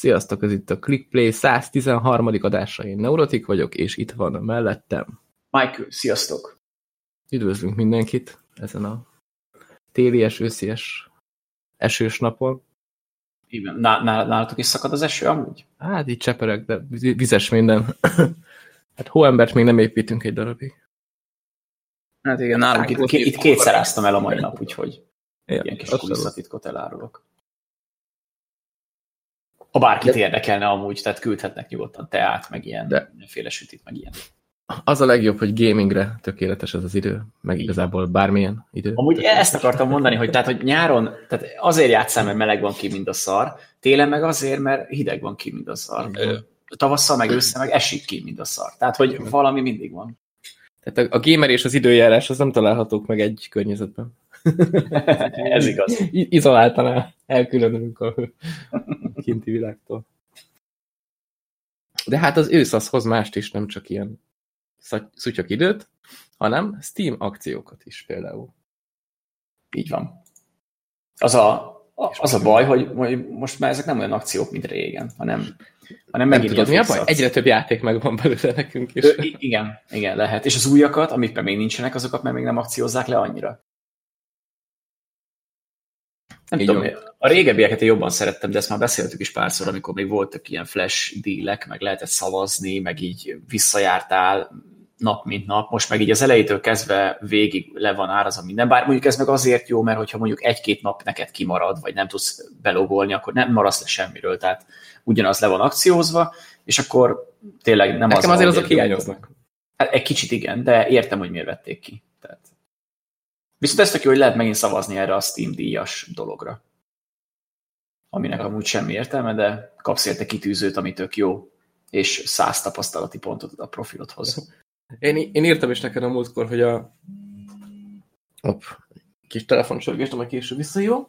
Sziasztok, ez itt a ClickPlay 113. adása. Én Neurotik vagyok, és itt van mellettem. Michael, sziasztok! Üdvözlünk mindenkit ezen a télies, őszies, esős napon. Igen, nálatok is szakad az eső amúgy? Hát így cseperek, de vizes minden. hát hóembert még nem építünk egy darabig. Hát igen, nálunk itt, itt kétszer áztam el a mai nap, úgyhogy ja, ilyen kis kulisszatitkot elárulok. Ha bárkit De... érdekelne amúgy, tehát küldhetnek nyugodtan teát, meg ilyen De... mindenféle sütit, meg ilyen. Az a legjobb, hogy gamingre tökéletes ez az idő, meg igazából bármilyen idő. Amúgy ezt akartam mondani, hogy, tehát, hogy nyáron tehát azért játszám, mert meleg van ki, mint a szar, télen meg azért, mert hideg van ki, mint a szar. Tavasszal meg össze, meg esik ki, mint a szar. Tehát, hogy valami mindig van. Tehát a, a gamer és az időjárás az nem találhatók meg egy környezetben. Ez igaz. Izoláltan elkülönülünk a kinti világtól. De hát az ősz az hoz mást is, nem csak ilyen szutyok időt, hanem Steam akciókat is például. Így van. Az a, az a baj, hogy most már ezek nem olyan akciók, mint régen, hanem, hanem megint tudod, mi a baj? Egyre több játék megvan belőle nekünk is. Ö, igen, igen, lehet. És az újakat, amik még nincsenek, azokat meg még nem akciózzák le annyira. Nem Így tudom, a régebbieket én jobban szerettem, de ezt már beszéltük is párszor, amikor még voltak ilyen flash dílek, meg lehetett szavazni, meg így visszajártál nap mint nap. Most meg így az elejétől kezdve végig le van árazva minden. Bár mondjuk ez meg azért jó, mert hogyha mondjuk egy-két nap neked kimarad, vagy nem tudsz belogolni, akkor nem maradsz le semmiről. Tehát ugyanaz le van akciózva, és akkor tényleg nem Nekem az azért azok hiányoznak. Hát egy kicsit igen, de értem, hogy miért vették ki. Viszont ez tök jó, hogy lehet megint szavazni erre a Steam díjas dologra. Aminek amúgy semmi értelme, de kapsz érte kitűzőt, ami tök jó, és száz tapasztalati pontot a profilodhoz. Én, én írtam is neked a múltkor, hogy a Hopp, kis telefoncsörgést, majd később visszajó.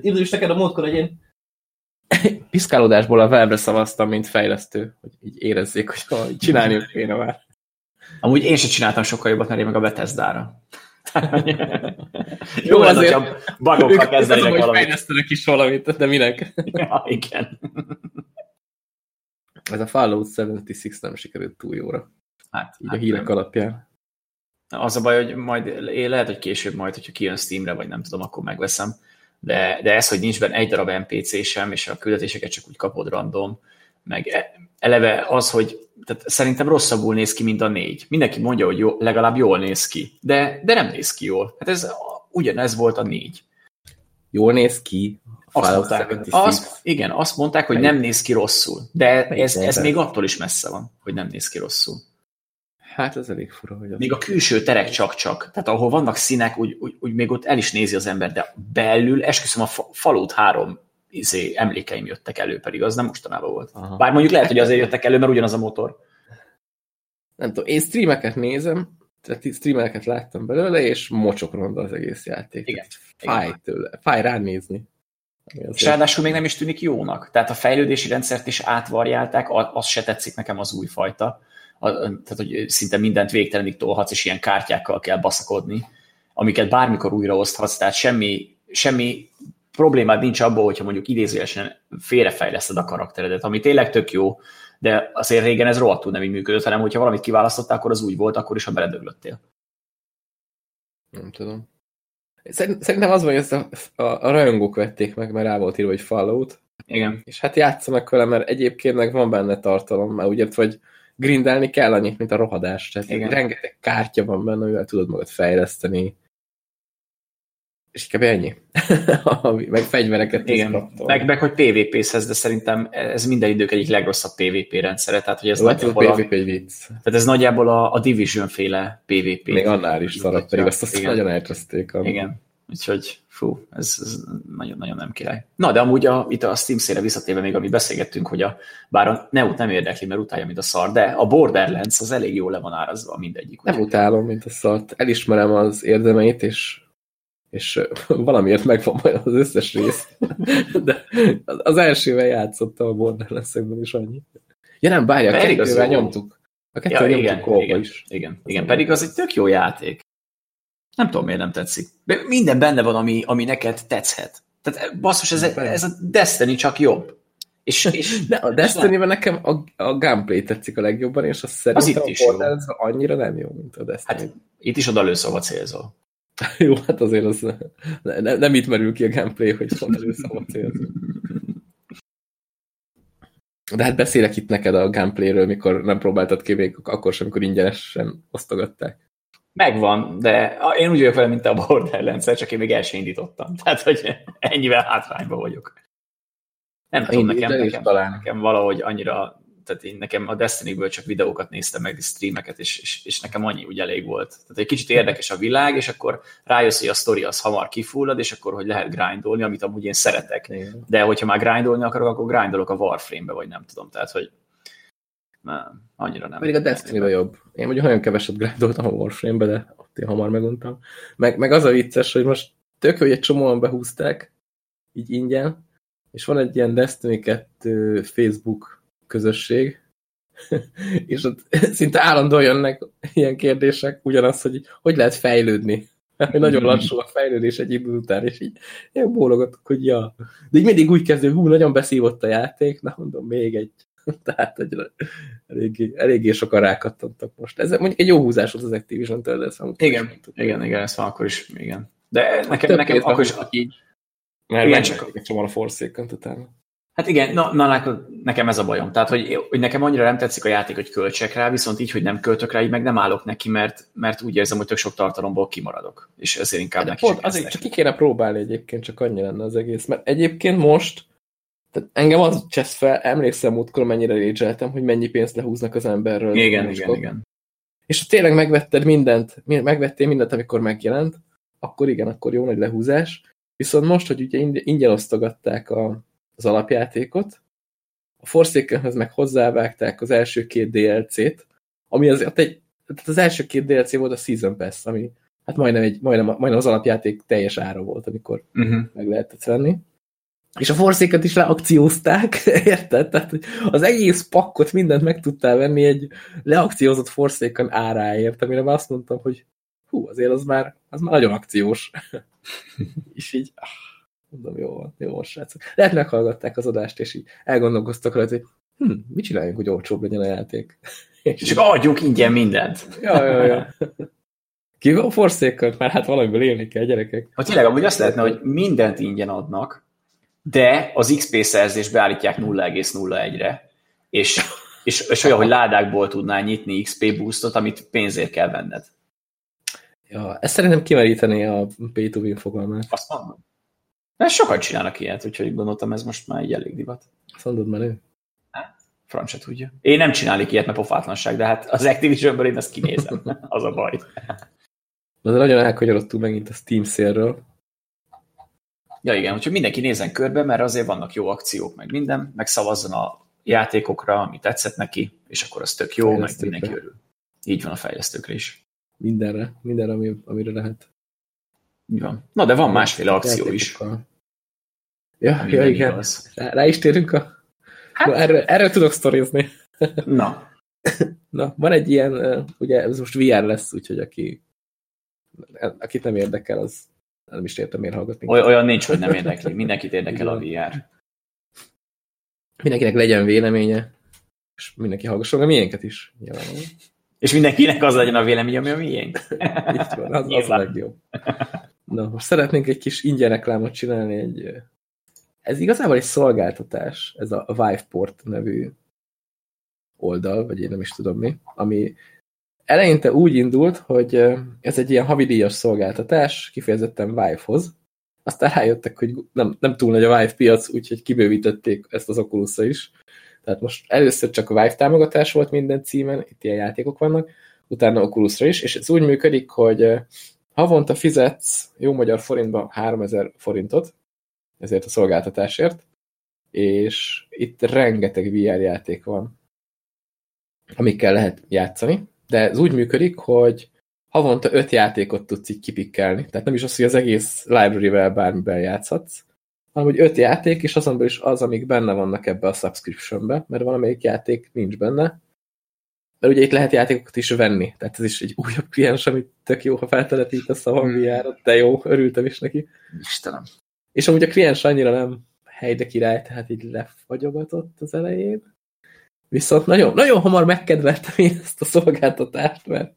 Írtam is neked a múltkor, hogy én piszkálódásból a webbre szavaztam, mint fejlesztő, hogy így érezzék, hogy csinálni kéne már. Amúgy én sem csináltam sokkal jobbat, mert én meg a Bethesda-ra. Jó, Jó azért a bagokkal kezdenek valamit. Fejlesztenek is valamit, de minek? ja, igen. Ez a Fallout 76 nem sikerült túl jóra. Hát, így hát a hírek nem. alapján. Az a baj, hogy majd én lehet, hogy később majd, hogyha kijön Steamre, vagy nem tudom, akkor megveszem. De, de ez, hogy nincs benne egy darab NPC sem, és a küldetéseket csak úgy kapod random, meg e, eleve az, hogy tehát szerintem rosszabbul néz ki, mint a négy. Mindenki mondja, hogy jó, legalább jól néz ki, de, de nem néz ki jól. Hát ez ugyanez volt a négy. Jól néz ki? Azt mondták, azt, igen, azt mondták, hogy nem néz ki rosszul, de ez, ez még attól is messze van, hogy nem néz ki rosszul. Hát ez elég fura, hogy... Még a külső terek csak-csak, tehát ahol vannak színek, úgy, úgy, úgy még ott el is nézi az ember, de belül, esküszöm, a falót három izé, emlékeim jöttek elő, pedig az nem mostanában volt. Aha. Bár mondjuk lehet, hogy azért jöttek elő, mert ugyanaz a motor. Nem tudom, én streameket nézem, tehát streameket láttam belőle, és mocsok ronda az egész játék. Igen. Fáj Igen. tőle, fáj ránézni. És ráadásul még nem is tűnik jónak. Tehát a fejlődési rendszert is átvarjálták, az se tetszik nekem az új fajta. Tehát, hogy szinte mindent végtelenig tolhatsz, és ilyen kártyákkal kell baszakodni, amiket bármikor újra oszthatsz, tehát semmi, semmi problémád nincs abból, hogyha mondjuk idézőjelesen félrefejleszted a karakteredet, ami tényleg tök jó, de azért régen ez rohadtul nem így működött, hanem hogyha valamit kiválasztottál, akkor az úgy volt, akkor is, ha beledöglöttél. Nem tudom. Szerintem az van, hogy ezt a, a, a rajongók vették meg, mert rá volt írva, hogy Fallout. Igen. És hát játszanak vele, mert egyébként meg van benne tartalom, mert ugye, hogy grindelni kell annyit, mint a rohadás. Tehát Igen. rengeteg kártya van benne, amivel tudod magad fejleszteni, és kb. ennyi. meg fegyvereket Igen. Meg, meg, hogy PvP-hez, de szerintem ez minden idők egyik legrosszabb PvP rendszere. Tehát, hogy ez Jó, nagyjából a, PvP vicc. Tehát ez nagyjából a, a Division féle PvP. Még annál is szaradt, pedig azt, azt nagyon elkezdték. Amikor. Igen. Úgyhogy fú, ez, ez nagyon-nagyon nem király. Na, de amúgy a, itt a Steam szére visszatérve még, amit beszélgettünk, hogy a, bár a Neut nem érdekli, mert utálja, mint a szar, de a Borderlands az elég jól le van árazva mindegyik. Nem utálom, mint a szart. Elismerem az érdemeit, és és valamiért megvan majd az összes rész. De az elsővel játszottam a borderlands is annyi. Ja nem, bárja, a kettővel nyomtuk. A kettővel ja, nyomtuk igen, igen, is. Igen, igen, pedig az egy tök jó játék. Nem tudom, miért nem tetszik. De minden benne van, ami, ami neked tetszhet. Tehát basszus, ez, ez a Destiny csak jobb. És, és, De a Destiny-ben nekem a, a gameplay tetszik a legjobban, és azt szerintem itt is a. Borderlands annyira nem jó, mint a Destiny. hát itt is oda lőszava célzol. Jó, hát azért az ne, ne, nem itt merül ki a gameplay, hogy van először célzó. De hát beszélek itt neked a gameplayről, mikor nem próbáltad ki még akkor sem, amikor ingyenesen osztogatták. Megvan, de én úgy vagyok vele, mint a borderlands csak én még el sem indítottam. Tehát, hogy ennyivel hátrányban vagyok. Nem tudom, Indít nekem, el és nekem, talán. nekem valahogy annyira, tehát én nekem a Destiny-ből csak videókat néztem meg, streameket, és, és, és nekem annyi úgy elég volt. Tehát egy kicsit érdekes a világ, és akkor rájössz, hogy a sztori az hamar kifullad, és akkor, hogy lehet grindolni, amit amúgy én szeretek. Igen. De hogyha már grindolni akarok, akkor grindolok a Warframe-be, vagy nem tudom. Tehát, hogy nem, annyira nem. Pedig a destiny jobb. Én mondjuk nagyon keveset grindoltam a Warframe-be, de ott én hamar meguntam. Meg, meg az a vicces, hogy most tök, hogy egy csomóan behúzták, így ingyen, és van egy ilyen Destiny 2 Facebook közösség, és ott szinte állandóan jönnek ilyen kérdések, ugyanaz, hogy hogy lehet fejlődni. Nagyon lassú a fejlődés egy idő után, és így én bólogatok, hogy ja. De így mindig úgy kezdő, hú, nagyon beszívott a játék, na mondom, még egy. Tehát egy, eléggé, eléggé sokan rákattantak most. Ez mondjuk egy jó húzás volt az Activision-től, de ezt Igen, igen, igen, ez van akkor is, igen. De nekem, nekem akkor is, így. Mert Igen, csak- csak csomóan a forszékon utána. Hát igen, na, na nekem- ez a bajom. Tehát, hogy, hogy nekem annyira nem tetszik a játék, hogy költsek rá, viszont így, hogy nem költök rá, így meg nem állok neki, mert, mert úgy érzem, hogy tök sok tartalomból kimaradok. És ezért inkább De neki pont azért csak ki kéne próbálni egyébként, csak annyi lenne az egész. Mert egyébként most, tehát engem az csesz fel, emlékszem múltkor, mennyire régyeltem, hogy mennyi pénzt lehúznak az emberről. Igen, igen, ott- igen. És ha tényleg megvetted mindent, mi- megvettél mindent, amikor megjelent, akkor igen, akkor jó nagy lehúzás. Viszont most, hogy ugye ing- ingyen osztogatták a, az alapjátékot, a Forsakenhez meg hozzávágták az első két DLC-t, ami azért egy, tehát az első két DLC volt a Season Pass, ami hát majdnem, egy, majdnem, majdnem az alapjáték teljes ára volt, amikor Uh-huh. meg lehetett venni. És a forszéket is leakciózták, érted? Tehát az egész pakkot, mindent meg tudtál venni egy leakciózott forszéken áráért, amire már azt mondtam, hogy hú, azért az már, az már nagyon akciós. és így, ah, mondom, jó van, jó van, srácok. Lehet meghallgatták az adást, és így elgondolkoztak rajta, hogy hm, mit csináljunk, hogy olcsóbb legyen a játék. és Csak adjunk ingyen mindent. ja, ja, ja. Ki a forszékön? Már hát valamiből élni kell, gyerekek. Ha tényleg amúgy azt lehetne, hogy mindent ingyen adnak, de az XP szerzést beállítják 0,01-re, és, és, és olyan, hogy ládákból tudnál nyitni XP boostot, amit pénzért kell venned. Ja, ezt szerintem kimerítené a pay to win fogalmát. Azt mondom. Mert sokan csinálnak ilyet, úgyhogy gondoltam, ez most már egy elég divat. Azt mondod menő? Franc se tudja. Én nem csinálnék ilyet, mert pofátlanság, de hát az Activision-ből én ezt kinézem. Az a baj. Na, de nagyon elkanyarodtunk megint a Steam szélről. Ja igen, úgyhogy mindenki nézzen körbe, mert azért vannak jó akciók, meg minden, meg szavazzon a játékokra, ami tetszett neki, és akkor az tök jó, meg mindenki örül. Így van a fejlesztőkre is. Mindenre, mindenre, ami, amire lehet. Így van. Na, de van másféle akció is. Ja, ja igen. igaz. Rá, rá is térünk a... Hát- Na, erről, erről tudok sztorizni. Na, Na, van egy ilyen, ugye ez most VR lesz, úgyhogy aki, akit nem érdekel, az nem is értem, miért hallgatni. oly- olyan nincs, hogy nem érdekli. Mindenkit érdekel a VR. Mindenkinek legyen véleménye, és mindenki hallgasson a miénket is. Nyilvánvalóan. És mindenkinek az legyen a vélemény, ami a miénk. Így van, az, az a legjobb. Na, most szeretnénk egy kis ingyen reklámot csinálni, egy, ez igazából egy szolgáltatás, ez a Viveport nevű oldal, vagy én nem is tudom mi, ami eleinte úgy indult, hogy ez egy ilyen havidíjas szolgáltatás, kifejezetten Vive-hoz, aztán rájöttek, hogy nem, nem túl nagy a Vive piac, úgyhogy kibővítették ezt az oculus is. Tehát most először csak a Vive támogatás volt minden címen, itt ilyen játékok vannak, utána Oculusra is, és ez úgy működik, hogy havonta fizetsz jó magyar forintba 3000 forintot, ezért a szolgáltatásért, és itt rengeteg VR játék van, amikkel lehet játszani, de ez úgy működik, hogy havonta öt játékot tudsz így kipikkelni. Tehát nem is az, hogy az egész library-vel bármiben játszhatsz, hanem hogy öt játék, és azon belül is az, amik benne vannak ebbe a subscriptionbe, mert valamelyik játék nincs benne. Mert ugye itt lehet játékokat is venni, tehát ez is egy újabb kliens, amit tök jó, ha feltelepítesz a One VR-ot, de jó, örültem is neki. Istenem. És amúgy a kliens annyira nem helyde király, tehát így lefagyogatott az elején. Viszont nagyon, nagyon hamar megkedveltem én ezt a szolgáltatást, mert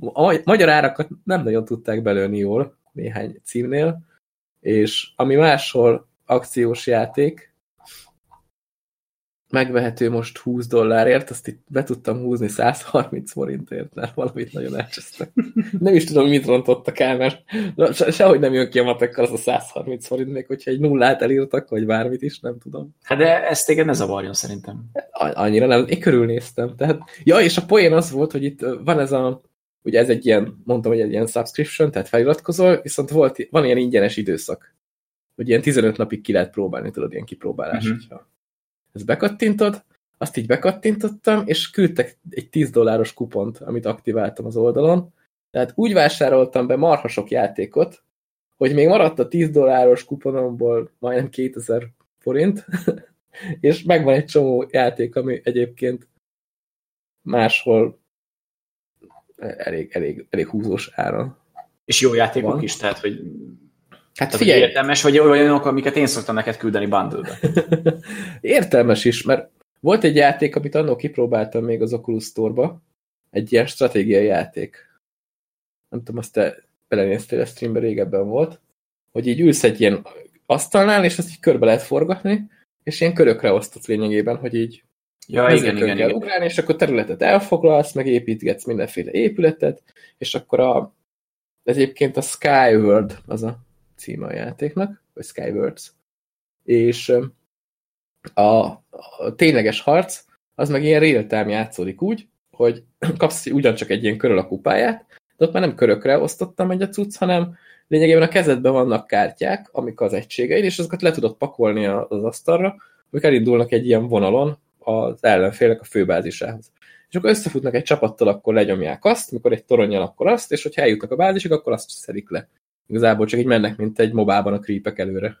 a magyar árakat nem nagyon tudták belőni jól néhány címnél, és ami máshol akciós játék, megvehető most 20 dollárért, azt itt be tudtam húzni 130 forintért, mert valamit nagyon elcsesztek. Nem is tudom, mit rontottak el, mert sehogy nem jön ki a matekkal az a 130 forint, még hogyha egy nullát elírtak, vagy bármit is, nem tudom. Hát de ezt téged ne zavarjon szerintem. Annyira nem, én körülnéztem. Tehát, ja, és a poén az volt, hogy itt van ez a, ugye ez egy ilyen, mondtam, hogy egy ilyen subscription, tehát feliratkozol, viszont volt, van ilyen ingyenes időszak, hogy ilyen 15 napig ki lehet próbálni, tudod, ilyen kipróbálás, uh-huh. hogyha ezt bekattintod, azt így bekattintottam, és küldtek egy 10 dolláros kupont, amit aktiváltam az oldalon. Tehát úgy vásároltam be marha sok játékot, hogy még maradt a 10 dolláros kuponomból majdnem 2000 forint, és megvan egy csomó játék, ami egyébként máshol elég, elég, elég húzós áron. És jó játékok van. is, tehát hogy Hát Tehát, figyelj. Értelmes, vagy olyanok, amiket én szoktam neked küldeni bundle Értelmes is, mert volt egy játék, amit annól kipróbáltam még az Oculus Store-ba, egy ilyen stratégiai játék. Nem tudom, azt te belenéztél a streambe, régebben volt, hogy így ülsz egy ilyen asztalnál, és azt így körbe lehet forgatni, és ilyen körökre osztott lényegében, hogy így ja, igen, igen, igen. ugrálni, és akkor területet elfoglalsz, meg építgetsz mindenféle épületet, és akkor a, egyébként a Skyward, az a címe a játéknak, vagy Skywords, és a, a tényleges harc, az meg ilyen real-time játszódik úgy, hogy kapsz ugyancsak egy ilyen kör alakú pályát, de ott már nem körökre osztottam egy a cucc, hanem lényegében a kezedben vannak kártyák, amik az egységeid, és azokat le tudod pakolni az asztalra, amik elindulnak egy ilyen vonalon az ellenfélnek a főbázisához. És akkor összefutnak egy csapattal, akkor lenyomják azt, mikor egy toronnyal, akkor azt, és hogyha eljutnak a bázisig, akkor azt szedik le. Igazából csak így mennek, mint egy mobában a creepek előre.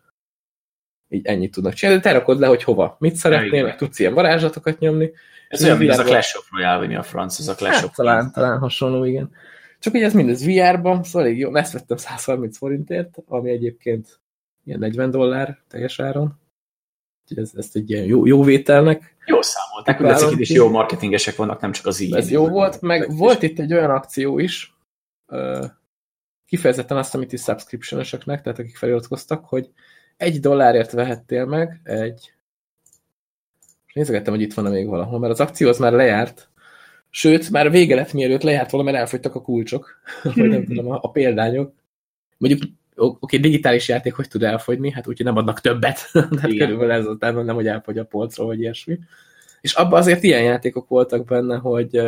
Így ennyit tudnak csinálni, te rakod le, hogy hova. Mit szeretnél, meg tudsz ilyen varázslatokat nyomni. Ez olyan, mint az a Clash of Royale, vagy mi a franc, az a Clash hát, of talán, talán hasonló, igen. Csak hogy ez mindez VR-ban, szóval elég jó. Ezt vettem 130 forintért, ami egyébként ilyen 40 dollár teljes áron. Úgyhogy ez, ezt egy ilyen jó, jó vételnek. Jó számolták, hogy ezek is jó marketingesek vannak, nem csak az így. Ez jó volt, meg volt itt egy olyan akció is, kifejezetten azt, amit is subscription tehát akik feliratkoztak, hogy egy dollárért vehettél meg egy nézegettem, hogy itt van -e még valahol, mert az akció az már lejárt, sőt, már vége lett, mielőtt lejárt volna, mert elfogytak a kulcsok, vagy nem tudom, a, a példányok. Mondjuk, oké, digitális játék hogy tud elfogyni? Hát úgyhogy nem adnak többet, tehát körülbelül ez után nem, hogy elfogy a polcról, vagy ilyesmi. És abban azért ilyen játékok voltak benne, hogy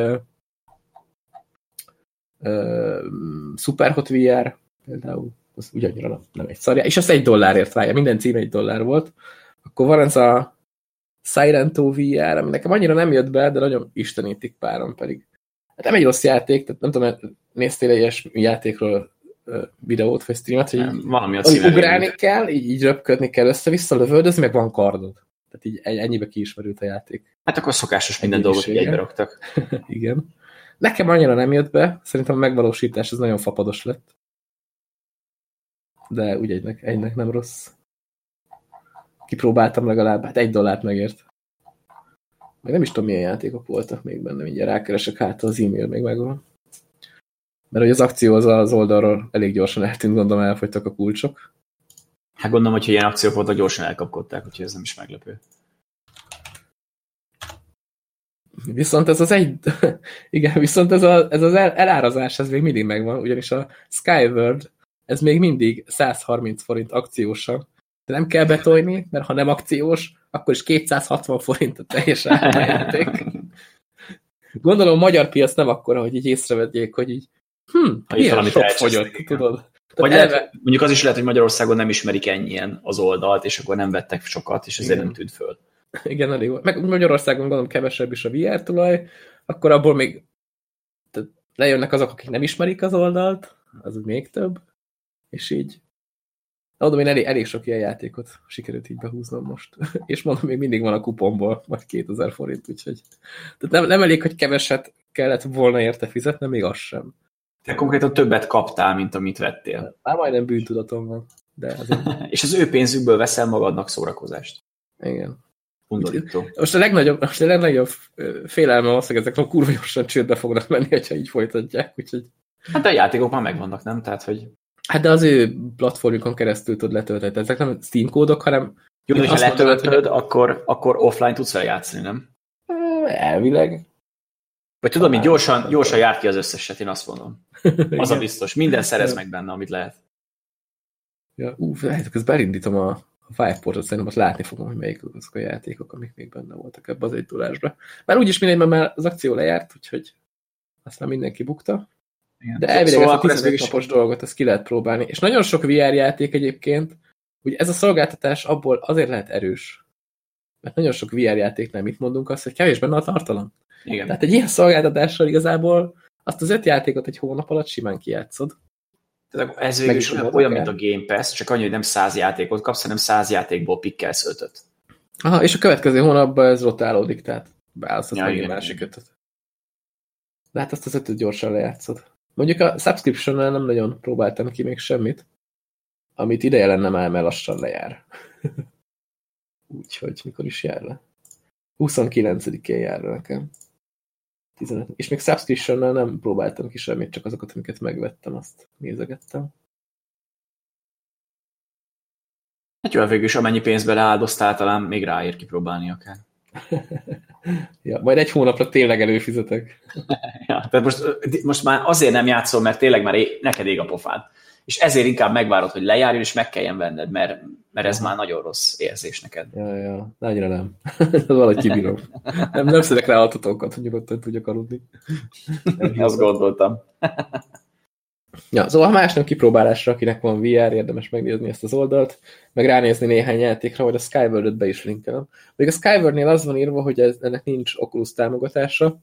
Superhot VR például, az ugyannyira nem, nem egy szarja, és az egy dollárért várja, minden cím egy dollár volt. Akkor van ez a Sirento VR, ami nekem annyira nem jött be, de nagyon istenítik páran pedig. Hát nem egy rossz játék, tehát nem tudom, néztél egy ilyes játékról videót, vagy streamet, hogy nem, valami a ugrálni kell, így, így röpködni kell össze-vissza, lövöldözni, meg van kardod. Tehát így ennyibe kiismerült a játék. Hát akkor szokásos minden dolgot egybe raktak. Igen. Nekem annyira nem jött be, szerintem a megvalósítás az nagyon fapados lett. De úgy egynek, egynek nem rossz. Kipróbáltam legalább, hát egy dollárt megért. Meg nem is tudom, milyen játékok voltak még benne, mindjárt rákeresek hát az e-mail még megvan. Mert hogy az akció az az oldalról elég gyorsan eltűnt, gondolom elfogytak a kulcsok. Hát gondolom, hogyha ilyen akciók voltak, gyorsan elkapkodták, úgyhogy ez nem is meglepő. Viszont ez az egy... Igen, viszont ez, a, ez az el, elárazás, ez még mindig megvan, ugyanis a Skyward, ez még mindig 130 forint akciósan. De nem kell betolni, mert ha nem akciós, akkor is 260 forint a teljes árjáték. Gondolom a magyar piac nem akkora, hogy így észrevegyék, hogy így hm, milyen sok fogyott, tudod? Vagy eleve, mondjuk az is lehet, hogy Magyarországon nem ismerik ennyien az oldalt, és akkor nem vettek sokat, és ezért Igen. nem tűnt föl. Igen, elég volt. Meg Magyarországon gondolom kevesebb is a VR tulaj, akkor abból még lejönnek azok, akik nem ismerik az oldalt, az még több, és így mondom, én elég, elég sok ilyen játékot sikerült így behúznom most. és mondom, még mindig van a kuponból, majd 2000 forint, úgyhogy tehát nem, nem elég, hogy keveset kellett volna érte fizetni, még az sem. Te konkrétan többet kaptál, mint amit vettél. Már majdnem bűntudatom van. De azért, És az ő pénzükből veszel magadnak szórakozást. igen. Undorító. Most a legnagyobb, most a legnagyobb félelme az, hogy ezek a kurva gyorsan csődbe fognak menni, ha így folytatják, úgyhogy Hát a játékok már megvannak, nem? Tehát, hogy Hát de az ő platformjukon keresztül tud letölteni. Ezek nem Steam kódok, hanem jó, hogyha letöltöd, akkor, akkor offline tudsz vele játszani, nem? elvileg. Vagy tudom, hogy gyorsan, gyorsan járt ki az összeset, én azt mondom. Az a biztos. Minden szerez meg benne, amit lehet. Ja, ú, lehet, közben elindítom a, a Viveport-ot, szerintem azt látni fogom, hogy melyik azok a játékok, amik még benne voltak ebbe az egy dollásba. Már úgyis mindegy, mert már az akció lejárt, úgyhogy azt már mindenki bukta. Igen. De elvileg Szóval ezt a akkor ez 15 mégis- napos dolgot, ezt ki lehet próbálni. És nagyon sok VR játék egyébként, hogy ez a szolgáltatás abból azért lehet erős. Mert nagyon sok VR játéknál mit mondunk azt, hogy kevés benne a tartalom. Igen. Tehát egy ilyen szolgáltatással igazából azt az öt játékot egy hónap alatt simán kijátszod. Tehát ez végül is olyan, olyan, mint a Game Pass, csak annyi, hogy nem száz játékot kapsz, hanem száz játékból pikkelsz ötöt. Aha, és a következő hónapban ez rotálódik, tehát beállsz Ja, ja, meg egy igen, másik ötöt. De hát azt az ötöt gyorsan lejátszod. Mondjuk a subscription nem nagyon próbáltam ki még semmit, amit ideje lenne már, mert lassan lejár. Úgyhogy mikor is jár le? 29-én jár le nekem. 15. És még subscription nem próbáltam ki semmit, csak azokat, amiket megvettem, azt nézegettem. Hát jó, végül is amennyi pénzt beleáldoztál, talán még ráér kipróbálni akár. Ja, majd egy hónapra tényleg előfizetek. Ja, tehát most, most már azért nem játszol, mert tényleg már é, neked ég a pofád. És ezért inkább megvárod, hogy lejárjon, és meg kelljen venned, mert, mert ez már nagyon rossz érzés neked. Ja, ja, annyira nem. Ez valahogy kibírom. Nem, nem szedek rá altatókat, hogy nyugodtan tudjak aludni. Azt gondoltam. Ja, szóval ha más nem kipróbálásra, akinek van VR, érdemes megnézni ezt az oldalt, meg ránézni néhány játékra, vagy a Skyward-öt be is linkelem. Még a Skyward-nél az van írva, hogy ez, ennek nincs Oculus támogatása,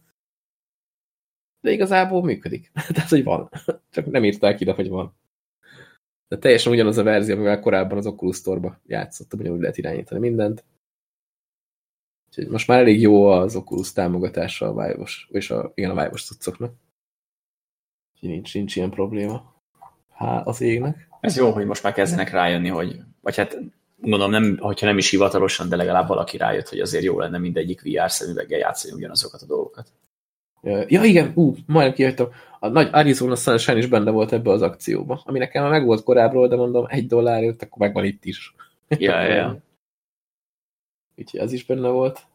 de igazából működik. Tehát, hogy van. Csak nem írták ide, hogy van. De teljesen ugyanaz a verzió, amivel korábban az Oculus Store-ba játszottam, ugyanúgy lehet irányítani mindent. Úgyhogy most már elég jó az Oculus támogatása a vive és a, igen, a vive cuccoknak. Úgyhogy nincs, nincs ilyen probléma. Há, az égnek. Ez jó, hogy most már kezdenek rájönni, hogy, vagy hát gondolom, nem, hogyha nem is hivatalosan, de legalább valaki rájött, hogy azért jó lenne mindegyik VR szemüveggel játszani ugyanazokat a dolgokat. Ja, igen, ú, majdnem kihagytam. A nagy Arizona Sunshine is benne volt ebbe az akcióba, ami nekem már megvolt korábbról, de mondom, egy dollárért, akkor megvan itt is. Ja, ja. Úgyhogy az is benne volt.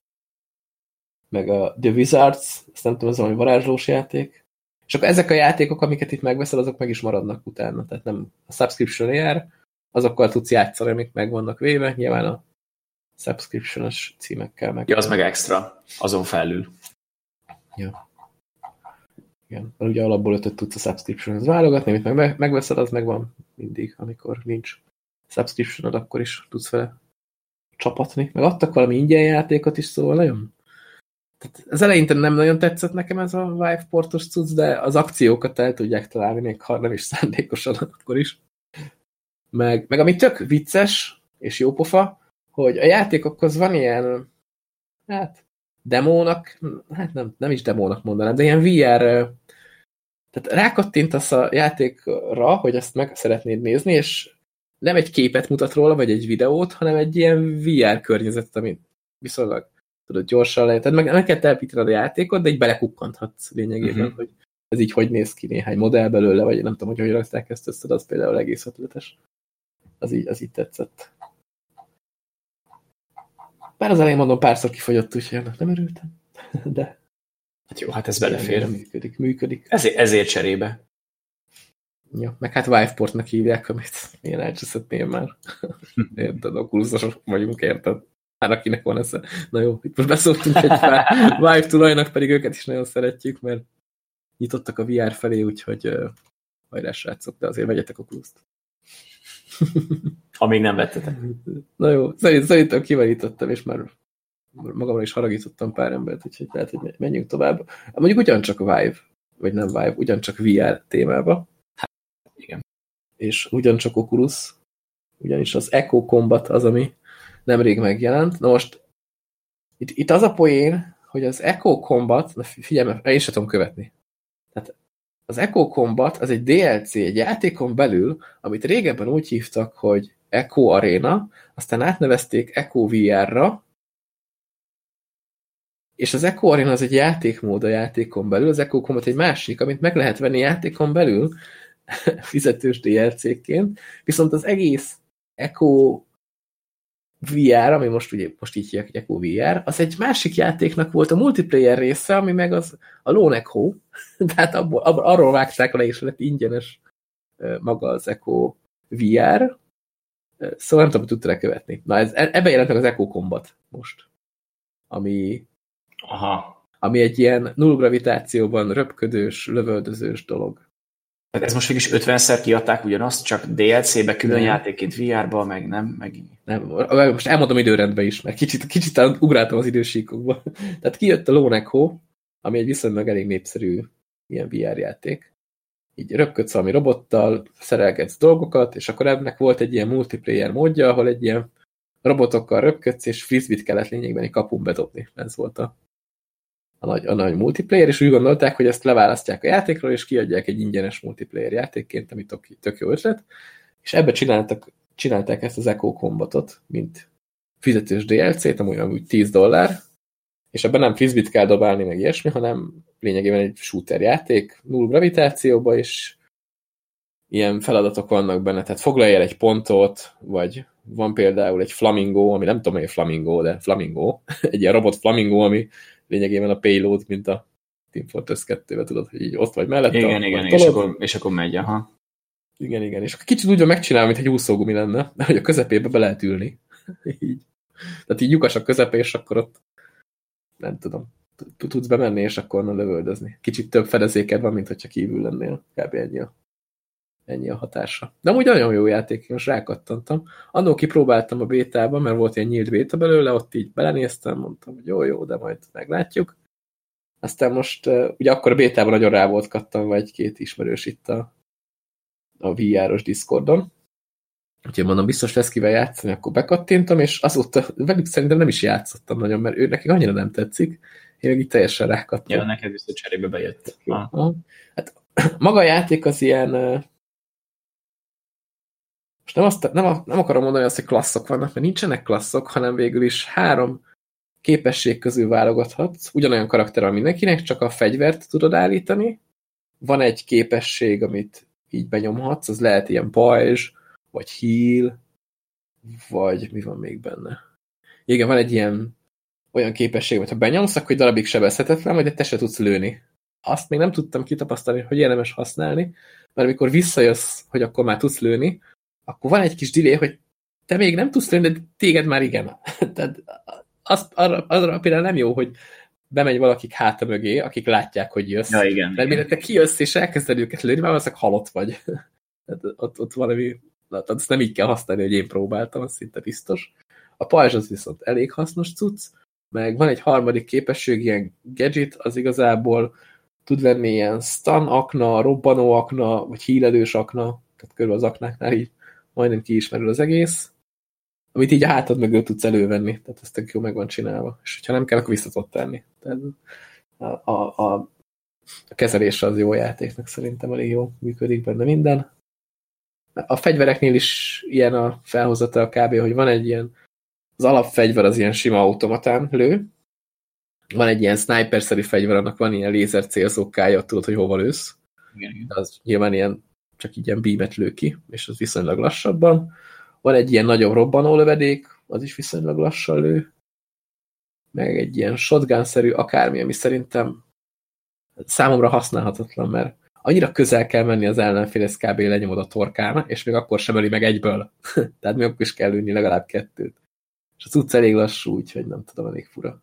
Meg a The Wizards, ezt nem tudom, az valami varázslós játék. És akkor ezek a játékok, amiket itt megveszel, azok meg is maradnak utána. Tehát nem a subscription jár, azokkal tudsz játszani, amik meg vannak véve. Nyilván a subscription-os címekkel meg. Ja, az meg extra, azon felül. Ja. Igen, mert ugye alapból ötöt tudsz a subscription válogatni, amit meg me- megveszed, az megvan mindig, amikor nincs subscription akkor is tudsz vele csapatni. Meg adtak valami ingyen játékot is, szóval nagyon tehát az eleinte nem nagyon tetszett nekem ez a Vive portos cucc, de az akciókat el tudják találni, még ha nem is szándékosan akkor is. Meg, meg ami tök vicces és jópofa, hogy a játékokhoz van ilyen hát demónak, hát nem, nem is demónak mondanám, de ilyen VR tehát rákattintasz a játékra, hogy ezt meg szeretnéd nézni, és nem egy képet mutat róla, vagy egy videót, hanem egy ilyen VR környezetet, amit viszonylag tudod, gyorsan lehet. Tehát meg, meg kell telepítened a játékot, de így belekukkanthatsz lényegében, uh Mhm. -huh. hogy ez így hogy néz ki néhány modell belőle, vagy nem tudom, hogy hogy rakták ezt össze, de az például egész ötletes. Az így, az így tetszett. Bár az elején mondom, párszor kifogyott, úgyhogy nem örültem. De Hát jó, hát ez belefér. működik, működik. Ezért, ezért cserébe. Ja, meg hát Viveportnak hívják, amit én elcseszetném már. Érted, okuluszosok vagyunk, érted? Hát akinek van esze. Na jó, itt most beszóltunk egy pár Vive tulajnak, pedig őket is nagyon szeretjük, mert nyitottak a VR felé, úgyhogy uh, hajrá srácok, de azért vegyetek okuluszt. Amíg nem vettetek. Na jó, szerint, szerintem kimerítottam, és már magamra is haragítottam pár embert, úgyhogy lehet, hogy menjünk tovább. Mondjuk ugyancsak Vive, vagy nem Vive, ugyancsak VR témába. Igen. És ugyancsak Oculus, ugyanis az Echo Combat az, ami nemrég megjelent. Na most itt, itt az a poén, hogy az Echo Combat, na figyelj, én sem tudom követni. Az Echo Combat az egy DLC, egy játékon belül, amit régebben úgy hívtak, hogy Echo Arena, aztán átnevezték Echo VR-ra, és az Echo Arena az egy játékmód a játékon belül, az Echo Combat egy másik, amit meg lehet venni játékon belül, fizetős DLC-ként, viszont az egész Echo VR, ami most ugye most így hívják, Echo VR, az egy másik játéknak volt a multiplayer része, ami meg az a Lone Echo, tehát abból, abból, arról vágták le, és lett ingyenes maga az Echo VR, szóval nem tudom, hogy tudtál követni. Na, ez, e, ebbe jelent meg az Echo Combat most, ami, Aha. ami egy ilyen null gravitációban röpködős, lövöldözős dolog. Tehát ez most végig is 50-szer kiadták ugyanazt, csak DLC-be külön nem. játékként VR-ba, meg nem, meg... Nem, most elmondom időrendbe is, mert kicsit, kicsit ugráltam az idősíkokba. Tehát kijött a Lone Echo, ami egy viszonylag elég népszerű ilyen VR játék. Így röpködsz valami robottal, szerelgetsz dolgokat, és akkor ennek volt egy ilyen multiplayer módja, ahol egy ilyen robotokkal röpködsz, és frisbit kellett lényegben egy kapun bedobni. Ez volt a a nagy, a nagy multiplayer, és úgy gondolták, hogy ezt leválasztják a játékról, és kiadják egy ingyenes multiplayer játékként, ami tök, tök jó ötlet, és ebbe csináltak, csinálták ezt az Echo Combatot, mint fizetős DLC-t, amúgy, amúgy 10 dollár, és ebben nem frisbit kell dobálni, meg ilyesmi, hanem lényegében egy shooter játék, null gravitációba, és ilyen feladatok vannak benne, tehát foglalj el egy pontot, vagy van például egy flamingo, ami nem tudom, hogy flamingo, de flamingo, egy ilyen robot flamingo, ami lényegében a payload, mint a Team Fortress 2 tudod, hogy így ott vagy mellette. Igen, a, igen, és akkor, és akkor megy, aha. Igen, igen, és akkor kicsit úgy van megcsinálni, mint egy úszógumi lenne, de hogy a közepébe be lehet ülni. így. Tehát így lyukas a közepe, és akkor ott nem tudom, tudsz bemenni, és akkor onnan lövöldözni. Kicsit több fedezéked van, mint hogyha kívül lennél. Kb. ennyi a, ennyi a hatása. De amúgy nagyon jó játék, most rákattantam. Annó kipróbáltam a bétában, mert volt ilyen nyílt béta belőle, ott így belenéztem, mondtam, hogy jó, jó, de majd meglátjuk. Aztán most, ugye akkor a bétában nagyon rá volt kattam, vagy két ismerős itt a, a VR-os Discordon. Úgyhogy mondom, biztos lesz kivel játszani, akkor bekattintom, és azóta velük szerintem nem is játszottam nagyon, mert ő nekik annyira nem tetszik. Én meg így teljesen rákattam. Ja, neked viszont cserébe bejött. Hát, maga a játék az ilyen most nem, azt, nem, nem akarom mondani azt, hogy klasszok vannak, mert nincsenek klasszok, hanem végül is három képesség közül válogathatsz, ugyanolyan karakter mindenkinek, csak a fegyvert tudod állítani. Van egy képesség, amit így benyomhatsz, az lehet ilyen pajzs, vagy heal, vagy mi van még benne. Igen, van egy ilyen olyan képesség, hogy ha benyomsz, akkor egy darabig sebezhetetlen, vagy te se tudsz lőni. Azt még nem tudtam kitapasztalni, hogy érdemes használni, mert amikor visszajössz, hogy akkor már tudsz lőni, akkor van egy kis delay, hogy te még nem tudsz lőni, de téged már igen. Tehát az, arra, arra például nem jó, hogy bemegy valakik háta mögé, akik látják, hogy jössz. Ja, igen. Mert mire te kijössz és elkezded őket lőni, már valószínűleg halott vagy. Tehát ott, ott valami, tehát azt nem így kell használni, hogy én próbáltam, az szinte biztos. A pajzs az viszont elég hasznos cucc, meg van egy harmadik képesség, ilyen gadget, az igazából tud venni ilyen stun akna, robbanó akna, vagy hílelős akna, tehát körül az aknáknál így majdnem kiismerül az egész, amit így a hátad mögül tudsz elővenni, tehát ez tök jó meg van csinálva, és ha nem kell, akkor vissza tudod tenni. Tehát a, a, a, a kezelése az jó játéknak szerintem elég jó, működik benne minden. A fegyvereknél is ilyen a felhozata a kb, hogy van egy ilyen, az alapfegyver az ilyen sima automatán lő, van egy ilyen sniper-szerű fegyver, annak van ilyen lézer célzókája, tudod, hogy hova lősz. Igen. Az nyilván ilyen csak így ilyen beamet lő ki, és az viszonylag lassabban. Van egy ilyen nagyobb robbanó lövedék, az is viszonylag lassan lő. Meg egy ilyen shotgun-szerű akármi, ami szerintem számomra használhatatlan, mert annyira közel kell menni az ellenfélhez, kb. lenyomod a torkán, és még akkor sem öli meg egyből. Tehát még akkor is kell ülni legalább kettőt. És az utca elég lassú, úgyhogy nem tudom, elég fura.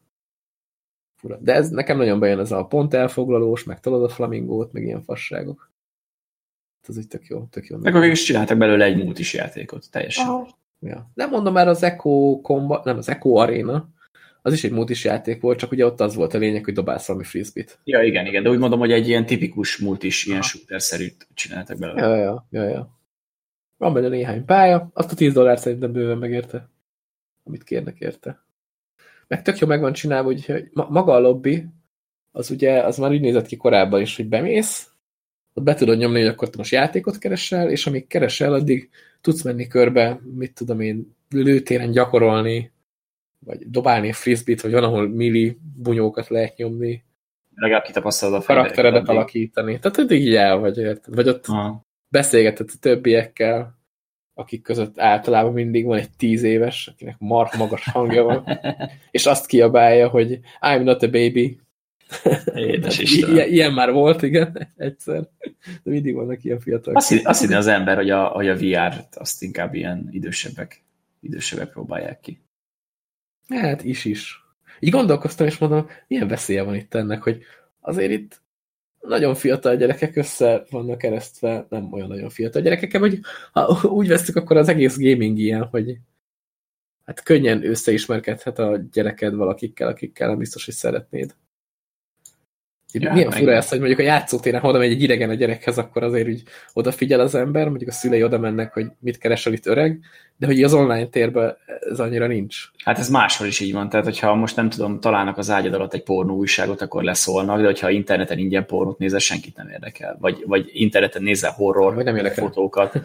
fura. De ez nekem nagyon bejön ez a pont elfoglalós, meg tolod a flamingót, meg ilyen fasságok ez egy tök jó. Tök jó meg végül is csináltak belőle egy multis játékot, teljesen. Aha. Ja. Nem mondom már az Echo Combat, nem, az Echo Arena, az is egy multis játék volt, csak ugye ott az volt a lényeg, hogy dobálsz valami frisbit. Ja, igen, igen, de úgy mondom, hogy egy ilyen tipikus multis, ilyen shooter-szerűt csináltak belőle. Ja, ja, ja, ja. Van benne néhány pálya, azt a 10 dollár szerintem bőven megérte, amit kérnek érte. Meg tök jó meg van csinálva, hogy maga a lobby, az ugye, az már úgy nézett ki korábban is, hogy bemész, ott be tudod nyomni, hogy akkor te most játékot keresel, és amíg keresel, addig tudsz menni körbe, mit tudom én, lőtéren gyakorolni, vagy dobálni frisbee-t, vagy van, ahol milli bunyókat lehet nyomni. Legalább kitapasztalod a karakteredet alakítani. Tehát eddig így el vagy, érted? Vagy ott Aha. beszélgetett a többiekkel, akik között általában mindig van egy tíz éves, akinek marha magas hangja van, és azt kiabálja, hogy I'm not a baby. Édes ilyen, ilyen már volt, igen, egyszer. De mindig vannak ilyen fiatalok. Azt, azt hinni az ember, hogy a, hogy a VR-t azt inkább ilyen idősebbek, idősebbek próbálják ki. Hát is is. Így gondolkoztam, és mondom, milyen veszélye van itt ennek, hogy azért itt nagyon fiatal gyerekek össze vannak keresztve, nem olyan nagyon fiatal gyerekek, vagy ha úgy veszük, akkor az egész gaming ilyen, hogy hát könnyen összeismerkedhet a gyereked valakikkel, akikkel nem biztos, hogy szeretnéd. Ja, Milyen fura ez, hogy mondjuk a játszótéren, ha oda megy egy idegen a gyerekhez, akkor azért úgy odafigyel az ember, mondjuk a szülei oda mennek, hogy mit keresel itt öreg, de hogy az online térben ez annyira nincs. Hát ez máshol is így van, tehát hogyha most nem tudom, találnak az ágyad alatt egy pornó újságot, akkor leszólnak, de hogyha interneten ingyen pornót nézel, senkit nem érdekel. Vagy, vagy interneten nézel horror vagy nem fotókat,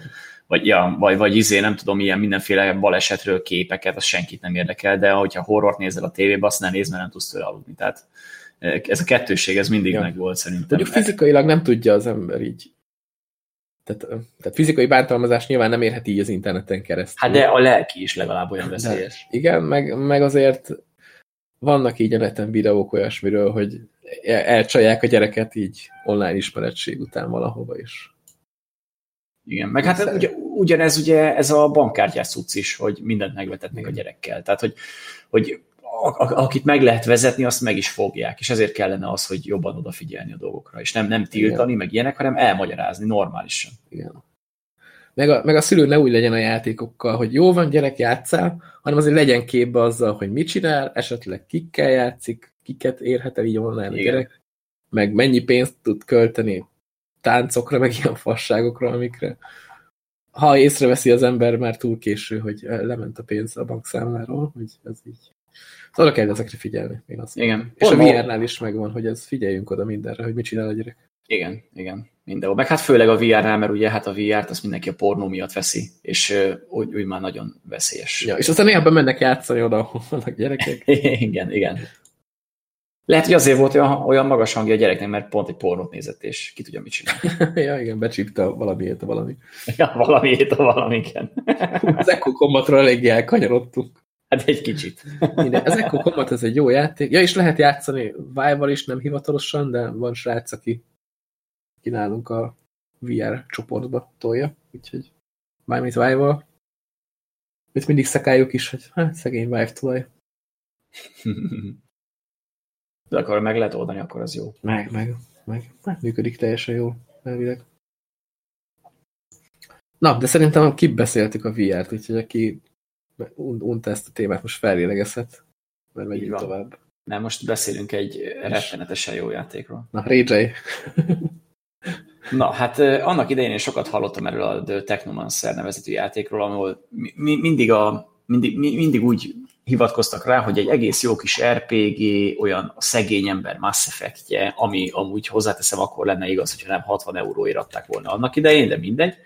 vagy, ja, vagy, vagy izé, nem tudom, ilyen mindenféle balesetről képeket, az senkit nem érdekel, de hogyha horrort nézel a tévébe, azt nem nézd, mert nem tudsz tőle aludni. Tehát ez a kettőség, ez mindig ja. meg volt szerintem. Mondjuk fizikailag nem tudja az ember így. Tehát, tehát fizikai bántalmazás nyilván nem érheti így az interneten keresztül. Hát de a lelki is legalább olyan veszélyes. De, igen, meg, meg azért vannak így a neten videók olyasmiről, hogy elcsalják a gyereket így online ismeretség után valahova is. Igen, meg hát ugye, ugyanez ugye ez a bankkártyás cucc is, hogy mindent megvetetnek a gyerekkel. Tehát, hogy, hogy akit meg lehet vezetni, azt meg is fogják, és ezért kellene az, hogy jobban odafigyelni a dolgokra, és nem, nem tiltani, Igen. meg ilyenek, hanem elmagyarázni normálisan. Igen. Meg a, meg a szülő ne úgy legyen a játékokkal, hogy jó van, gyerek, játszál, hanem azért legyen képbe azzal, hogy mit csinál, esetleg kikkel játszik, kiket érhet el így online a gyerek, meg mennyi pénzt tud költeni táncokra, meg ilyen fasságokra, amikre ha észreveszi az ember, már túl késő, hogy lement a pénz a bankszámláról, hogy ez így oda kell ezekre figyelni. Én azt igen. És a VR-nál is megvan, hogy ez figyeljünk oda mindenre, hogy mit csinál a gyerek. Igen, igen, mindenhol. Meg hát főleg a VR-nál, mert ugye hát a VR-t azt mindenki a pornó miatt veszi, és uh, úgy, úgy már nagyon veszélyes. Ja, és aztán néha bemennek játszani oda, ahol vannak gyerekek. igen, igen. Lehet, hogy azért volt olyan, olyan magas hangja a gyereknek, mert pont egy pornót nézett, és ki tudja, mit csinál. ja, igen, becsípte valamiért a valami. Ja, valamiért a valami, igen. Az Echo Combatról eléggé elkanyarodtunk. Hát egy kicsit. Minden. Az Echo Combat ez egy jó játék. Ja, és lehet játszani Vive-val is, nem hivatalosan, de van srác, aki kínálunk a VR csoportba tolja, úgyhogy bármit Vive-val. Itt mindig szekáljuk is, hogy hát szegény Vive tulaj. De akkor meg lehet oldani, akkor az jó. Meg, meg, meg. Hát működik teljesen jó, elvileg. Na, de szerintem kibeszéltük a VR-t, úgyhogy aki unta ezt a témát, most felélegezhet, mert megyünk tovább. Nem, most beszélünk egy rettenetesen jó játékról. Na, Ray Na, hát annak idején én sokat hallottam erről a The Technomancer nevezetű játékról, ahol mi, mindig, a, mindig, mi, mindig úgy hivatkoztak rá, hogy egy egész jó kis RPG, olyan a szegény ember Mass Effect-je, ami amúgy hozzáteszem, akkor lenne igaz, hogyha nem 60 euróért adták volna annak idején, de mindegy.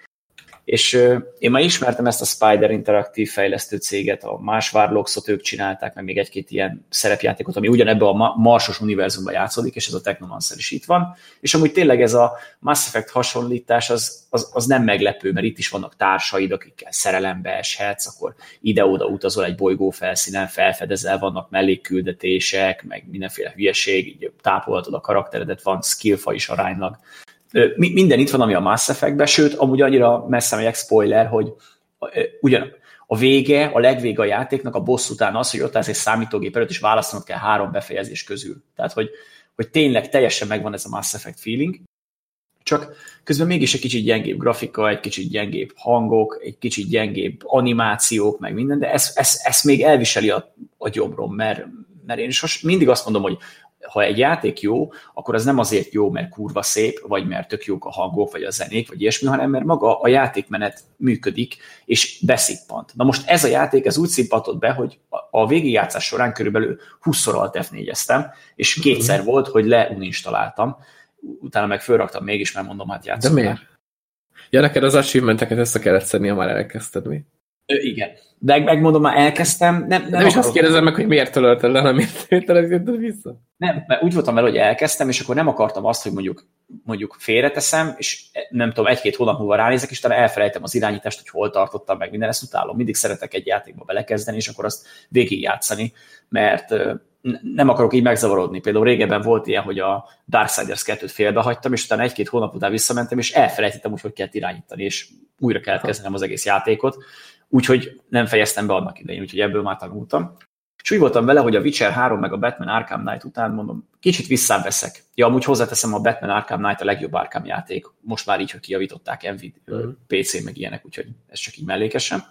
És én már ismertem ezt a Spider interaktív fejlesztő céget, a más Warlocksot ők csinálták, meg még egy-két ilyen szerepjátékot, ami ugyanebben a marsos univerzumban játszódik, és ez a Technomancer is itt van. És amúgy tényleg ez a Mass Effect hasonlítás az, az, az nem meglepő, mert itt is vannak társaid, akikkel szerelembe eshetsz, akkor ide-oda utazol egy bolygó felszínen, felfedezel, vannak mellékküldetések, meg mindenféle hülyeség, így tápolhatod a karakteredet, van skillfa is aránylag minden itt van, ami a Mass Effect-ben, sőt, amúgy annyira messze megyek spoiler, hogy ugyan a vége, a legvége a játéknak a boss után az, hogy ott állsz egy számítógép előtt, és választanod kell három befejezés közül. Tehát, hogy, hogy tényleg teljesen megvan ez a Mass Effect feeling, csak közben mégis egy kicsit gyengébb grafika, egy kicsit gyengébb hangok, egy kicsit gyengébb animációk, meg minden, de ezt, ezt, ezt még elviseli a, a gyomrom, mert, mert én is mindig azt mondom, hogy ha egy játék jó, akkor az nem azért jó, mert kurva szép, vagy mert tök jók a hangok, vagy a zenék, vagy ilyesmi, hanem mert maga a játékmenet működik, és beszippant. Na most ez a játék, ez úgy szippantott be, hogy a végigjátszás során körülbelül 20-szor alt f és kétszer volt, hogy leuninstalláltam, utána meg fölraktam mégis, mert mondom, hát játszom. De miért? Ja, neked az achievementeket ezt a kellett szedni, ha már elkezdted mi? Ö, igen. De megmondom, már elkezdtem. Nem, nem, nem is azt kérdezem meg, hogy miért törölted le, nem miért törölted vissza. Nem, mert úgy voltam vele, hogy elkezdtem, és akkor nem akartam azt, hogy mondjuk, mondjuk félreteszem, és nem tudom, egy-két hónap múlva ránézek, és utána elfelejtem az irányítást, hogy hol tartottam meg minden, ezt utálom. Mindig szeretek egy játékba belekezdeni, és akkor azt végigjátszani, mert nem akarok így megzavarodni. Például régebben volt ilyen, hogy a Darksiders 2-t félbehagytam, és utána egy-két hónap után visszamentem, és elfelejtettem úgy, hogy kell irányítani, és újra kellett kezdenem az egész játékot. Úgyhogy nem fejeztem be annak idején, úgyhogy ebből már tanultam. És úgy voltam vele, hogy a Witcher 3 meg a Batman Arkham Knight után mondom, kicsit visszaveszek. Ja, amúgy hozzáteszem, a Batman Arkham Knight a legjobb Arkham játék. Most már így, hogy kijavították Nvidia. Mhm. PC meg ilyenek, úgyhogy ez csak így mellékesen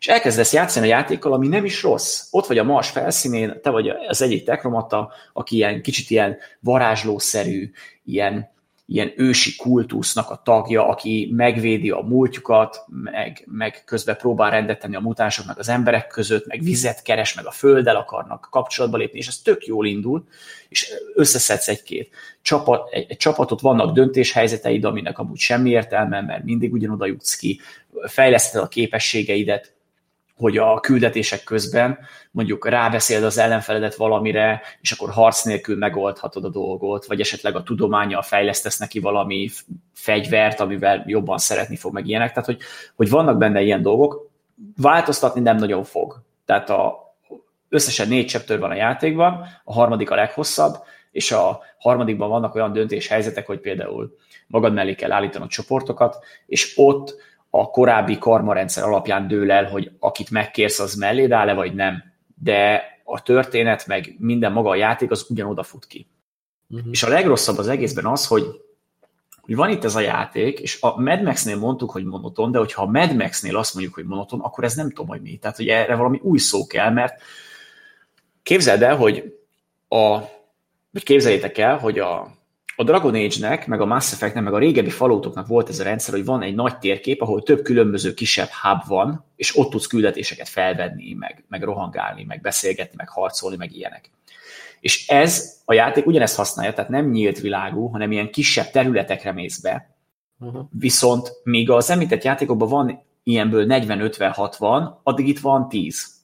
és elkezdesz játszani a játékkal, ami nem is rossz. Ott vagy a Mars felszínén, te vagy az egyik tekromata, aki ilyen kicsit ilyen varázslószerű, ilyen, ilyen ősi kultusznak a tagja, aki megvédi a múltjukat, meg, meg közben próbál rendet tenni a mutánsoknak az emberek között, meg vizet keres, meg a földdel akarnak kapcsolatba lépni, és ez tök jól indul, és összeszedsz egy-két csapat, egy, egy csapatot, vannak döntéshelyzeteid, aminek amúgy semmi értelme, mert mindig ugyanoda jutsz ki, fejleszted a képességeidet, hogy a küldetések közben mondjuk rábeszéld az ellenfeledet valamire, és akkor harc nélkül megoldhatod a dolgot, vagy esetleg a tudománya fejlesztesz neki valami fegyvert, amivel jobban szeretni fog, meg ilyenek. Tehát, hogy, hogy vannak benne ilyen dolgok, változtatni nem nagyon fog. Tehát a, összesen négy chapter van a játékban, a harmadik a leghosszabb, és a harmadikban vannak olyan döntéshelyzetek, hogy például magad mellé kell állítanod csoportokat, és ott a korábbi karmarendszer alapján dől el, hogy akit megkérsz, az melléd áll-e, vagy nem. De a történet, meg minden maga a játék, az ugyanoda fut ki. Uh-huh. És a legrosszabb az egészben az, hogy, hogy van itt ez a játék, és a Mad Max-nél mondtuk, hogy monoton, de hogyha a Mad Max-nél azt mondjuk, hogy monoton, akkor ez nem tudom, hogy mi. Tehát, hogy erre valami új szó kell, mert képzeld el, hogy a, vagy képzeljétek el, hogy a, a Dragon Age-nek, meg a Mass Effect-nek, meg a régebbi falótoknak volt ez a rendszer, hogy van egy nagy térkép, ahol több különböző kisebb hub van, és ott tudsz küldetéseket felvenni, meg, meg rohangálni, meg beszélgetni, meg harcolni, meg ilyenek. És ez a játék ugyanezt használja, tehát nem nyílt világú, hanem ilyen kisebb területekre mész be. Uh-huh. Viszont míg az említett játékokban van ilyenből 40-50-60, addig itt van 10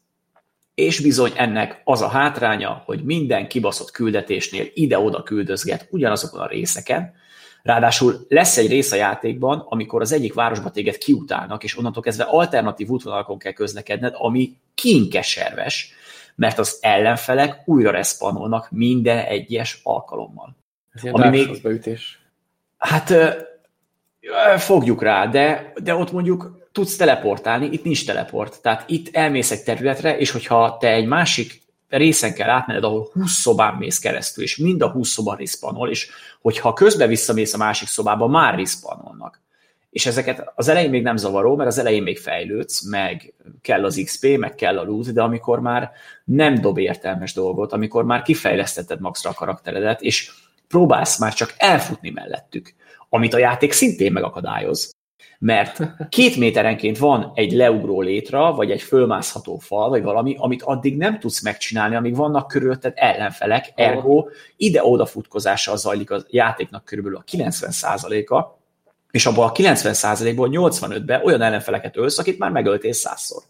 és bizony ennek az a hátránya, hogy minden kibaszott küldetésnél ide-oda küldözget ugyanazokon a részeken, Ráadásul lesz egy rész a játékban, amikor az egyik városba téged kiutálnak, és onnantól kezdve alternatív útvonalakon kell közlekedned, ami kínkeserves, mert az ellenfelek újra respawnolnak minden egyes alkalommal. Ez ilyen ami még, beütés. Hát fogjuk rá, de, de ott mondjuk tudsz teleportálni, itt nincs teleport. Tehát itt elmész egy területre, és hogyha te egy másik részen kell átmenned, ahol 20 szobán mész keresztül, és mind a 20 szoba respawnol, és hogyha közben visszamész a másik szobába, már respawnolnak. És ezeket az elején még nem zavaró, mert az elején még fejlődsz, meg kell az XP, meg kell a loot, de amikor már nem dob értelmes dolgot, amikor már kifejlesztetted maxra a karakteredet, és próbálsz már csak elfutni mellettük, amit a játék szintén megakadályoz, mert két méterenként van egy leugró létra, vagy egy fölmászható fal, vagy valami, amit addig nem tudsz megcsinálni, amíg vannak körülötted ellenfelek, ergo ide-oda futkozással zajlik a játéknak körülbelül a 90%-a, és abból a 90%-ból 85-ben olyan ellenfeleket ölsz, akit már megöltél százszor.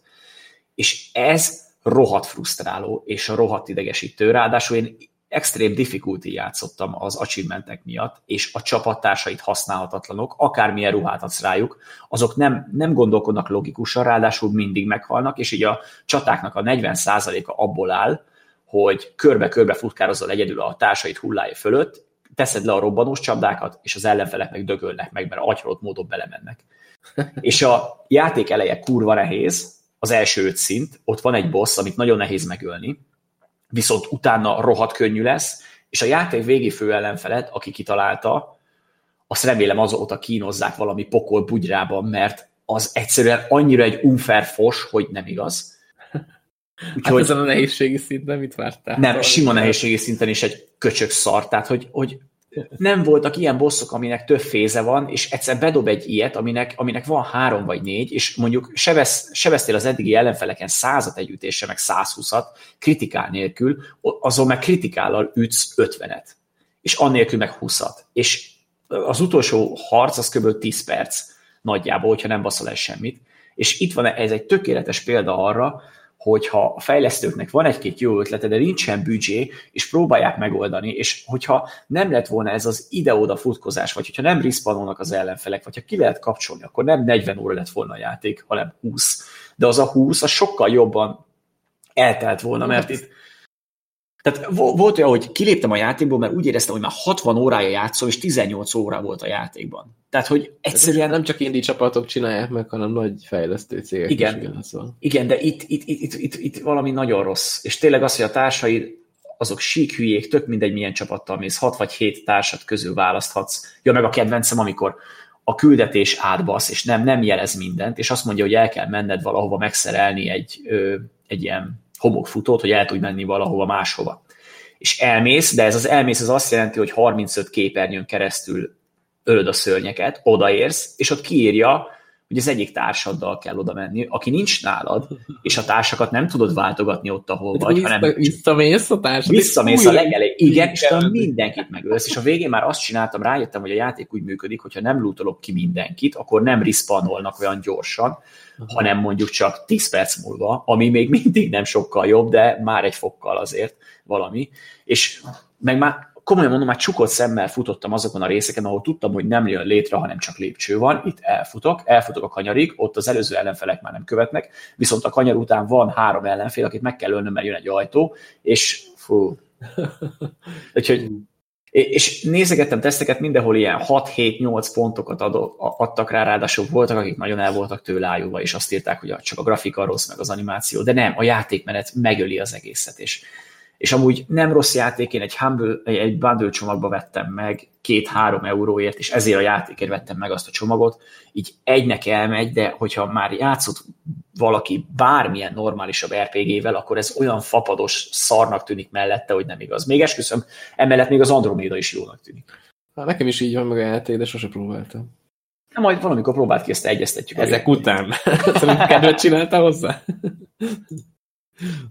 És ez rohadt frusztráló, és rohadt idegesítő. Ráadásul én extrém difficulty játszottam az achievementek miatt, és a csapattársait használhatatlanok, akármilyen ruhát adsz rájuk, azok nem, nem gondolkodnak logikusan, ráadásul mindig meghalnak, és így a csatáknak a 40%-a abból áll, hogy körbe-körbe futkározol egyedül a társait hullája fölött, teszed le a robbanós csapdákat, és az ellenfelek meg dögölnek meg, mert agyrolt módon belemennek. és a játék eleje kurva nehéz, az első öt szint, ott van egy boss, amit nagyon nehéz megölni, viszont utána rohadt könnyű lesz, és a játék végi fő ellenfelet, aki kitalálta, azt remélem azóta kínozzák valami pokol bugyrában, mert az egyszerűen annyira egy unfair fos, hogy nem igaz. Úgyhogy, hát ezen a nehézségi szinten mit vártál? Nem, sima nehézségi szinten is egy köcsök szar, tehát hogy, hogy nem voltak ilyen bosszok, aminek több féze van, és egyszer bedob egy ilyet, aminek, aminek van három vagy négy, és mondjuk sebez, sebeztél az eddigi ellenfeleken százat együttésre, meg 120-at, kritikál nélkül, azon meg kritikállal ütsz ötvenet. és annélkül meg 20-at. És az utolsó harc az kb. 10 perc nagyjából, hogyha nem baszol el semmit. És itt van ez egy tökéletes példa arra, hogyha a fejlesztőknek van egy-két jó ötlete, de nincsen büdzsé, és próbálják megoldani, és hogyha nem lett volna ez az ide-oda futkozás, vagy hogyha nem respawnolnak az ellenfelek, vagy ha ki lehet kapcsolni, akkor nem 40 óra lett volna a játék, hanem 20. De az a 20, az sokkal jobban eltelt volna, mert itt tehát volt olyan, hogy kiléptem a játékból, mert úgy éreztem, hogy már 60 órája játszom, és 18 óra volt a játékban. Tehát, hogy egyszerűen... Nem csak indie csapatok csinálják meg, hanem nagy fejlesztő cégek igen, is ugyanaz van. Igen, de itt, itt, itt, itt, itt, itt valami nagyon rossz. És tényleg az, hogy a társai azok sík hülyék, tök mindegy milyen csapattal mész, 6 vagy 7 társat közül választhatsz. Ja, meg a kedvencem, amikor a küldetés átbasz, és nem, nem jelez mindent, és azt mondja, hogy el kell menned valahova megszerelni egy, ö, egy ilyen homokfutót, hogy el tudj menni valahova máshova. És elmész, de ez az elmész az azt jelenti, hogy 35 képernyőn keresztül ölöd a szörnyeket, odaérsz, és ott kiírja, hogy az egyik társaddal kell oda menni, aki nincs nálad, és a társakat nem tudod váltogatni ott, ahol vagy, Vissza, hanem... Visszamész a társad? Visszamész a legelé. Igen, és mindenkit megölsz, és a végén már azt csináltam, rájöttem, hogy a játék úgy működik, hogyha nem lootolok ki mindenkit, akkor nem respawnolnak olyan gyorsan, hanem mondjuk csak 10 perc múlva, ami még mindig nem sokkal jobb, de már egy fokkal azért valami. És meg már komolyan mondom, már csukott szemmel futottam azokon a részeken, ahol tudtam, hogy nem jön létre, hanem csak lépcső van. Itt elfutok, elfutok a kanyarig, ott az előző ellenfelek már nem követnek, viszont a kanyar után van három ellenfél, akit meg kell ölnöm, mert jön egy ajtó, és fú. Úgyhogy és nézegettem teszteket, mindenhol ilyen 6-7-8 pontokat adok, adtak rá, ráadásul voltak, akik nagyon el voltak tőle ájulva, és azt írták, hogy csak a grafika rossz, meg az animáció, de nem, a játékmenet megöli az egészet, és és amúgy nem rossz játék, én egy, humble, egy bundle csomagba vettem meg két-három euróért, és ezért a játékért vettem meg azt a csomagot, így egynek elmegy, de hogyha már játszott valaki bármilyen normálisabb RPG-vel, akkor ez olyan fapados szarnak tűnik mellette, hogy nem igaz. Még esküszöm, emellett még az Andromeda is jónak tűnik. Hát nekem is így van meg a játék, de sose próbáltam. Na, majd valamikor próbált ki, ezt egyeztetjük. Ezek után. Szerintem kedvet csinálta hozzá?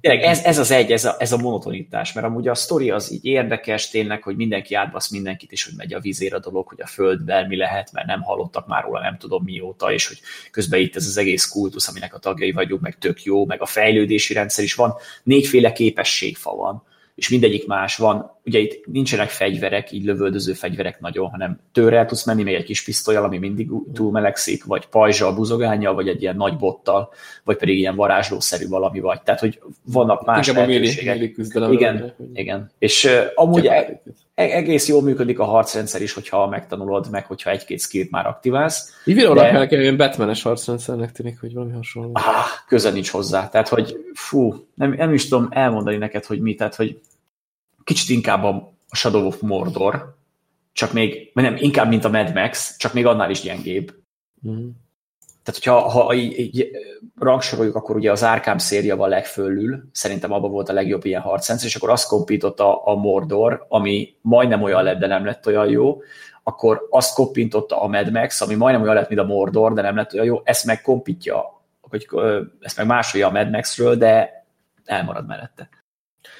Tényleg ez, ez az egy, ez a, ez a monotonitás, mert amúgy a sztori az így érdekes tényleg, hogy mindenki átbasz mindenkit, és hogy megy a vízér a dolog, hogy a földben mi lehet, mert nem hallottak már róla, nem tudom mióta, és hogy közben itt ez az egész kultusz, aminek a tagjai vagyunk, meg tök jó, meg a fejlődési rendszer is van, négyféle képességfa van és mindegyik más van. Ugye itt nincsenek fegyverek, így lövöldöző fegyverek nagyon, hanem tőrrel tudsz menni, még egy kis pisztolyal, ami mindig túl melegszik, vagy pajzsal, buzogányjal, vagy egy ilyen nagy bottal, vagy pedig ilyen varázslószerű valami vagy. Tehát, hogy vannak más Inkább lehetőségek. A küzdelem igen, igen. És uh, amúgy e, e, egész jól működik a harcrendszer is, hogyha megtanulod, meg hogyha egy-két skillt már aktiválsz. Így videónak de... kell ilyen Batmanes harcrendszernek tűnik, hogy valami hasonló. Ah, köze nincs hozzá. Tehát, hogy fú, nem, nem is tudom elmondani neked, hogy mi, tehát, hogy kicsit inkább a Shadow of Mordor, csak még, nem, inkább, mint a Mad Max, csak még annál is gyengébb. Mm. Tehát, hogyha ha így, így rangsoroljuk, akkor ugye az Arkham széria van legfölül, szerintem abban volt a legjobb ilyen harcrendszer, és akkor azt kompította a Mordor, ami majdnem olyan lett, de nem lett olyan jó, akkor azt kompintotta a Mad Max, ami majdnem olyan lett, mint a Mordor, de nem lett olyan jó, ezt meg kompítja, hogy ezt meg másolja a Mad Maxről, de elmarad mellette.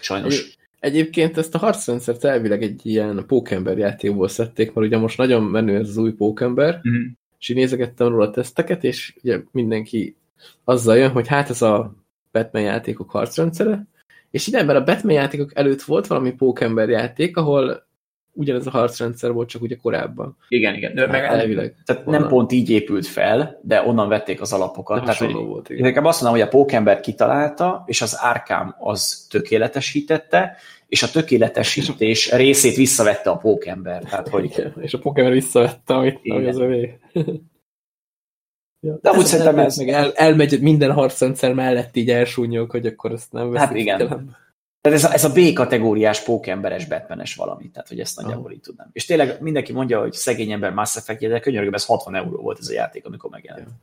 Sajnos. Egyébként ezt a harcrendszert elvileg egy ilyen pókember játékból szedték, mert ugye most nagyon menő ez az új pókember, mm. és így nézegettem róla a teszteket, és ugye mindenki azzal jön, hogy hát ez a Batman játékok harcrendszere, és így mert a Batman játékok előtt volt valami pókember játék, ahol ugyanez a harcrendszer volt, csak ugye korábban. Igen, igen. Hát, meg elvileg. Tehát onnan. nem pont így épült fel, de onnan vették az alapokat. Tehát, hogy, volt, igen. Nekem azt mondom, hogy a pókember kitalálta, és az Arkham az tökéletesítette, és a tökéletesítés részét visszavette a pókember. Tehát, hogy... Igen, és a pókember visszavette, amit, ami az övé. Ja, de úgy szerintem ez... Meg el, elmegy minden harcrendszer mellett így elsúnyog, hogy akkor ezt nem veszik Hát igen. Tehát ez a, ez a B-kategóriás pókemberes Batmanes valami, tehát hogy ezt nagyjából így tudnám. És tényleg mindenki mondja, hogy szegény ember Mass effect de könyörgöm, ez 60 euró volt ez a játék, amikor megjelent. Ja.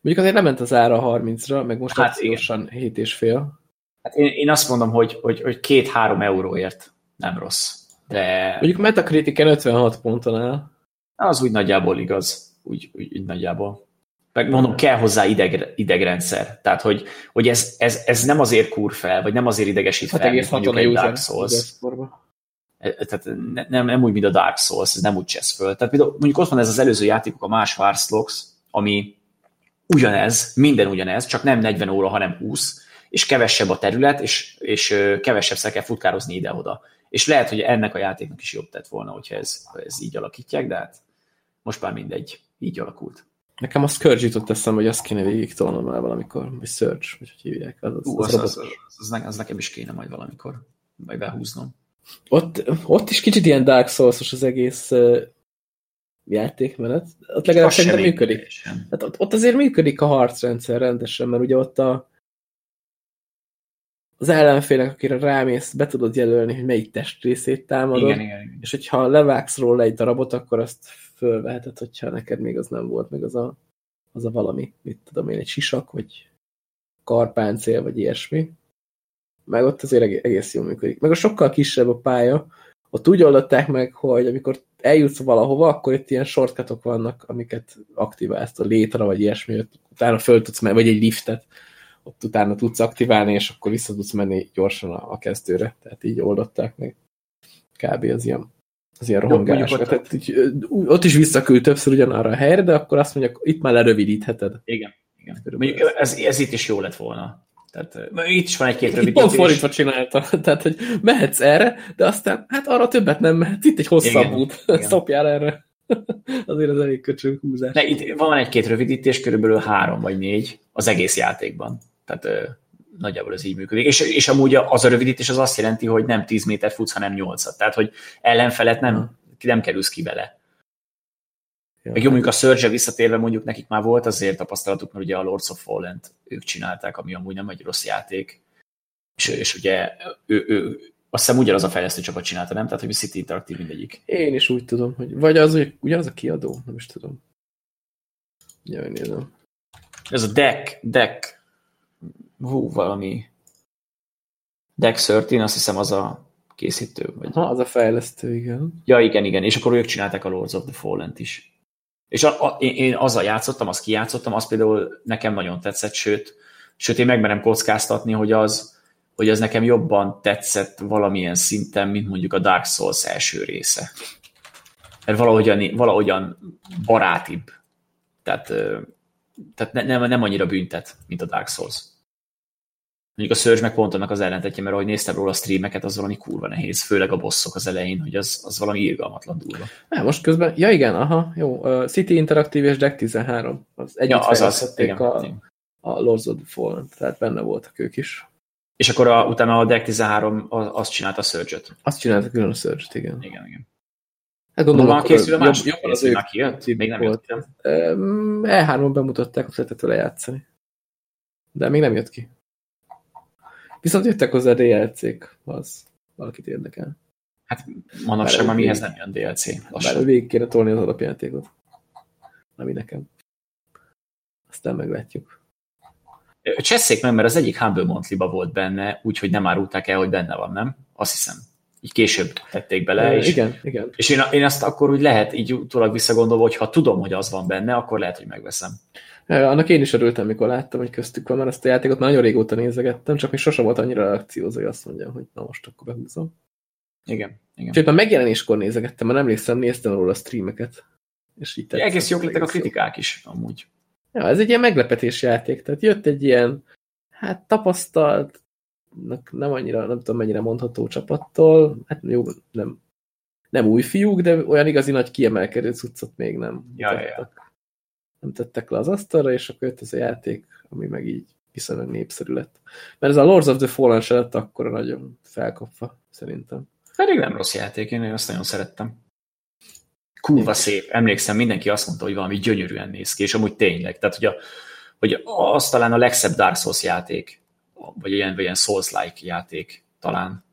Mondjuk azért nem ment az ára 30-ra, meg most hát akciósan 7 és fél. Hát én, én azt mondom, hogy, hogy, hogy két-három euróért nem rossz. De... Mondjuk Metacritic-en 56 ponton áll. Az úgy nagyjából igaz. Úgy, úgy, úgy nagyjából. Meg mondom, kell hozzá ideg, idegrendszer. Tehát, hogy, hogy ez, ez, ez nem azért kúr fel, vagy nem azért idegesít hát fel, mint mondjuk egy Dark Souls. E, tehát nem, nem úgy, mint a Dark Souls, ez nem úgy csesz föl. Tehát mondjuk ott van ez az előző játékok, a más Warslocks, ami ugyanez, minden ugyanez, csak nem 40 óra, hanem 20, és kevesebb a terület, és, és kevesebb kell futkározni ide-oda. És lehet, hogy ennek a játéknak is jobb tett volna, hogyha ez, ez így alakítják, de hát most már mindegy, így alakult. Nekem a Scourge jutott eszembe, hogy azt kéne végig tolnom már valamikor, vagy Search, vagy hogy hívják. Az, az, Ú, az, az, az, az, az, nekem is kéne majd valamikor, meg behúznom. Ott, ott is kicsit ilyen Dark Souls-os az egész uh, játékmenet. Ott legalább szerintem működik. Hát ott, ott azért működik a harcrendszer rendesen, mert ugye ott a az ellenfélnek, akire rámész, be tudod jelölni, hogy melyik testrészét támadod, igen, igen, igen. és hogyha levágsz róla egy darabot, akkor azt fölveheted, hogyha neked még az nem volt, meg az a, az a valami, mit tudom én, egy sisak, vagy karpáncél, vagy ilyesmi. Meg ott azért egész jól működik. Meg a sokkal kisebb a pálya, ott úgy oldották meg, hogy amikor eljutsz valahova, akkor itt ilyen shortcutok vannak, amiket aktiválsz a létre, vagy ilyesmi, utána föl tudsz menni, vagy egy liftet, ott utána tudsz aktiválni, és akkor vissza tudsz menni gyorsan a, a kezdőre. Tehát így oldották meg. Kb. az ilyen, az ilyen rohangás. Ott, Tehát, így, ott is visszaküld többször ugyanarra a helyre, de akkor azt mondja, itt már lerövidítheted. Igen. igen. Mondjuk ez, ez itt is jó lett volna. Tehát itt is van egy-két rövid. Pont fordítva csinálta. Tehát, hogy mehetsz erre, de aztán hát arra többet nem mehetsz. Itt egy hosszabb igen, út. Szopjál erre. Azért az elég köcsög húzás. Ne, itt van egy-két rövidítés, körülbelül három vagy négy az egész játékban. Tehát nagyjából ez így működik. És, és amúgy az a rövidítés az azt jelenti, hogy nem 10 méter futsz, hanem 8 Tehát, hogy ellenfelet nem, nem kerülsz ki vele. Ja. Meg jó, mondjuk a surge visszatérve mondjuk nekik már volt azért tapasztalatuk, mert ugye a Lords of fallen ők csinálták, ami amúgy nem egy rossz játék. És, és ugye ő, ő, azt hiszem ugyanaz a fejlesztő csapat csinálta, nem? Tehát, hogy City Interactive mindegyik. Én is úgy tudom, hogy vagy az, hogy ugyanaz a kiadó, nem is tudom. Jaj, nézem. Ez a deck, deck, hú, valami deck 13, azt hiszem az a készítő. Vagy... Ha, az a fejlesztő, igen. Ja, igen, igen, és akkor ők csinálták a Lords of the Fallen-t is. És a, a, én, én azzal játszottam, azt kijátszottam, az például nekem nagyon tetszett, sőt, sőt én megmerem kockáztatni, hogy az, hogy az nekem jobban tetszett valamilyen szinten, mint mondjuk a Dark Souls első része. Mert valahogyan, valahogyan barátibb. Tehát, tehát ne, nem, nem annyira büntet, mint a Dark Souls. Mondjuk a Surge meg pont annak az ellentetje, mert ahogy néztem róla a streameket, az valami kurva nehéz, főleg a bosszok az elején, hogy az, az valami irgalmatlan durva. Ja, most közben, ja igen, aha, jó, uh, City Interactive és Deck 13, az együtt ja, az az, igen, a, igen. a Lords of the Fallen, tehát benne voltak ők is. És akkor a, utána a Deck 13 azt csinálta a Surge-öt. Azt csinálta külön a Surge-t, igen. Igen, igen. Hát gondolom, már készül a másik jobb, az már kijött? Még nem volt. jött ki. E3-on bemutatták, hogy lehetett vele játszani. De még nem jött ki. Viszont jöttek hozzá DLC-k, az valakit érdekel. Hát manapság már mihez nem jön DLC. Lassan. Bár végig kéne tolni az alapjátékot. Ami nekem. Aztán meglátjuk. Csesszék meg, mert az egyik Humble monthly volt benne, úgyhogy nem árulták el, hogy benne van, nem? Azt hiszem. Így később tették bele. E, és, igen, igen. És én, én azt akkor úgy lehet, így utólag visszagondolva, hogy ha tudom, hogy az van benne, akkor lehet, hogy megveszem. Annak én is örültem, mikor láttam, hogy köztük van, mert ezt a játékot már nagyon régóta nézegettem, csak még sosem volt annyira reakciózó, hogy azt mondjam, hogy na most akkor behúzom. Igen. igen. Sőt, már megjelenéskor nézegettem, mert emlékszem, néztem róla a streameket. És így tetszett, Egész jók lettek a kritikák is, amúgy. Ja, ez egy ilyen meglepetés játék, tehát jött egy ilyen, hát tapasztalt, nem annyira, nem tudom mennyire mondható csapattól, hát jó, nem, nem új fiúk, de olyan igazi nagy kiemelkedő cuccot még nem ja, ja nem tettek le az asztalra, és akkor jött ez a játék, ami meg így viszonylag népszerű lett. Mert ez a Lords of the Fallen se lett akkora nagyon felkapva, szerintem. Pedig nem rossz játék, én azt nagyon szerettem. Kurva szép. Emlékszem, mindenki azt mondta, hogy valami gyönyörűen néz ki, és amúgy tényleg. Tehát, hogy, a, hogy az talán a legszebb Dark Souls játék, vagy ilyen, vagy ilyen Souls-like játék talán.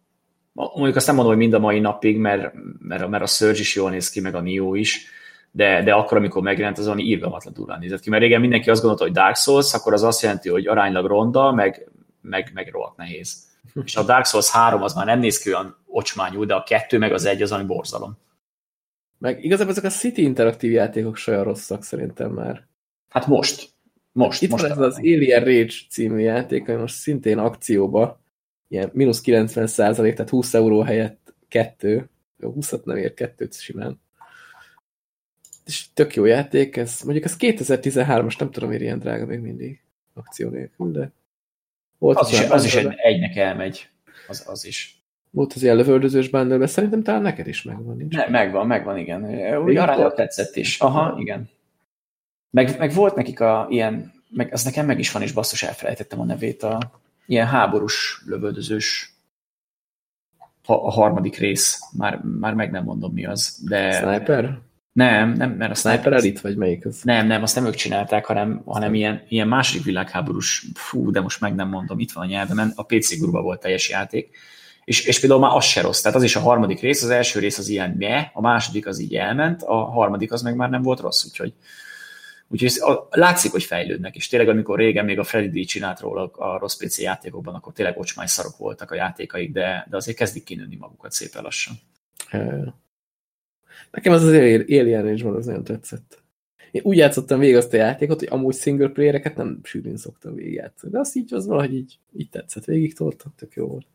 Mondjuk azt nem mondom, hogy mind a mai napig, mert, mert, mert a Surge is jól néz ki, meg a Nio is, de, de akkor, amikor megjelent, az valami írgalmatlan durván nézett ki. Mert régen mindenki azt gondolta, hogy Dark Souls, akkor az azt jelenti, hogy aránylag ronda, meg, meg, meg rohadt nehéz. És a Dark Souls 3 az már nem néz ki olyan ocsmányú, de a kettő meg az egy az, ami borzalom. Meg igazából ezek a City interaktív játékok se olyan rosszak szerintem már. Hát most. Most. Itt most van ez az Alien Rage című játék, ami most szintén akcióba, ilyen mínusz 90 százalék, tehát 20 euró helyett kettő, 20 nem ér, kettőt simán. És tök jó játék, ez, mondjuk ez 2013-as, nem tudom, miért ilyen drága még mindig akció nélkül, de volt az, az, is, az is egy, egynek elmegy, az, az is. Volt az ilyen lövöldözős bundle szerintem talán neked is megvan. Nincs ne, megvan, megvan, igen. Úgy aránylag tetszett is. Aha, igen. Meg, meg volt nekik a ilyen, meg az nekem meg is van, és basszus elfelejtettem a nevét, a ilyen háborús lövöldözős a harmadik rész, már, már meg nem mondom mi az, de... Sniper? Nem, nem, mert a Sniper Elite, vagy melyik az? Nem, nem, azt nem ők csinálták, hanem, hanem ilyen, ilyen második világháborús, fú, de most meg nem mondom, itt van a nyelvemen, a PC gruba volt teljes játék, és, és például már az se rossz, tehát az is a harmadik rész, az első rész az ilyen me, a második az így elment, a harmadik az meg már nem volt rossz, úgyhogy Úgyhogy ez, a, látszik, hogy fejlődnek, és tényleg amikor régen még a Freddy D csinált róla a rossz PC játékokban, akkor tényleg ocsmány szarok voltak a játékaik, de, de azért kezdik kinőni magukat szépen lassan. Nekem az az Alien age az nagyon tetszett. Én úgy játszottam végig azt a játékot, hogy amúgy single playereket nem sűrűn szoktam végigjátszani. De azt így az valahogy így, így tetszett. Végig toltam, tök jó volt.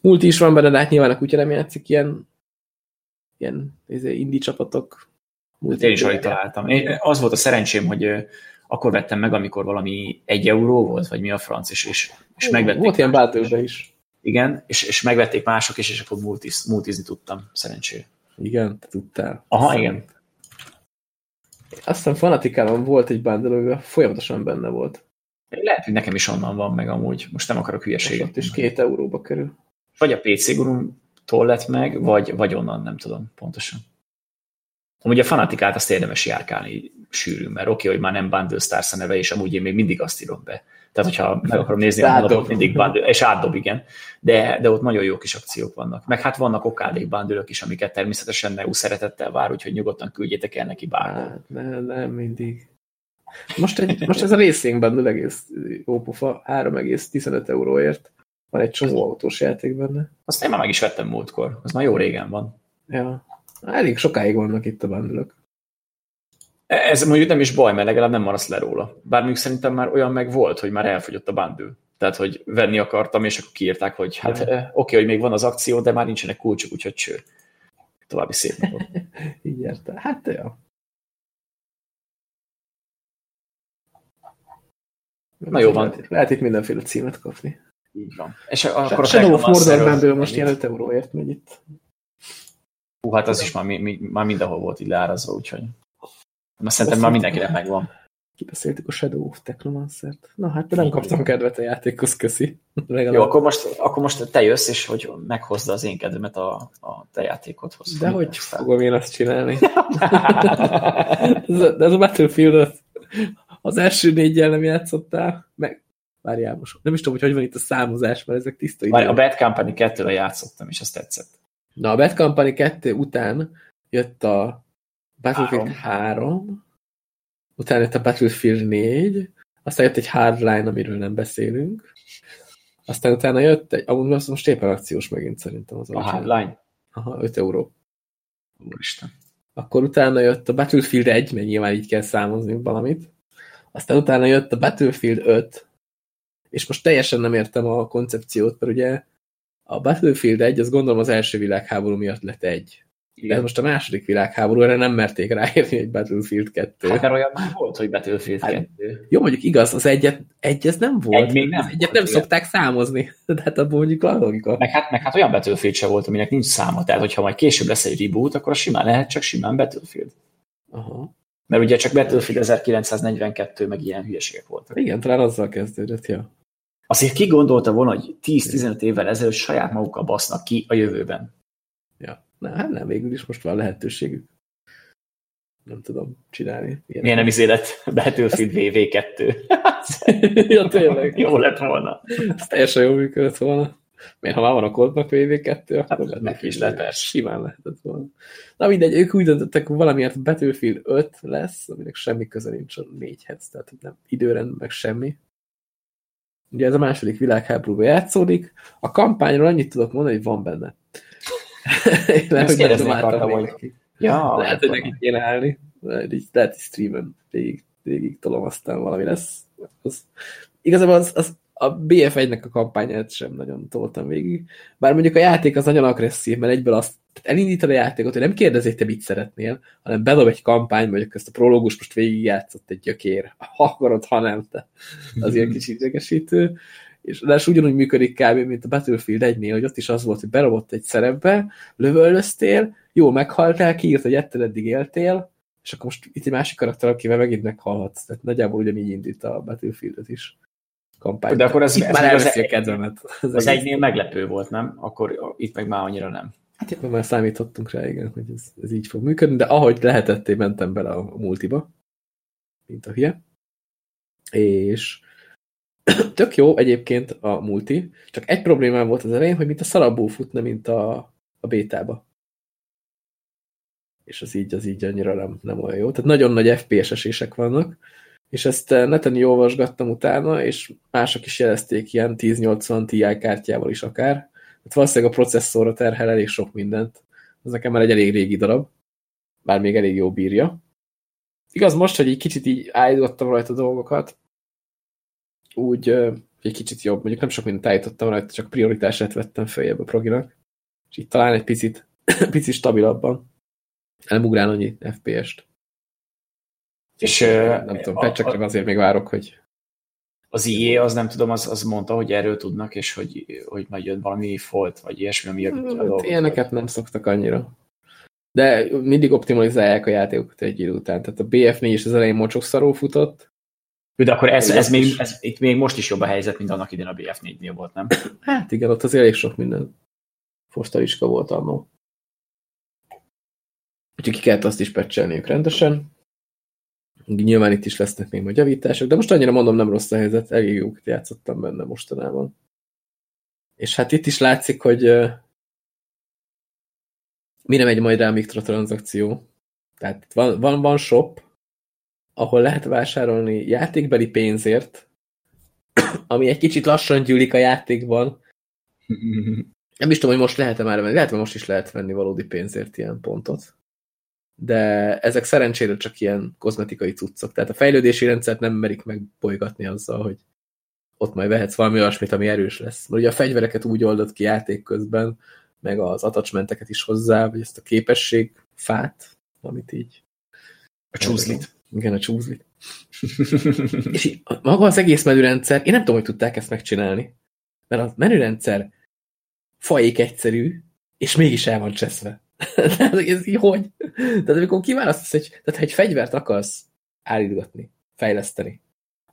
Multi is van benne, de hát nyilván a kutya nem játszik ilyen, ilyen izé, indie csapatok. Multi Én is alig találtam. Én, az volt a szerencsém, hogy akkor vettem meg, amikor valami egy euró volt, vagy mi a franc, és, és, és Ó, megvették. Volt ilyen bátőbe is. Igen, és, és megvették mások is, és akkor multiz, multizni tudtam, szerencsére. Igen, te tudtál. Aha, Aztán, igen. Aztán fanatikában volt egy bundle folyamatosan benne volt. Lehet, hogy nekem is onnan van meg amúgy. Most nem akarok hülyeséget. És két euróba kerül. Vagy a PC gurumtól lett meg, vagy, vagy onnan, nem tudom pontosan. Amúgy a fanatikát azt érdemes járkálni sűrűn, mert oké, okay, hogy már nem Bundle Stars a neve, és amúgy én még mindig azt írom be. Tehát, hogyha meg akarom nézni, a mindig bundle, és átdob, igen. De, de ott nagyon jó kis akciók vannak. Meg hát vannak okádék bundle is, amiket természetesen EU szeretettel vár, úgyhogy nyugodtan küldjétek el neki bárhol. Hát, nem, nem mindig. Most, egy, most ez a Racing Bundle egész jó pofa, 3,15 euróért. Van egy csomó autós játék benne. Azt én már meg is vettem múltkor, az már jó régen van. Ja. Elég sokáig vannak itt a bundle -ök. Ez mondjuk nem is baj, mert legalább nem maradsz le róla. Bár mondjuk szerintem már olyan meg volt, hogy már elfogyott a bundle. Tehát, hogy venni akartam, és akkor kiírták, hogy hát oké, okay, hogy még van az akció, de már nincsenek kulcsok, úgyhogy cső. További szép napot. Így érte. Hát, ja. Na jó van. Lehet, lehet itt mindenféle címet kapni. Így van. És akkor Shadow of Mordor most ilyen 5 euróért megy itt. Hú, hát az is már, mi, mi, már mindenhol volt így leárazva, úgyhogy... Mert szerintem már mindenkinek megvan. Kibeszéltük a Shadow of Technomancer-t. Na hát, nem kaptam kedvet a játékhoz, köszi. Legalább. Jó, akkor most, akkor most te jössz, és hogy meghozd az én kedvemet a, a te játékodhoz. De hogy aztán... fogom én azt csinálni? a, ez a battlefield az első négyel nem játszottál, meg várjál most, nem is tudom, hogy hogy van itt a számozás, mert ezek tiszta idők. A Bad Company 2-re játszottam, és azt tetszett. Na, a Bad Company 2 után jött a Battlefield 3, 3 utána jött a Battlefield 4, aztán jött egy Hardline, amiről nem beszélünk, aztán utána jött egy, amúgy az most éppen akciós megint szerintem az. A Hardline? Aha, 5 euró. Úristen. Akkor utána jött a Battlefield 1, mert nyilván így kell számozni valamit. Aztán utána jött a Battlefield 5, és most teljesen nem értem a koncepciót, mert ugye a Battlefield 1, az gondolom az első világháború miatt lett egy. Igen. Most a második világháborúra nem merték ráérni egy Battlefield 2. Hát mert olyan már volt, hogy Battlefield hát, 2. Jó, mondjuk igaz, az egyet, egy ez nem volt. Egy még nem az egyet volt, nem igen. szokták számozni. De hát abból mondjuk a logika. Meg hát, meg hát olyan Battlefield se volt, aminek nincs száma. Tehát, hogyha majd később lesz egy reboot, akkor simán lehet csak simán Battlefield. Aha. Mert ugye csak Battlefield 1942, meg ilyen hülyeségek voltak. Igen, talán azzal kezdődött, ja. Azért ki gondolta volna, hogy 10-15 évvel ezelőtt saját magukkal basznak ki a jövőben? Na, hát nem, végül is most van lehetőségük. Nem tudom csinálni. Ilyen Milyen nem is élet Battlefield VV2. ja, tényleg. jó lett volna. Ez teljesen jó működött volna. Miért, ha már van a kodnak VV2, akkor hát, neki is lehet. Simán lehetett volna. Na mindegy, ők úgy döntöttek, hogy valamiért Battlefield 5 lesz, aminek semmi köze nincs a 4-hez, tehát nem időrend, meg semmi. Ugye ez a második világháborúban játszódik. A kampányról annyit tudok mondani, hogy van benne. lehet, hogy nem akartam, hogy... Ja, lehet, hogy neki kéne állni. Lehet, hogy streamen végig, végig tolom, aztán valami lesz. Az, igazából az, az, a BF1-nek a kampányát sem nagyon toltam végig. Bár mondjuk a játék az nagyon agresszív, mert egyből azt elindítod a játékot, hogy nem kérdezi, hogy te mit szeretnél, hanem bedob egy kampány, vagy ezt a prológus most végigjátszott egy gyökér. Ha akarod, ha nem, te. Az ilyen kicsit idegesítő. És de ugyanúgy működik kb. mint a Battlefield 1-nél, hogy ott is az volt, hogy berobott egy szerepbe, lövöldöztél, jó, meghaltál, kiírt, hogy ettől eddig éltél, és akkor most itt egy másik karakter, akivel megint meghalhatsz. Tehát nagyjából ugyanígy indít a Battlefield-et is kampány. De akkor ez, itt ez már elveszi a kedvemet. az, az egynél meglepő volt, nem? Akkor itt meg már annyira nem. Hát itt már számítottunk rá, igen, hogy ez, ez így fog működni, de ahogy lehetett, mentem bele a multiba, mint a hülye. És tök jó egyébként a multi, csak egy problémám volt az elején, hogy mint a szarabból futna, mint a, a bétába. És az így, az így annyira nem, nem olyan jó. Tehát nagyon nagy FPS esések vannak, és ezt eh, neten olvasgattam utána, és mások is jelezték ilyen 1080 Ti kártyával is akár. Tehát valószínűleg a processzorra terhel elég sok mindent. Ez nekem már egy elég régi darab, bár még elég jó bírja. Igaz most, hogy egy kicsit így állítottam rajta dolgokat, úgy egy kicsit jobb, mondjuk nem sok mindent állítottam rajta, csak prioritását vettem följebb a proginak, és így talán egy picit, picit stabilabban elmugrál annyi FPS-t. És nem tudom, patchekre azért még várok, hogy az IE, az nem tudom, az, az mondta, hogy erről tudnak, és hogy, hogy majd jön valami folt, vagy ilyesmi, ami hát, a dolgot. Ilyeneket nem szoktak annyira. De mindig optimalizálják a játékokat egy idő után. Tehát a BF4 is az elején mocsok futott, de akkor ez, ez, még, ez, itt még most is jobb a helyzet, mint annak idén a BF4-nél volt, nem? Hát igen, ott az elég sok minden fostariska volt annó. Úgyhogy ki kellett azt is pecselniük rendesen. Nyilván itt is lesznek még majd javítások, de most annyira mondom, nem rossz a helyzet, elég jókat játszottam benne mostanában. És hát itt is látszik, hogy uh, mire megy majd rá a mikrotranszakció. Tehát van, van, van shop, ahol lehet vásárolni játékbeli pénzért, ami egy kicsit lassan gyűlik a játékban. Nem is tudom, hogy most lehet-e már venni. Lehet, hogy most is lehet venni valódi pénzért ilyen pontot. De ezek szerencsére csak ilyen kozmetikai cuccok. Tehát a fejlődési rendszert nem merik megbolygatni azzal, hogy ott majd vehetsz valami olyasmit, ami erős lesz. Mert ugye a fegyvereket úgy oldott ki játék közben, meg az attachmenteket is hozzá, vagy ezt a képesség fát, amit így... A csúszlit. Igen, a csúzli. és maga az egész menürendszer, én nem tudom, hogy tudták ezt megcsinálni. Mert a menürendszer fajék egyszerű, és mégis el van cseszve. tehát ez így hogy? Tehát amikor kiválasztasz egy, tehát ha egy fegyvert akarsz állítgatni, fejleszteni,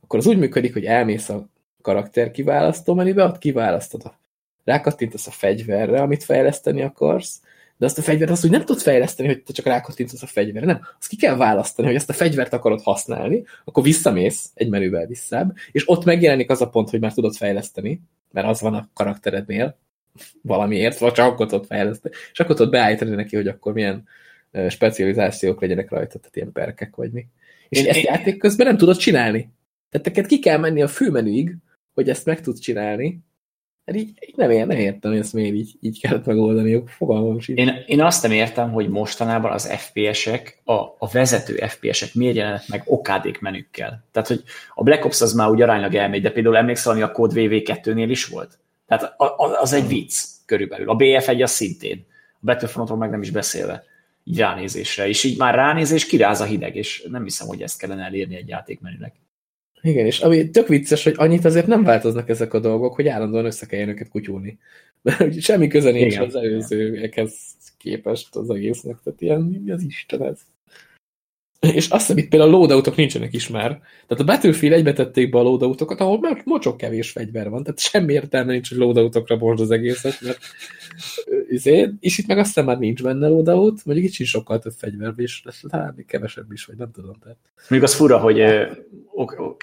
akkor az úgy működik, hogy elmész a karakter kiválasztó menübe, ott kiválasztod a rákattintasz a fegyverre, amit fejleszteni akarsz, de azt a fegyvert azt úgy nem tudsz fejleszteni, hogy te csak rákattintasz a fegyverre, nem. Azt ki kell választani, hogy ezt a fegyvert akarod használni, akkor visszamész egy menüvel visszább, és ott megjelenik az a pont, hogy már tudod fejleszteni, mert az van a karakterednél valamiért, vagy csak akkor tudod fejleszteni, és akkor tudod beállítani neki, hogy akkor milyen specializációk legyenek rajta, tehát ilyen perkek vagy mi. És én, ezt én... játék közben nem tudod csinálni. Tehát neked ki kell menni a főmenüig, hogy ezt meg tudsz csinálni, Hát így, így nem, ér, nem értem, hogy ezt miért így, így kellett megoldani, fogalmam sincs. Én, én azt nem értem, hogy mostanában az FPS-ek, a, a vezető FPS-ek miért jelennek meg okádék menükkel. Tehát, hogy a Black Ops az már úgy aránylag elmegy, de például emlékszel, ami a Code VV2-nél is volt? Tehát az egy vicc körülbelül. A BF1 az szintén. A Battlefrontról meg nem is beszélve. Így ránézésre. És így már ránézés kiráz a hideg, és nem hiszem, hogy ezt kellene elérni egy játékmenünek. Igen, és ami tök vicces, hogy annyit azért nem változnak ezek a dolgok, hogy állandóan össze kelljen őket kutyulni. Mert semmi köze nincs Igen. az előzőekhez képest az egésznek, tehát ilyen, mi az Isten ez? És azt hiszem, itt például a loadoutok nincsenek is már. Tehát a Battlefield egybe tették be a loadoutokat, ahol már mocsok kevés fegyver van. Tehát semmi értelme nincs, hogy loadoutokra bontsd az egészet, mert izé, és itt meg aztán már nincs benne loadout, mondjuk itt is sokkal több fegyver, és talán még kevesebb is, vagy nem tudom. Tehát. Még az fura, hogy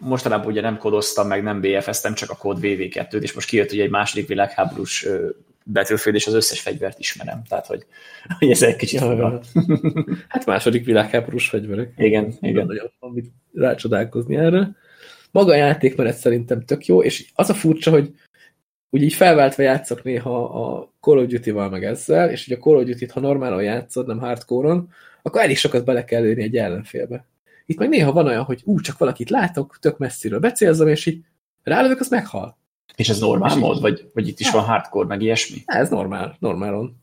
mostanában ugye nem kodoztam, meg nem BFS-tem, csak a kód VV2-t, és most kijött, hogy egy második világháborús Battlefield, és az összes fegyvert ismerem. Tehát, hogy, hogy ez egy kicsit hát második világháborús fegyverek. Igen, igen. Nagyon, amit rácsodálkozni erre. Maga a játékmenet szerintem tök jó, és az a furcsa, hogy úgy így felváltva játszok néha a Call of Duty-val meg ezzel, és hogy a Call of Duty-t, ha normálon játszod, nem hardcore-on, akkor elég sokat bele kell lőni egy ellenfélbe. Itt meg néha van olyan, hogy ú, csak valakit látok, tök messziről becélzem, és így rálövök, az meghal. És ez normál mód, vagy, vagy itt is van hardcore, meg ilyesmi? Ez normál, normálon.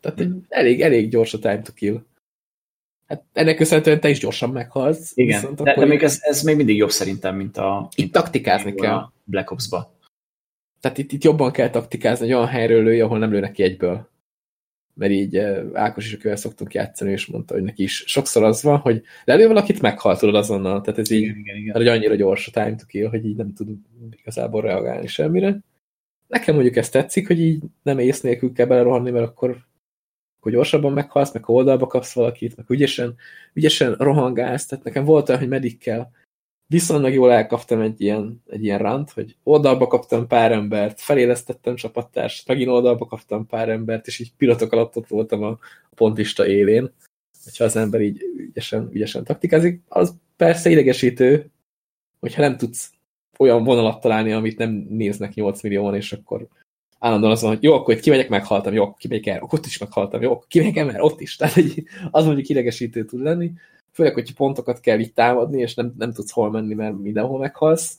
Tehát egy elég, elég gyors a time to kill. Hát ennek köszönhetően te is gyorsan meghalsz. Igen, de, akkor de még ez, ez még mindig jobb szerintem, mint a... Itt taktikázni kell. A Black Ops-ba. Tehát itt, itt jobban kell taktikázni, hogy olyan helyről lőj, ahol nem lőnek ki egyből. Mert így Ákos is, akivel szoktunk játszani, és mondta, hogy neki is sokszor az van, hogy lelő valakit, meghalt tudod azonnal. Tehát ez így, igen, igen, igen. hogy annyira gyors a time to kill, hogy így nem tud igazából reagálni semmire. Nekem mondjuk ezt tetszik, hogy így nem ész nélkül kell belerohanni, mert akkor akkor gyorsabban meghalsz, meg oldalba kapsz valakit, meg ügyesen, ügyesen rohangálsz, tehát nekem volt olyan, hogy medikkel viszonylag jól elkaptam egy ilyen, egy ilyen rant, hogy oldalba kaptam pár embert, felélesztettem csapattársat, megint oldalba kaptam pár embert, és így pilotok alatt ott voltam a pontista élén. Hogyha az ember így ügyesen, ügyesen taktikázik, az persze idegesítő, hogyha nem tudsz olyan vonalat találni, amit nem néznek 8 millióan, és akkor állandóan az van, hogy jó, akkor itt kimegyek, meghaltam, jó, kimegyek el, ott is meghaltam, jó, kimegyek el, mert ott is. Tehát az mondjuk idegesítő tud lenni, főleg, hogyha pontokat kell itt támadni, és nem, nem tudsz hol menni, mert mindenhol meghalsz.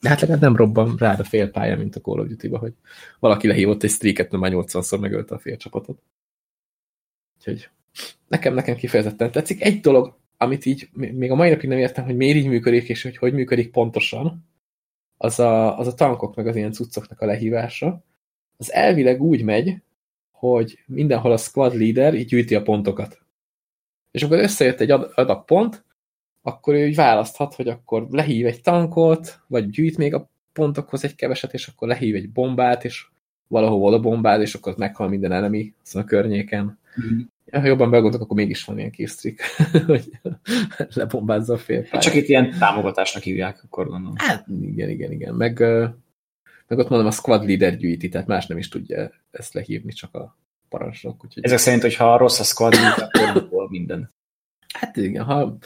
De hát legalább nem robban rád a fél pálya, mint a Call of Duty-ba, hogy valaki lehívott egy streaket, mert már 80-szor megölte a fél csapatot. Úgyhogy nekem, nekem kifejezetten tetszik. Egy dolog, amit így még a mai napig nem értem, hogy miért így működik, és hogy hogy működik pontosan, az a, az a tankok meg az ilyen cuccoknak a lehívása, az elvileg úgy megy, hogy mindenhol a squad leader így gyűjti a pontokat. És akkor összejött egy adag pont, akkor ő így választhat, hogy akkor lehív egy tankot, vagy gyűjt még a pontokhoz egy keveset, és akkor lehív egy bombát, és valahol a bombád, és akkor meghal minden enemi azon a környéken. Mm -hmm ha jobban begondolok, akkor mégis van ilyen késztrik, hogy lebombázza a fél hát Csak itt ilyen támogatásnak hívják, akkor gondolom. Hát igen, igen, igen. Meg, meg ott mondom, a squad leader gyűjti, tehát más nem is tudja ezt lehívni, csak a parancsnok. Úgyhogy... Ezek szerint, hogyha rossz a squad akkor minden. Hát igen, ha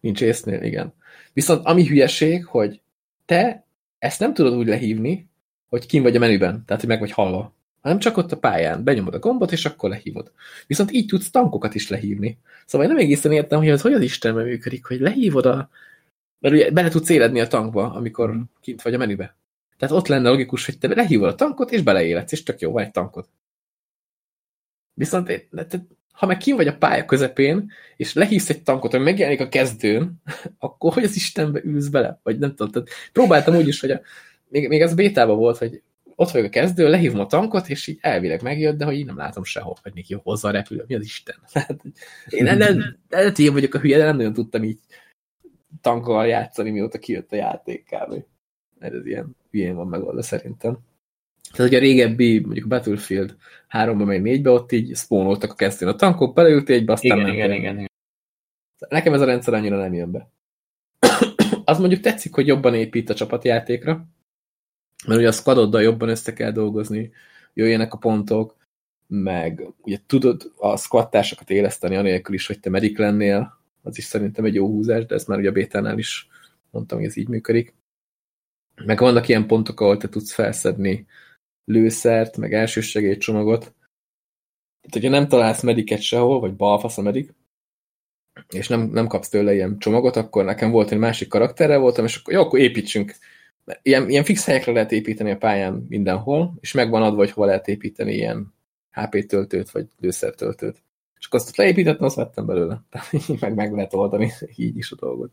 nincs észnél, igen. Viszont ami hülyeség, hogy te ezt nem tudod úgy lehívni, hogy kim vagy a menüben, tehát hogy meg vagy halva hanem csak ott a pályán. Benyomod a gombot, és akkor lehívod. Viszont így tudsz tankokat is lehívni. Szóval én nem egészen értem, hogy az hogy az Istenben működik, hogy lehívod a... Mert ugye bele tudsz éledni a tankba, amikor mm. kint vagy a menübe. Tehát ott lenne logikus, hogy te lehívod a tankot, és beleéledsz, és tök jó, vagy egy tankot. Viszont ha meg kint vagy a pálya közepén, és lehívsz egy tankot, ami megjelenik a kezdőn, akkor hogy az Istenbe ülsz bele? Vagy nem tudom. Tehát próbáltam úgy is, hogy a, még, még ez bétában volt, hogy ott vagyok a kezdő, lehívom a tankot, és így elvileg megjött, de hogy így nem látom sehol, hogy még jó hozzá a repülő. Mi az Isten? Hát, én nem, nem, nem, én vagyok a hülye, de nem nagyon tudtam így tankkal játszani, mióta kijött a játék kb. Ez ilyen hülyén van megoldva szerintem. Tehát, hogy a régebbi, mondjuk Battlefield 3-ba, meg 4-be, ott így spónoltak a kezdőn a tankok, beleültél egybe, aztán igen, igen, igen, igen. Nekem ez a rendszer annyira nem jön be. az mondjuk tetszik, hogy jobban épít a csapatjátékra, mert ugye a squadoddal jobban össze kell dolgozni, jöjjenek a pontok, meg ugye tudod a squad társakat éleszteni anélkül is, hogy te medik lennél, az is szerintem egy jó húzás, de ezt már ugye a bétánál is mondtam, hogy ez így működik. Meg vannak ilyen pontok, ahol te tudsz felszedni lőszert, meg elsősegélycsomagot. Tehát, hogyha nem találsz mediket sehol, vagy balfasz a medik, és nem, nem kapsz tőle ilyen csomagot, akkor nekem volt egy másik karakterrel voltam, és akkor jó, akkor építsünk ilyen, ilyen fix helyekre lehet építeni a pályán mindenhol, és megvan adva, hogy hova lehet építeni ilyen HP töltőt, vagy lőszertöltőt. És akkor azt ott leépítettem, azt vettem belőle. Tehát meg, meg lehet oldani így is a dolgot.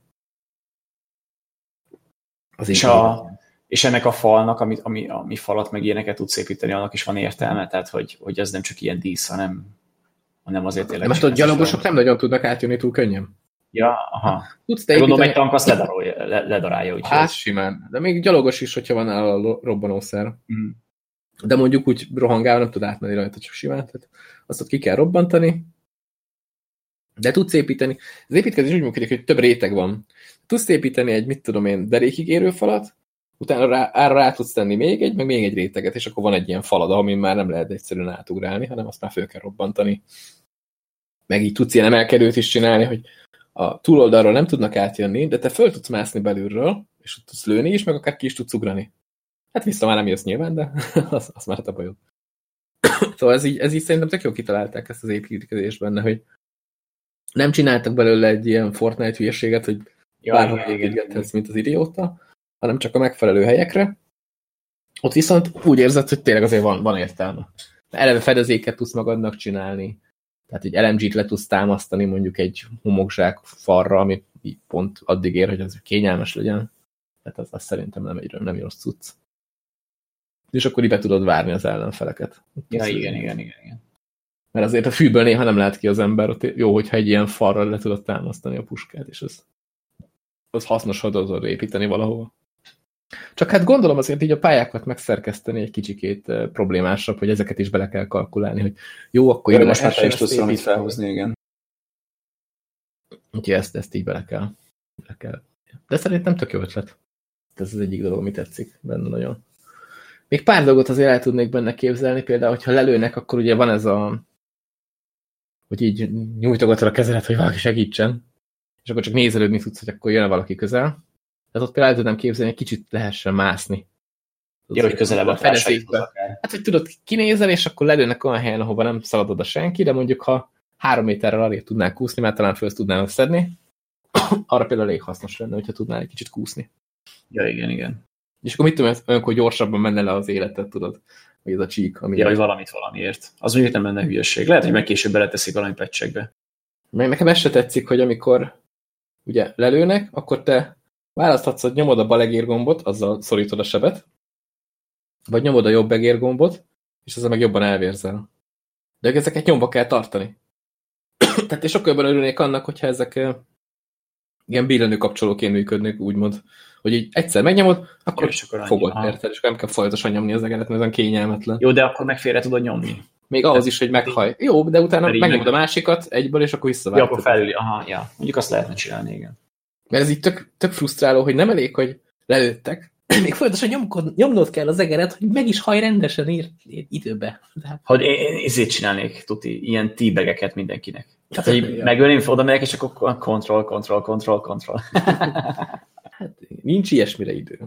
Az és, a, és ennek a falnak, ami, ami, ami falat meg ilyeneket tudsz építeni, annak is van értelme, tehát hogy, hogy ez nem csak ilyen dísz, hanem, hanem azért tényleg... Most a gyalogosok nem nagyon tudnak átjönni túl könnyen. Ja, aha. Tudsz te Gondolom, egy tank azt ledarálja, ledarálja úgyhogy. Hát simán. De még gyalogos is, hogyha van a robbanószer. Mm. De mondjuk úgy rohangál, nem tud átmenni rajta csak simán. Tehát azt ott ki kell robbantani. De tudsz építeni. Az építkezés úgy működik, hogy több réteg van. Tudsz építeni egy, mit tudom én, derékig érő falat, utána rá, arra rá tudsz tenni még egy, meg még egy réteget, és akkor van egy ilyen falad, amin már nem lehet egyszerűen átugrálni, hanem azt már föl kell robbantani. Meg így tudsz ilyen emelkedőt is csinálni, hogy a túloldalról nem tudnak átjönni, de te föl tudsz mászni belülről, és tudsz lőni is, meg akár ki is tudsz ugrani. Hát vissza már nem jössz nyilván, de az, az már a bajod. szóval ez így, ez így szerintem tök jó kitalálták ezt az építkezést benne, hogy nem csináltak belőle egy ilyen Fortnite hülyeséget, hogy ja, bárhol építgethetsz, mint az idióta, hanem csak a megfelelő helyekre. Ott viszont úgy érzed, hogy tényleg azért van, van értelme. eleve fedezéket tudsz magadnak csinálni. Tehát egy LMG-t le tudsz támasztani mondjuk egy homokzsák farra, ami pont addig ér, hogy az kényelmes legyen. Tehát az, az szerintem nem egy nem rossz cucc. És akkor be tudod várni az ellenfeleket. Ja, igen, igen, igen, igen. Mert azért a fűből néha nem lehet ki az ember, ott jó, hogyha egy ilyen farral le tudod támasztani a puskát, és az, az hasznos, ha tudod építeni valahova. Csak hát gondolom azért így a pályákat megszerkeszteni egy kicsikét problémásabb, hogy ezeket is bele kell kalkulálni, hogy jó, akkor ide most már is tudsz valamit felhozni, igen. Úgyhogy ezt, ezt így bele kell, bele kell. De szerintem tök jó ötlet. Ez az egyik dolog, ami tetszik benne nagyon. Még pár dolgot azért el tudnék benne képzelni, például, hogyha lelőnek, akkor ugye van ez a hogy így nyújtogatod a kezelet, hogy valaki segítsen, és akkor csak nézelődni tudsz, hogy akkor jön valaki közel. Tehát ott például el tudnám képzelni, egy kicsit lehessen mászni. Jó, hogy közelebb a fedezékbe. Hát, hogy tudod, kinézel, és akkor lelőnek olyan helyen, ahova nem szalad oda senki, de mondjuk, ha három méterrel arra tudnál kúszni, mert talán föl tudnál szedni, arra például elég hasznos lenne, hogyha tudnál egy kicsit kúszni. Ja, igen, igen. És akkor mit tudom, olyankor gyorsabban menne le az életet, tudod? Vagy ez a csík. Ami ja, hogy valamit valamiért. Az mondjuk nem lenne hülyeség. Lehet, hogy meg később beleteszik valami pecsekbe. Meg nekem ez se tetszik, hogy amikor ugye lelőnek, akkor te választhatsz, hogy nyomod a bal egérgombot, azzal szorítod a sebet, vagy nyomod a jobb egérgombot, és ezzel meg jobban elvérzel. De ezeket nyomba kell tartani. Tehát én sokkal jobban örülnék annak, hogyha ezek ilyen billenő kapcsolóként működnek, úgymond. Hogy így egyszer megnyomod, akkor, és akkor fogod, érted? És akkor nem kell folyamatosan nyomni az egeret, mert ez kényelmetlen. Jó, de akkor meg félre tudod nyomni. Még ahhoz is, hogy meghaj. Jó, de utána megnyomod a másikat egyből, és akkor visszavágod. Jó, akkor felül, aha, ja. Mondjuk azt lehetne csinálni, igen. Mert ez így tök, tök frusztráló, hogy nem elég, hogy lelőttek, még folyamatosan nyomkod, nyomnod kell az egeret, hogy meg is haj rendesen ír, ír időbe. De... Hát- hogy én, én ezért csinálnék, tuti, ilyen tíbegeket mindenkinek. Tehát, hogy megölném, oda megyek, és akkor kontroll, kontroll, kontroll, kontroll. hát nincs ilyesmire idő.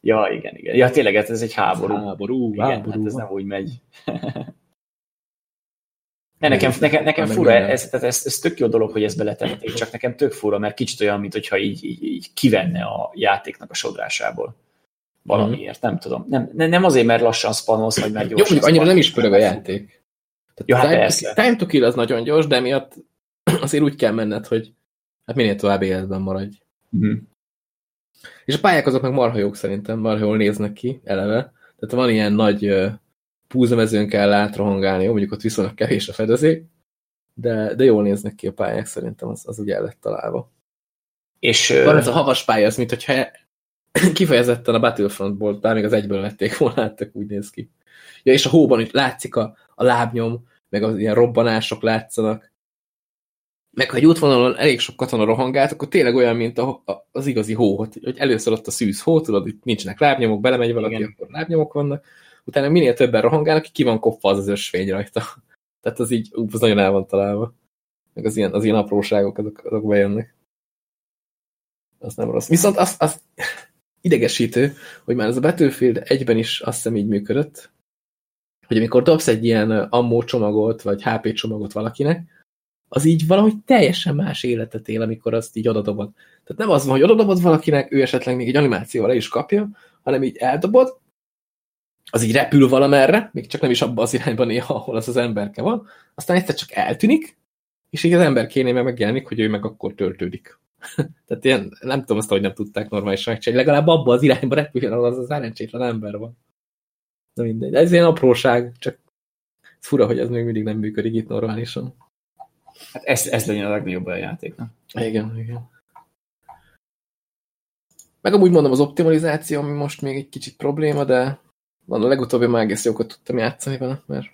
Ja, igen, igen. Ja, tényleg, hát ez egy háború. Háború, igen, háború. Hát ez nem úgy megy. Ne, nekem, nekem, nekem fura, ez, ez, ez, ez tök jó dolog, hogy ezt beletették, csak nekem tök fura, mert kicsit olyan, mintha így, így, így kivenne a játéknak a sodrásából. Valamiért, nem tudom. Nem, nem azért, mert lassan spanolsz, vagy mert gyorsan Jó, annyira nem is pörög a játék. Tehát Jó, hát time, persze. time to kill az nagyon gyors, de miatt azért úgy kell menned, hogy hát minél tovább életben maradj. Uh-huh. És a pályák azok meg marha jók szerintem, marha jól néznek ki eleve. Tehát van ilyen nagy púzamezőn kell átrohangálni, jó, mondjuk ott viszonylag kevés a fedezék, de, de jól néznek ki a pályák, szerintem az, az úgy el lett találva. És, van ez a havas pálya, az, mint hogyha kifejezetten a Battlefrontból, bár még az egyből vették volna, hát úgy néz ki. Ja, és a hóban itt látszik a, a lábnyom, meg az ilyen robbanások látszanak. Meg ha egy útvonalon elég sok katona rohangált, akkor tényleg olyan, mint a, a, az igazi hó, hogy először ott a szűz hó, tudod, hogy nincsenek lábnyomok, belemegy valaki, Igen. akkor lábnyomok vannak, utána minél többen rohangálnak, ki van kopva az az ösvény rajta. Tehát az így, az nagyon el van találva. Meg az ilyen, az ilyen apróságok, azok, azok bejönnek. Az nem rossz. Viszont az, az idegesítő, hogy már ez a Battlefield egyben is azt hiszem így működött, hogy amikor dobsz egy ilyen ammó csomagot, vagy HP csomagot valakinek, az így valahogy teljesen más életet él, amikor azt így odadobod. Tehát nem az van, hogy odadobod valakinek, ő esetleg még egy animációval le is kapja, hanem így eldobod, az így repül valamerre, még csak nem is abban az irányban néha, ahol az az emberke van, aztán egyszer csak eltűnik, és így az ember kéne megjelenik, hogy ő meg akkor töltődik. Tehát ilyen, nem tudom azt, hogy nem tudták normálisan megcsinálni. Legalább abba az irányba repüljön, ahol az az szerencsétlen ember van. Na mindegy. Ez ilyen apróság, csak fura, hogy ez még mindig nem működik itt normálisan. Hát ez, ez legyen a legnagyobb a játéknak. Igen, igen. Meg amúgy mondom, az optimalizáció, ami most még egy kicsit probléma, de van a legutóbbi már egész jókat tudtam játszani vele, mert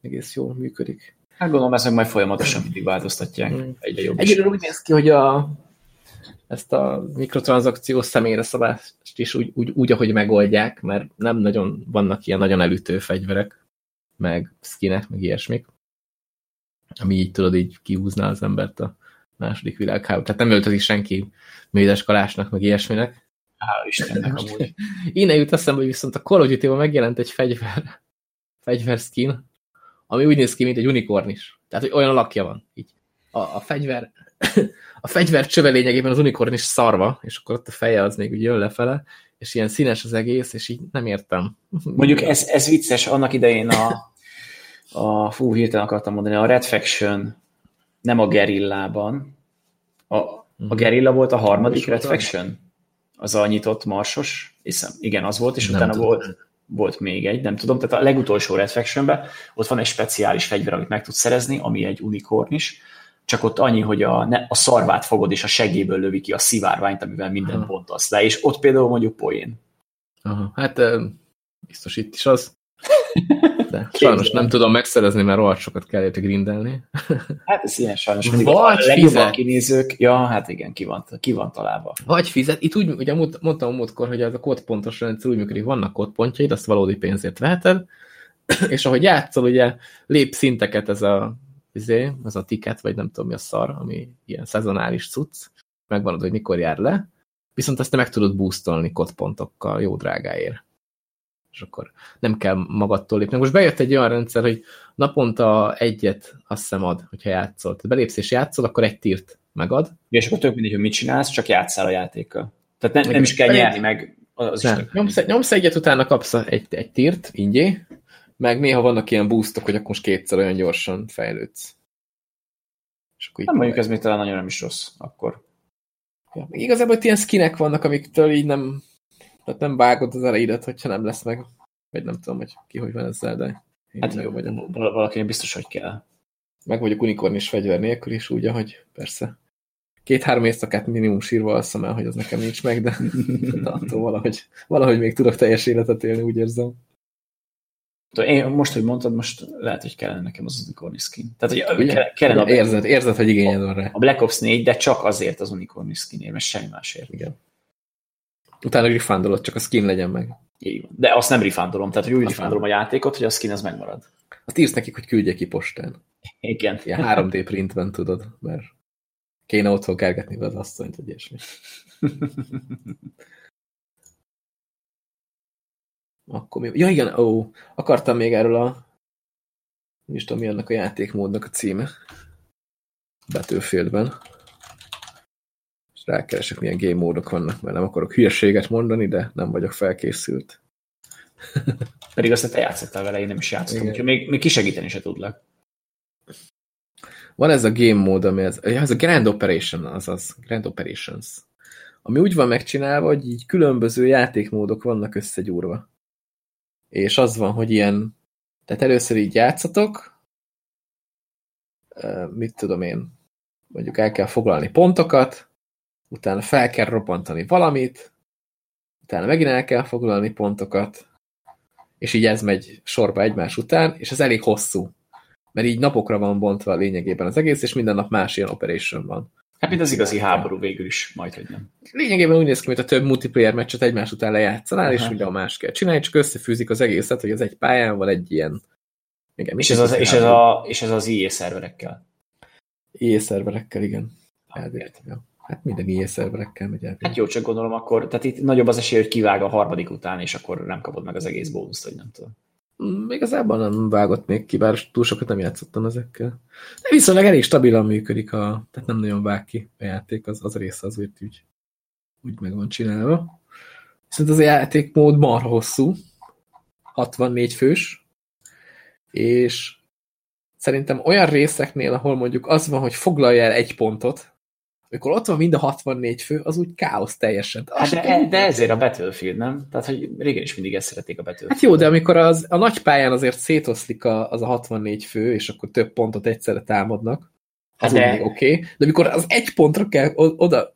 egész jól működik. Hát gondolom, ezt majd folyamatosan mindig változtatják. Mm. Egyre jobb Egyre úgy néz ki, hogy a, ezt a mikrotranszakciós személyre szabást is úgy, úgy, úgy, ahogy megoldják, mert nem nagyon vannak ilyen nagyon elütő fegyverek, meg skinek, meg ilyesmik, ami így tudod, így kihúzná az embert a második világháború. Tehát nem öltözik senki médes kalásnak, meg ilyesminek. Hál' Istennek amúgy. Innen jut eszembe, hogy viszont a Call of Duty-ban megjelent egy fegyver, fegyver skin, ami úgy néz ki, mint egy unikornis. Tehát, hogy olyan alakja van. Így. A, a fegyver a fegyver csöve lényegében az unikornis szarva, és akkor ott a feje az még úgy jön lefele, és ilyen színes az egész, és így nem értem. Mondjuk ez, ez vicces, annak idején a, a, fú, hirtelen akartam mondani, a Red Faction nem a gerillában, a, a Mhm. gerilla volt a harmadik is Red? Faction? Az a nyitott marsos? Hiszem, igen, az volt, és Nem utána tudom. volt, volt még egy, nem tudom, tehát a legutolsó Red Factionben ott van egy speciális fegyver, amit meg tudsz szerezni, ami egy unikorn is, csak ott annyi, hogy a, ne, a szarvát fogod, és a segéből lövi ki a szivárványt, amivel minden Aha. pontasz le, és ott például mondjuk poén. Aha, hát biztos itt is az. De sajnos nem tudom megszerezni, mert rohadt sokat kell érte grindelni. Hát ez ilyen sajnos. mindig Vagy a legjobban kinézők, ja, hát igen, ki van, ki van találva. Vagy fizet, itt úgy, ugye mond- mondtam a múltkor, hogy ez a kódpontos rendszer úgy működik, vannak kódpontjaid, azt valódi pénzért veheted, és ahogy játszol, ugye lép szinteket ez a, izé, ez a ticket, vagy nem tudom mi a szar, ami ilyen szezonális cucc, megvanod, hogy mikor jár le, viszont ezt te meg tudod boostolni kódpontokkal jó drágáért. És akkor nem kell magadtól lépni. Most bejött egy olyan rendszer, hogy naponta egyet azt hiszem ad, hogyha játszol. Tehát belépsz és játszol, akkor egy tírt megad, Ja, és akkor tök mindegy, hogy mit csinálsz, csak játszál a játékkal. Tehát nem, nem is kell nyerni, meg az is Nem. tök Nyomsz, nyomsz egyet, utána kapsz egy, egy tírt, ingyé, meg néha vannak ilyen boostok, hogy akkor most kétszer olyan gyorsan fejlődsz. És akkor Nem mondjuk ez még talán nagyon nem is rossz akkor. Ja, igazából itt ilyen skinek vannak, amiktől így nem, tehát nem vágod az ereidet, hogyha nem lesz meg. Vagy nem tudom, hogy ki hogy van ezzel, de én Hát jó vagyok. val- valakinek biztos, hogy kell. Meg vagyok unikornis fegyver nélkül is, úgy, ahogy persze. Két-három éjszakát minimum sírva alszom el, hogy az nekem nincs meg, de, de attól valahogy, valahogy még tudok teljes életet élni, úgy érzem. Én most, hogy mondtad, most lehet, hogy kellene nekem az unicorn skin. Tehát, hogy Ugye? kell- kellene Érzed, érzed, hogy igényed van rá. a Black Ops 4, de csak azért az unicorn skinért, mert semmi másért. Igen. Utána refundolod, csak a skin legyen meg. Így van. De azt nem refundolom, tehát hogy úgy Azt refundolom a játékot, hogy a skin az megmarad. Azt írsz nekik, hogy küldje ki postán. Igen. Ilyen 3D printben tudod, mert kéne otthon kergetni be az asszonyt, vagy ilyesmi. Akkor mi? Ja igen, ó, akartam még erről a nem is tudom, mi annak a játékmódnak a címe. Battlefieldben. Rákeresek, milyen game módok vannak, mert nem akarok hülyeséget mondani, de nem vagyok felkészült. Pedig azt te játszottál vele, én nem is játszottam, úgyhogy még, még kisegíteni se tudlak. Van ez a game mód, ami ez, ja, ez a Grand Operation, azaz, Grand Operations. Ami úgy van megcsinálva, hogy így különböző játékmódok vannak összegyúrva. És az van, hogy ilyen, tehát először így játszatok, mit tudom én, mondjuk el kell foglalni pontokat, utána fel kell robbantani valamit, utána megint el kell foglalni pontokat, és így ez megy sorba egymás után, és ez elég hosszú mert így napokra van bontva lényegében az egész, és minden nap más ilyen operation van. Hát mint az igazi háború végül is, majd hogy nem. Lényegében úgy néz ki, mint a több multiplayer meccset egymás után lejátszanál, és Aha. mindenhol más kell csinálni, csak összefűzik az egészet, hogy az egy pályán van egy ilyen... Igen, És ez, az, és, ez a, és ez az IE szerverekkel. IE szerverekkel, igen. Elvileg, ja. Hát minden IE szerverekkel megy el. Hát jó, csak gondolom akkor, tehát itt nagyobb az esély, hogy kivág a harmadik után, és akkor nem kapod meg az egész bónuszt, vagy nem tudom. Mm, Igazából nem vágott még ki, bár túl sokat nem játszottam ezekkel. De viszonylag elég stabilan működik, a, tehát nem nagyon vág ki a játék, az, az része azért úgy, úgy meg van csinálva. Viszont az a játékmód marha hosszú, 64 fős, és szerintem olyan részeknél, ahol mondjuk az van, hogy foglalja el egy pontot, amikor ott van mind a 64 fő, az úgy káosz teljesen. Hát de, de ezért a Battlefield, nem? Tehát, hogy régen is mindig ezt szerették a Battlefield. Hát jó, de amikor az, a nagy pályán azért szétoszlik a, az a 64 fő, és akkor több pontot egyszerre támadnak, az Hát oké. Okay. De amikor az egy pontra kell oda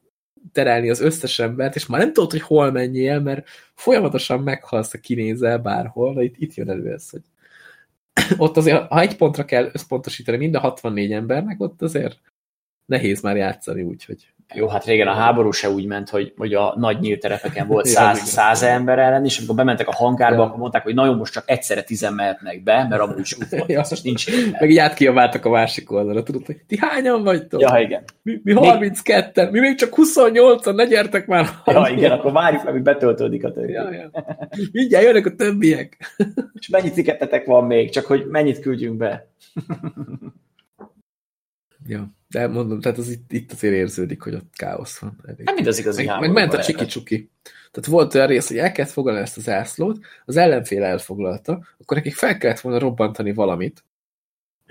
terelni az összes embert, és már nem tudod, hogy hol menjél, mert folyamatosan meghalsz, ha kinézel bárhol, de itt, itt jön elő ez, hogy ott azért, ha egy pontra kell összpontosítani mind a 64 embernek, ott azért nehéz már játszani úgy, hogy Jó, hát régen a háború se úgy ment, hogy, hogy a nagy nyílt terepeken volt száz, száz ember ellen, és amikor bementek a hangárba, Ja. akkor mondták, hogy nagyon most csak egyszerre tizen mehetnek be, mert amúgy is volt. Ja. Most nincs értelme. meg így átkiabáltak a másik oldalra, tudod, hogy ti hányan vagytok? Ja, igen. Mi, mi 32-en, mi még csak 28-an, ne gyertek már! Ja, igen, akkor várjuk, amíg betöltődik a többi. Ja, ja. Mindjárt jönnek a többiek. És mennyi cikketetek van még, csak hogy mennyit küldjünk be. Ja, de mondom, tehát az itt, itt azért érződik, hogy ott káosz van. Elég. Nem mind az igazi Meg, meg ment a csiki-csuki. Tehát volt olyan rész, hogy el kellett foglalni ezt az zászlót, az ellenfél elfoglalta, akkor nekik fel kellett volna robbantani valamit,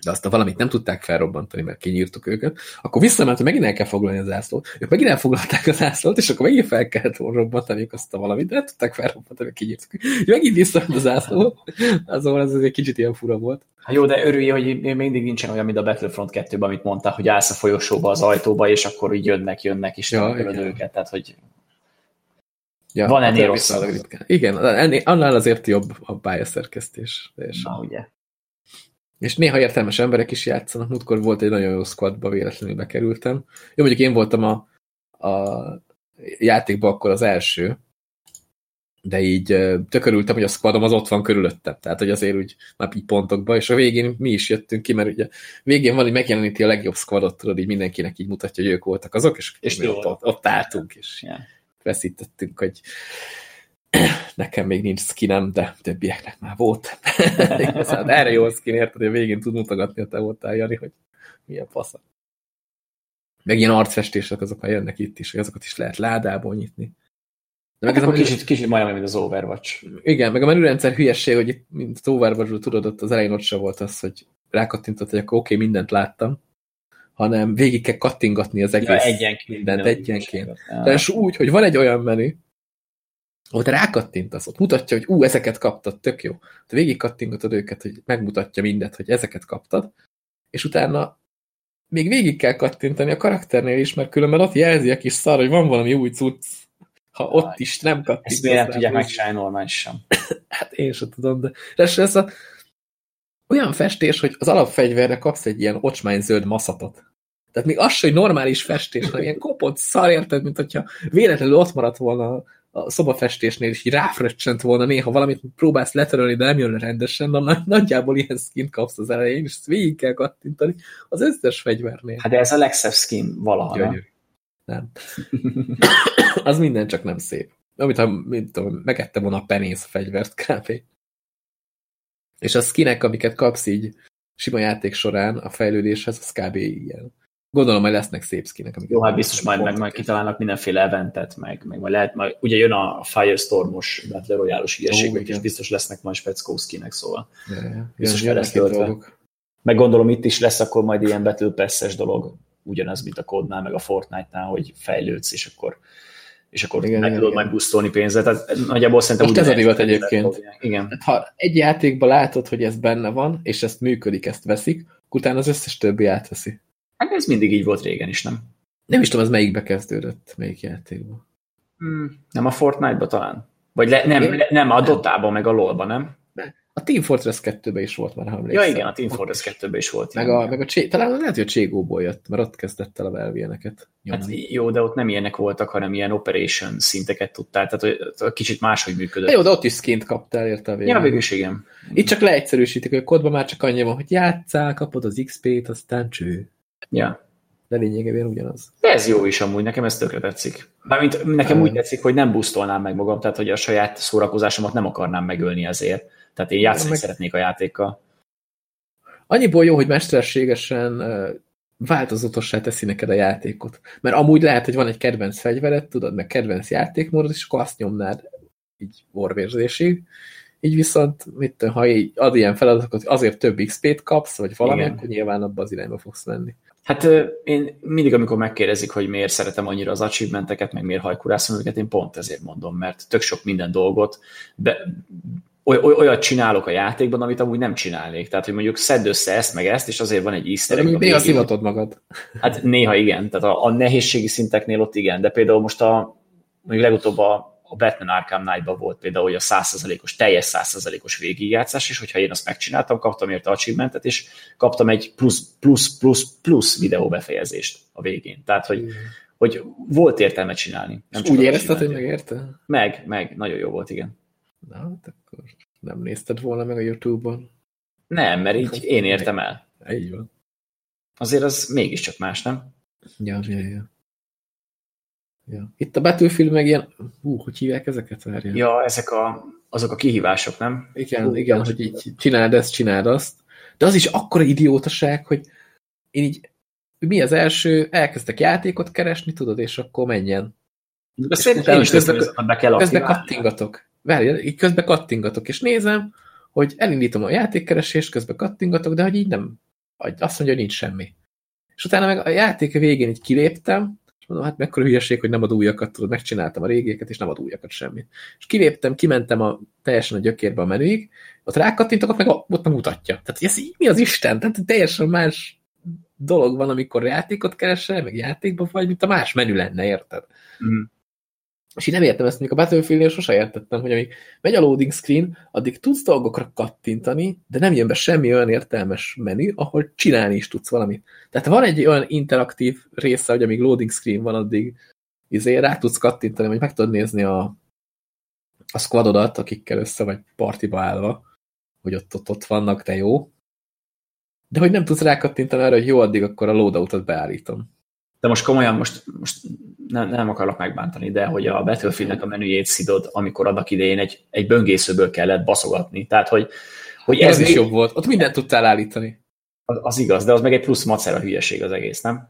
de azt a valamit nem tudták felrobbantani, mert kinyírtuk őket, akkor visszament, hogy megint el kell foglalni a zászlót. Ők megint elfoglalták a zászlót, és akkor megint fel kellett robbantani azt a valamit, de nem tudták felrobbantani, mert kinyírtuk. Megint visszament a zászló, azonban ez egy kicsit ilyen fura volt. Hát jó, de örülj, hogy még mindig nincsen olyan, mint a Battlefront 2-ben, amit mondtál, hogy állsz a folyosóba az ajtóba, és akkor így jönnek, jönnek, és ja, őket. Tehát, hogy Ja, Van ennél rosszabb. Igen, ennél, annál azért jobb a pályaszerkesztés. Na, ugye. És néha értelmes emberek is játszanak. Múltkor volt egy nagyon jó squadba, véletlenül bekerültem. Jó, mondjuk én voltam a, a játékban akkor az első, de így tökörültem, hogy a squadom az ott van körülöttem. Tehát, hogy azért úgy már így pontokba, és a végén mi is jöttünk ki, mert ugye végén van, hogy megjeleníti a legjobb squadot, tudod, így mindenkinek így mutatja, hogy ők voltak azok, és, és mi ott, ott, ott álltunk, és yeah. veszítettünk, hogy nekem még nincs skinem, de többieknek már volt. Igazán, erre jó skin, érted, hogy végén tud mutogatni a te voltál, Jani, hogy milyen fasza. Meg ilyen arcfestések azok, ha jönnek itt is, hogy azokat is lehet ládából nyitni. De meg hát ez a kicsit, kicsit majdnem, mint az Overwatch. Igen, meg a menürendszer hülyesség, hogy itt, mint az overwatch tudod, ott az elején ott se volt az, hogy rákattintott, hogy akkor oké, okay, mindent láttam, hanem végig kell kattingatni az egész ja, egyenként, mindent egyenként. De úgy, hogy van egy olyan menü, te rákattintasz, ott mutatja, hogy ú, ezeket kaptad, tök jó. Te végig kattingatod őket, hogy megmutatja mindet, hogy ezeket kaptad, és utána még végig kell kattintani a karakternél is, mert különben ott jelzi a kis szar, hogy van valami új cucc, ha ott is nem kattintasz. Ezt miért nem tudják megcsinálni normálisan? hát én sem tudom, de ez a olyan festés, hogy az alapfegyverre kapsz egy ilyen ocsmányzöld maszatot. Tehát még az, hogy normális festés, hanem ilyen kopott szar, érted, mint hogyha véletlenül ott maradt volna a szobafestésnél is így ráfröccsent volna néha valamit próbálsz letörölni, de nem jön rendesen, na, nagyjából ilyen skint kapsz az elején, és végig kell kattintani az összes fegyvernél. Hát de ez a legszebb skin valaha, Gyönyörű. nem? az minden csak nem szép. Amit ha, mint tudom, megette volna a penész a fegyvert kb. És a skinek, amiket kapsz így sima játék során a fejlődéshez, az kb. ilyen Gondolom, hogy lesznek szép skinek. Jó, hát biztos majd, meg majd kitalálnak mindenféle eventet, meg, meg majd lehet, majd, ugye jön a Firestormos Battle Royale-os és biztos lesznek majd speckó skinek, szóval ja, ja. biztos fel lesz Meg gondolom itt is lesz akkor majd ilyen Battle pass dolog, ugyanaz, mint a Codnál, meg a Fortnite-nál, hogy fejlődsz, és akkor és akkor igen, meg igen, tudod igen. majd busztolni pénzet. Tehát nagyjából szerintem Most ez a divat egyébként. Igen. Ha egy játékban látod, hogy ez benne van, és ezt működik, ezt veszik, utána az összes többi átveszi. Hát ez mindig így volt régen is, nem? Nem is tudom, ez melyikbe kezdődött, melyik játékban. Hmm, nem a Fortnite-ba talán? Vagy le, nem, le, nem, a Dota-ba, meg a LoL-ba, nem? A Team Fortress 2-ben is volt már, ha Ja, igen, a Team Fortress 2-ben is volt. Meg a, meg a Csé, talán lehet, hogy a Cségóból jött, mert ott kezdett el a belvélneket. Hát jó, de ott nem ilyenek voltak, hanem ilyen operation szinteket tudtál, tehát hogy kicsit máshogy működött. Jó, de ott is skint kaptál, érte a végén. Ja, végül igen. Itt csak leegyszerűsítik, hogy a kodban már csak annyi van, hogy játszál, kapod az XP-t, aztán cső. Ja de lényegében ugyanaz. De ez jó is amúgy, nekem ez tökre tetszik. Mármint nekem úgy tetszik, hogy nem busztolnám meg magam, tehát hogy a saját szórakozásomat nem akarnám megölni ezért. Tehát én játszani meg... szeretnék a játékkal. Annyiból jó, hogy mesterségesen változatossá teszi neked a játékot. Mert amúgy lehet, hogy van egy kedvenc fegyvered, tudod, meg kedvenc játékmódod, és akkor azt nyomnád így orvérzésig. Így viszont, mit, ha így ad ilyen feladatokat, azért több XP-t kapsz, vagy valami, Igen. akkor nyilván abba az irányba fogsz menni. Hát én mindig, amikor megkérdezik, hogy miért szeretem annyira az achievementeket, meg miért hajkurászom őket, én pont ezért mondom, mert tök sok minden dolgot, de olyat csinálok a játékban, amit amúgy nem csinálnék. Tehát, hogy mondjuk szedd össze ezt, meg ezt, és azért van egy easter egg. Néha szivatod magad. Hát néha igen, tehát a, a nehézségi szinteknél ott igen, de például most a, mondjuk legutóbb a a Batman Arkham Knight-ban volt például hogy a 100%-os, teljes 100%-os végigjátszás, és hogyha én azt megcsináltam, kaptam érte achievementet, és kaptam egy plusz, plusz, plusz, plusz videó befejezést a végén. Tehát, hogy, mm. hogy volt értelme csinálni. Nem úgy érezted, hogy megérte? Meg, meg, nagyon jó volt, igen. Na, hát akkor nem nézted volna meg a Youtube-on? Nem, mert így én értem el. Így van. Azért az mégiscsak más, nem? Ja, ja, ja. Ja. Itt a Battlefield meg ilyen, hú, hogy hívják ezeket? Várjál. Ja, ezek a, azok a kihívások, nem? Igen, hú, igen, hogy így csináld ezt, csináld azt. De az is akkora idiótaság, hogy én így, mi az első, elkezdtek játékot keresni, tudod, és akkor menjen. De szerintem is közben, be kell közben kattingatok. Várjál, így közben kattingatok, és nézem, hogy elindítom a játékkeresést, közben kattingatok, de hogy így nem azt mondja, hogy nincs semmi. És utána meg a játék végén így kiléptem, mondom, hát mekkora hülyeség, hogy nem ad újakat, tudod, megcsináltam a régieket, és nem ad újakat semmit. És kiléptem, kimentem a, teljesen a gyökérbe a menüig, ott rákattintok, ott meg ott mutatja. Tehát ez így, mi az Isten? Tehát teljesen más dolog van, amikor játékot keresel, meg játékban vagy, mint a más menü lenne, érted? Mm. És így nem értem ezt, mondjuk a Battlefield-nél sose értettem, hogy amíg megy a loading screen, addig tudsz dolgokra kattintani, de nem jön be semmi olyan értelmes menü, ahol csinálni is tudsz valamit. Tehát van egy olyan interaktív része, hogy amíg loading screen van, addig izé, rá tudsz kattintani, vagy meg tudod nézni a, a squadodat, akikkel össze vagy partiba állva, hogy ott, ott, ott vannak, de jó. De hogy nem tudsz rákattintani arra, hogy jó, addig akkor a loadoutot beállítom. De most komolyan, most, most nem, nem akarok megbántani, de hogy a Battlefieldnek a menüjét szidod, amikor annak idején egy, egy böngészőből kellett baszogatni. Tehát, hogy, hogy ez, ez is jobb volt. Ott mindent tudtál állítani. Az, az igaz, de az meg egy plusz macera hülyeség az egész, nem?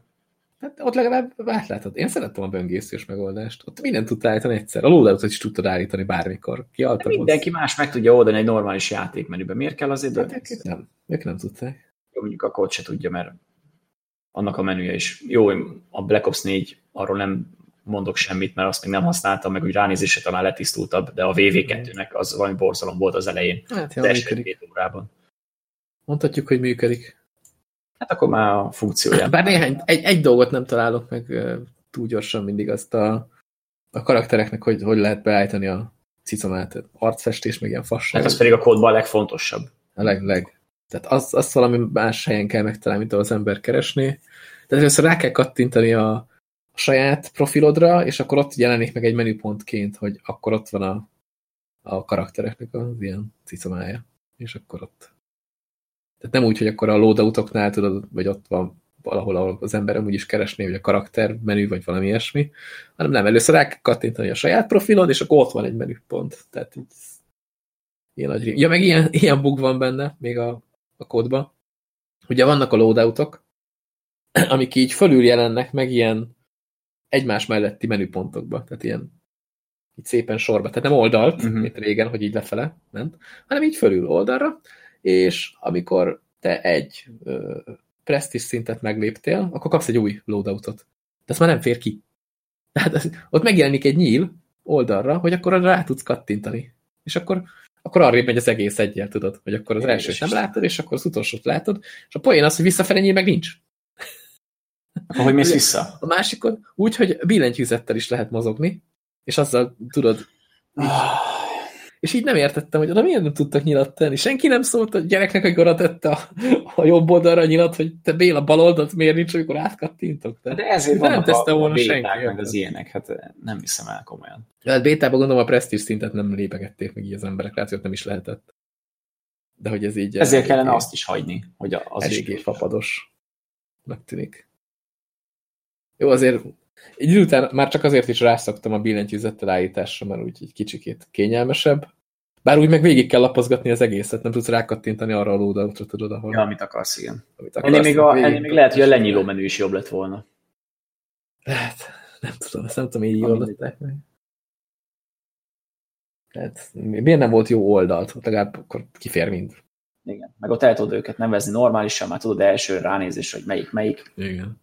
Hát ott legalább átlátod. Én szerettem a böngészős megoldást. Ott mindent tudtál állítani egyszer. A loadoutot is tudtad állítani bármikor. Ki mindenki más meg tudja oldani egy normális játékmenüben. Miért kell azért hát, nem. Ők nem tudták. Jó, mondjuk akkor se tudja, mert annak a menüje is. Jó, a Black Ops 4, arról nem mondok semmit, mert azt még nem használtam, meg úgy ránézésre talán letisztultabb, de a VV2-nek az valami borzalom volt az elején. Hát, de működik. órában. Mondhatjuk, hogy működik. Hát akkor már a funkciója. Bár néhány, egy, egy dolgot nem találok meg túl gyorsan mindig azt a, a karaktereknek, hogy, hogy lehet beállítani a cicomát, arcfestés, meg ilyen fasság. Hát az pedig a kódban a legfontosabb. A leg, leg. Tehát az, az valami más helyen kell megtalálni, mint az ember keresné. Tehát először rá kell kattintani a, saját profilodra, és akkor ott jelenik meg egy menüpontként, hogy akkor ott van a, a karaktereknek az ilyen cicomája. És akkor ott. Tehát nem úgy, hogy akkor a loadoutoknál tudod, vagy ott van valahol, ahol az ember amúgy is keresné, hogy a karakter menü, vagy valami ilyesmi, hanem nem, először rá kell kattintani a saját profilod, és akkor ott van egy menüpont. Tehát így, ilyen nagy Ja, meg ilyen, ilyen bug van benne, még a a kódba. Ugye vannak a loadoutok, amik így fölül jelennek meg ilyen egymás melletti menüpontokba, tehát ilyen így szépen sorba, tehát nem oldalt, uh mhm. -huh. mint régen, hogy így lefele ment, hanem így fölül oldalra, és amikor te egy ö, Prestige szintet megléptél, akkor kapsz egy új loadoutot. De ez már nem fér ki. Tehát ott megjelenik egy nyíl oldalra, hogy akkor rá tudsz kattintani. És akkor akkor arrébb megy az egész egyel, tudod, hogy akkor az elsőt nem látod, és akkor az utolsót látod, és a poén az, hogy visszafelé meg nincs. Akkor hogy mész vissza? A másikon úgy, hogy billentyűzettel is lehet mozogni, és azzal tudod így, és így nem értettem, hogy oda miért nem tudtak nyilat tenni. Senki nem szólt a gyereknek, hogy oda tette a, a jobb oldalra a nyilat, hogy te Béla bal oldalt miért nincs, amikor átkattintok. Te. De ezért nem teszte volna senki. meg az ilyenek, hát nem hiszem el komolyan. De hát bétában gondolom a presztízs szintet nem lépegették meg így az emberek, hogy nem is lehetett. De hogy ez így... Ezért kellene azt is hagyni, hogy az eléggé is fapados megtűnik. Jó, azért idő után már csak azért is rászoktam a billentyűzettel állításra, mert úgy egy kicsikét kényelmesebb. Bár úgy meg végig kell lapozgatni az egészet, nem tudsz rákattintani arra a loadoutra, tudod, ahol... Ja, amit akarsz, igen. Amit akarsz, ennél, még a, ennél még lehet, hogy a lenyíló menü is jobb lett volna. Lehet, nem tudom, ezt nem tudom, így jól lettek meg. Hát, miért nem volt jó oldalt? Legalább akkor kifér mind. Igen, meg ott el tudod őket nevezni normálisan, már tudod első ránézés, hogy melyik melyik. Igen.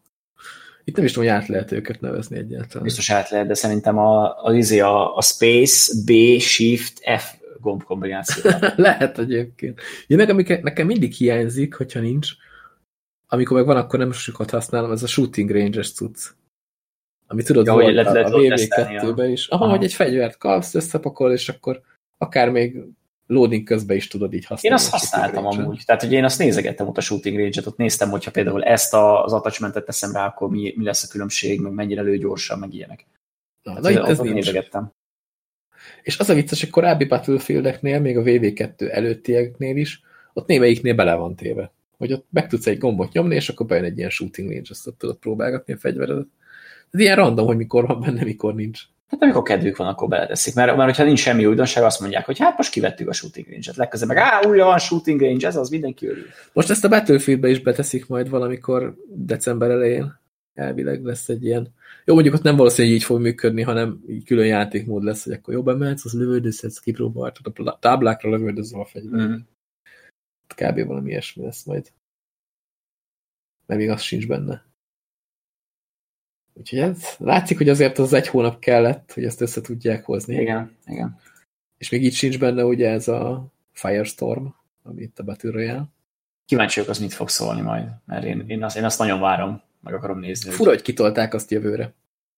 Itt nem is tudom, hogy át lehet őket nevezni egyáltalán. Biztos át lehet, de szerintem a, a, izé a, a Space, B, Shift, F gomb kombináció. lehet egyébként. Én nekem, nekem mindig hiányzik, hogyha nincs, amikor meg van, akkor nem sokat használom, ez a shooting range-es cucc. Ami tudod, ja, volt a, a VV2-ben is. Aha, Aha, hogy egy fegyvert kapsz, összepakol, és akkor akár még loading közben is tudod így használni. Én azt használtam amúgy. Tehát, hogy én azt nézegettem ott a shooting range-et, ott néztem, hogyha például ezt az attachmentet teszem rá, akkor mi, mi lesz a különbség, meg mennyire lő gyorsan, meg ilyenek. Na, hát, na itt ez nézegettem. És az a vicces, hogy korábbi Battlefieldeknél, még a VV2 előttieknél is, ott némelyiknél bele van téve. Hogy ott meg tudsz egy gombot nyomni, és akkor bejön egy ilyen shooting range, azt ott tudod próbálgatni a fegyveredet. Ez ilyen random, hogy mikor van benne, mikor nincs. Hát amikor kedvük van, akkor beleteszik. Mert, mert hogyha nincs semmi újdonság, azt mondják, hogy hát most kivettük a shooting range-et. Legközelebb meg, á, újra van shooting range, ez az, mindenki örül. Most ezt a Battlefieldbe is beteszik majd valamikor december elején. Elvileg lesz egy ilyen. Jó, mondjuk ott nem valószínűleg így fog működni, hanem így külön játékmód lesz, hogy akkor jobban mehetsz, az lövöldözhetsz, kipróbáltad a táblákra lövöldözve a fegyver. Mm. Kb. valami ilyesmi lesz majd. mert még az sincs benne. Úgyhogy ez látszik, hogy azért az egy hónap kellett, hogy ezt össze tudják hozni. Igen, igen. És még így sincs benne ugye ez a Firestorm, ami itt a Battle Royale. Kíváncsi vagyok, az mit fog szólni majd, mert én, én, azt, én azt nagyon várom, meg akarom nézni. Fura, hogy kitolták azt jövőre.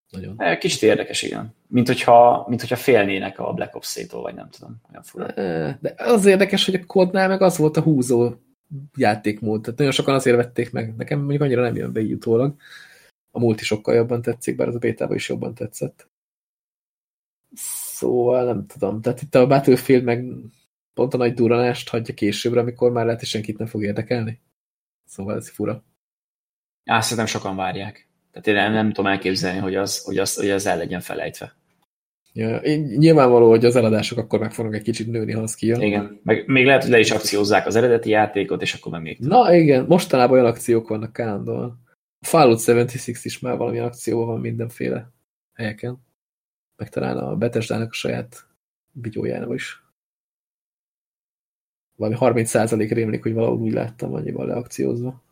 Nagyon. Eh, kicsit érdekes, igen. Mint hogyha, mint hogyha félnének a Black Ops-szétól, vagy nem tudom. Olyan fura. Eh, de az érdekes, hogy a kodnál meg az volt a húzó játékmód. Tehát nagyon sokan azért vették meg. Nekem mondjuk annyira nem jön be így utólag. A multi sokkal jobban tetszik, bár az a bétában is jobban tetszett. Szóval nem tudom. Tehát itt a Battlefield meg pont a nagy duranást hagyja későbbre, amikor már lehet, hogy senkit nem fog érdekelni. Szóval ez fura. Azt szerintem sokan várják. Tehát én nem, nem tudom elképzelni, hogy az, hogy, az, hogy az el legyen felejtve. Ja, nyilvánvaló, hogy az eladások akkor meg fognak egy kicsit nőni, ha az kijön. Igen, meg még lehet, hogy le is akciózzák az eredeti játékot, és akkor meg még. Na igen, mostanában olyan akciók vannak kándoan. A Fallout 76 is már valami akció van mindenféle helyeken. Meg talán a Bethesda-nak a saját bigyójánál is. Valami 30% rémlik, hogy valahol úgy láttam annyival leakciózva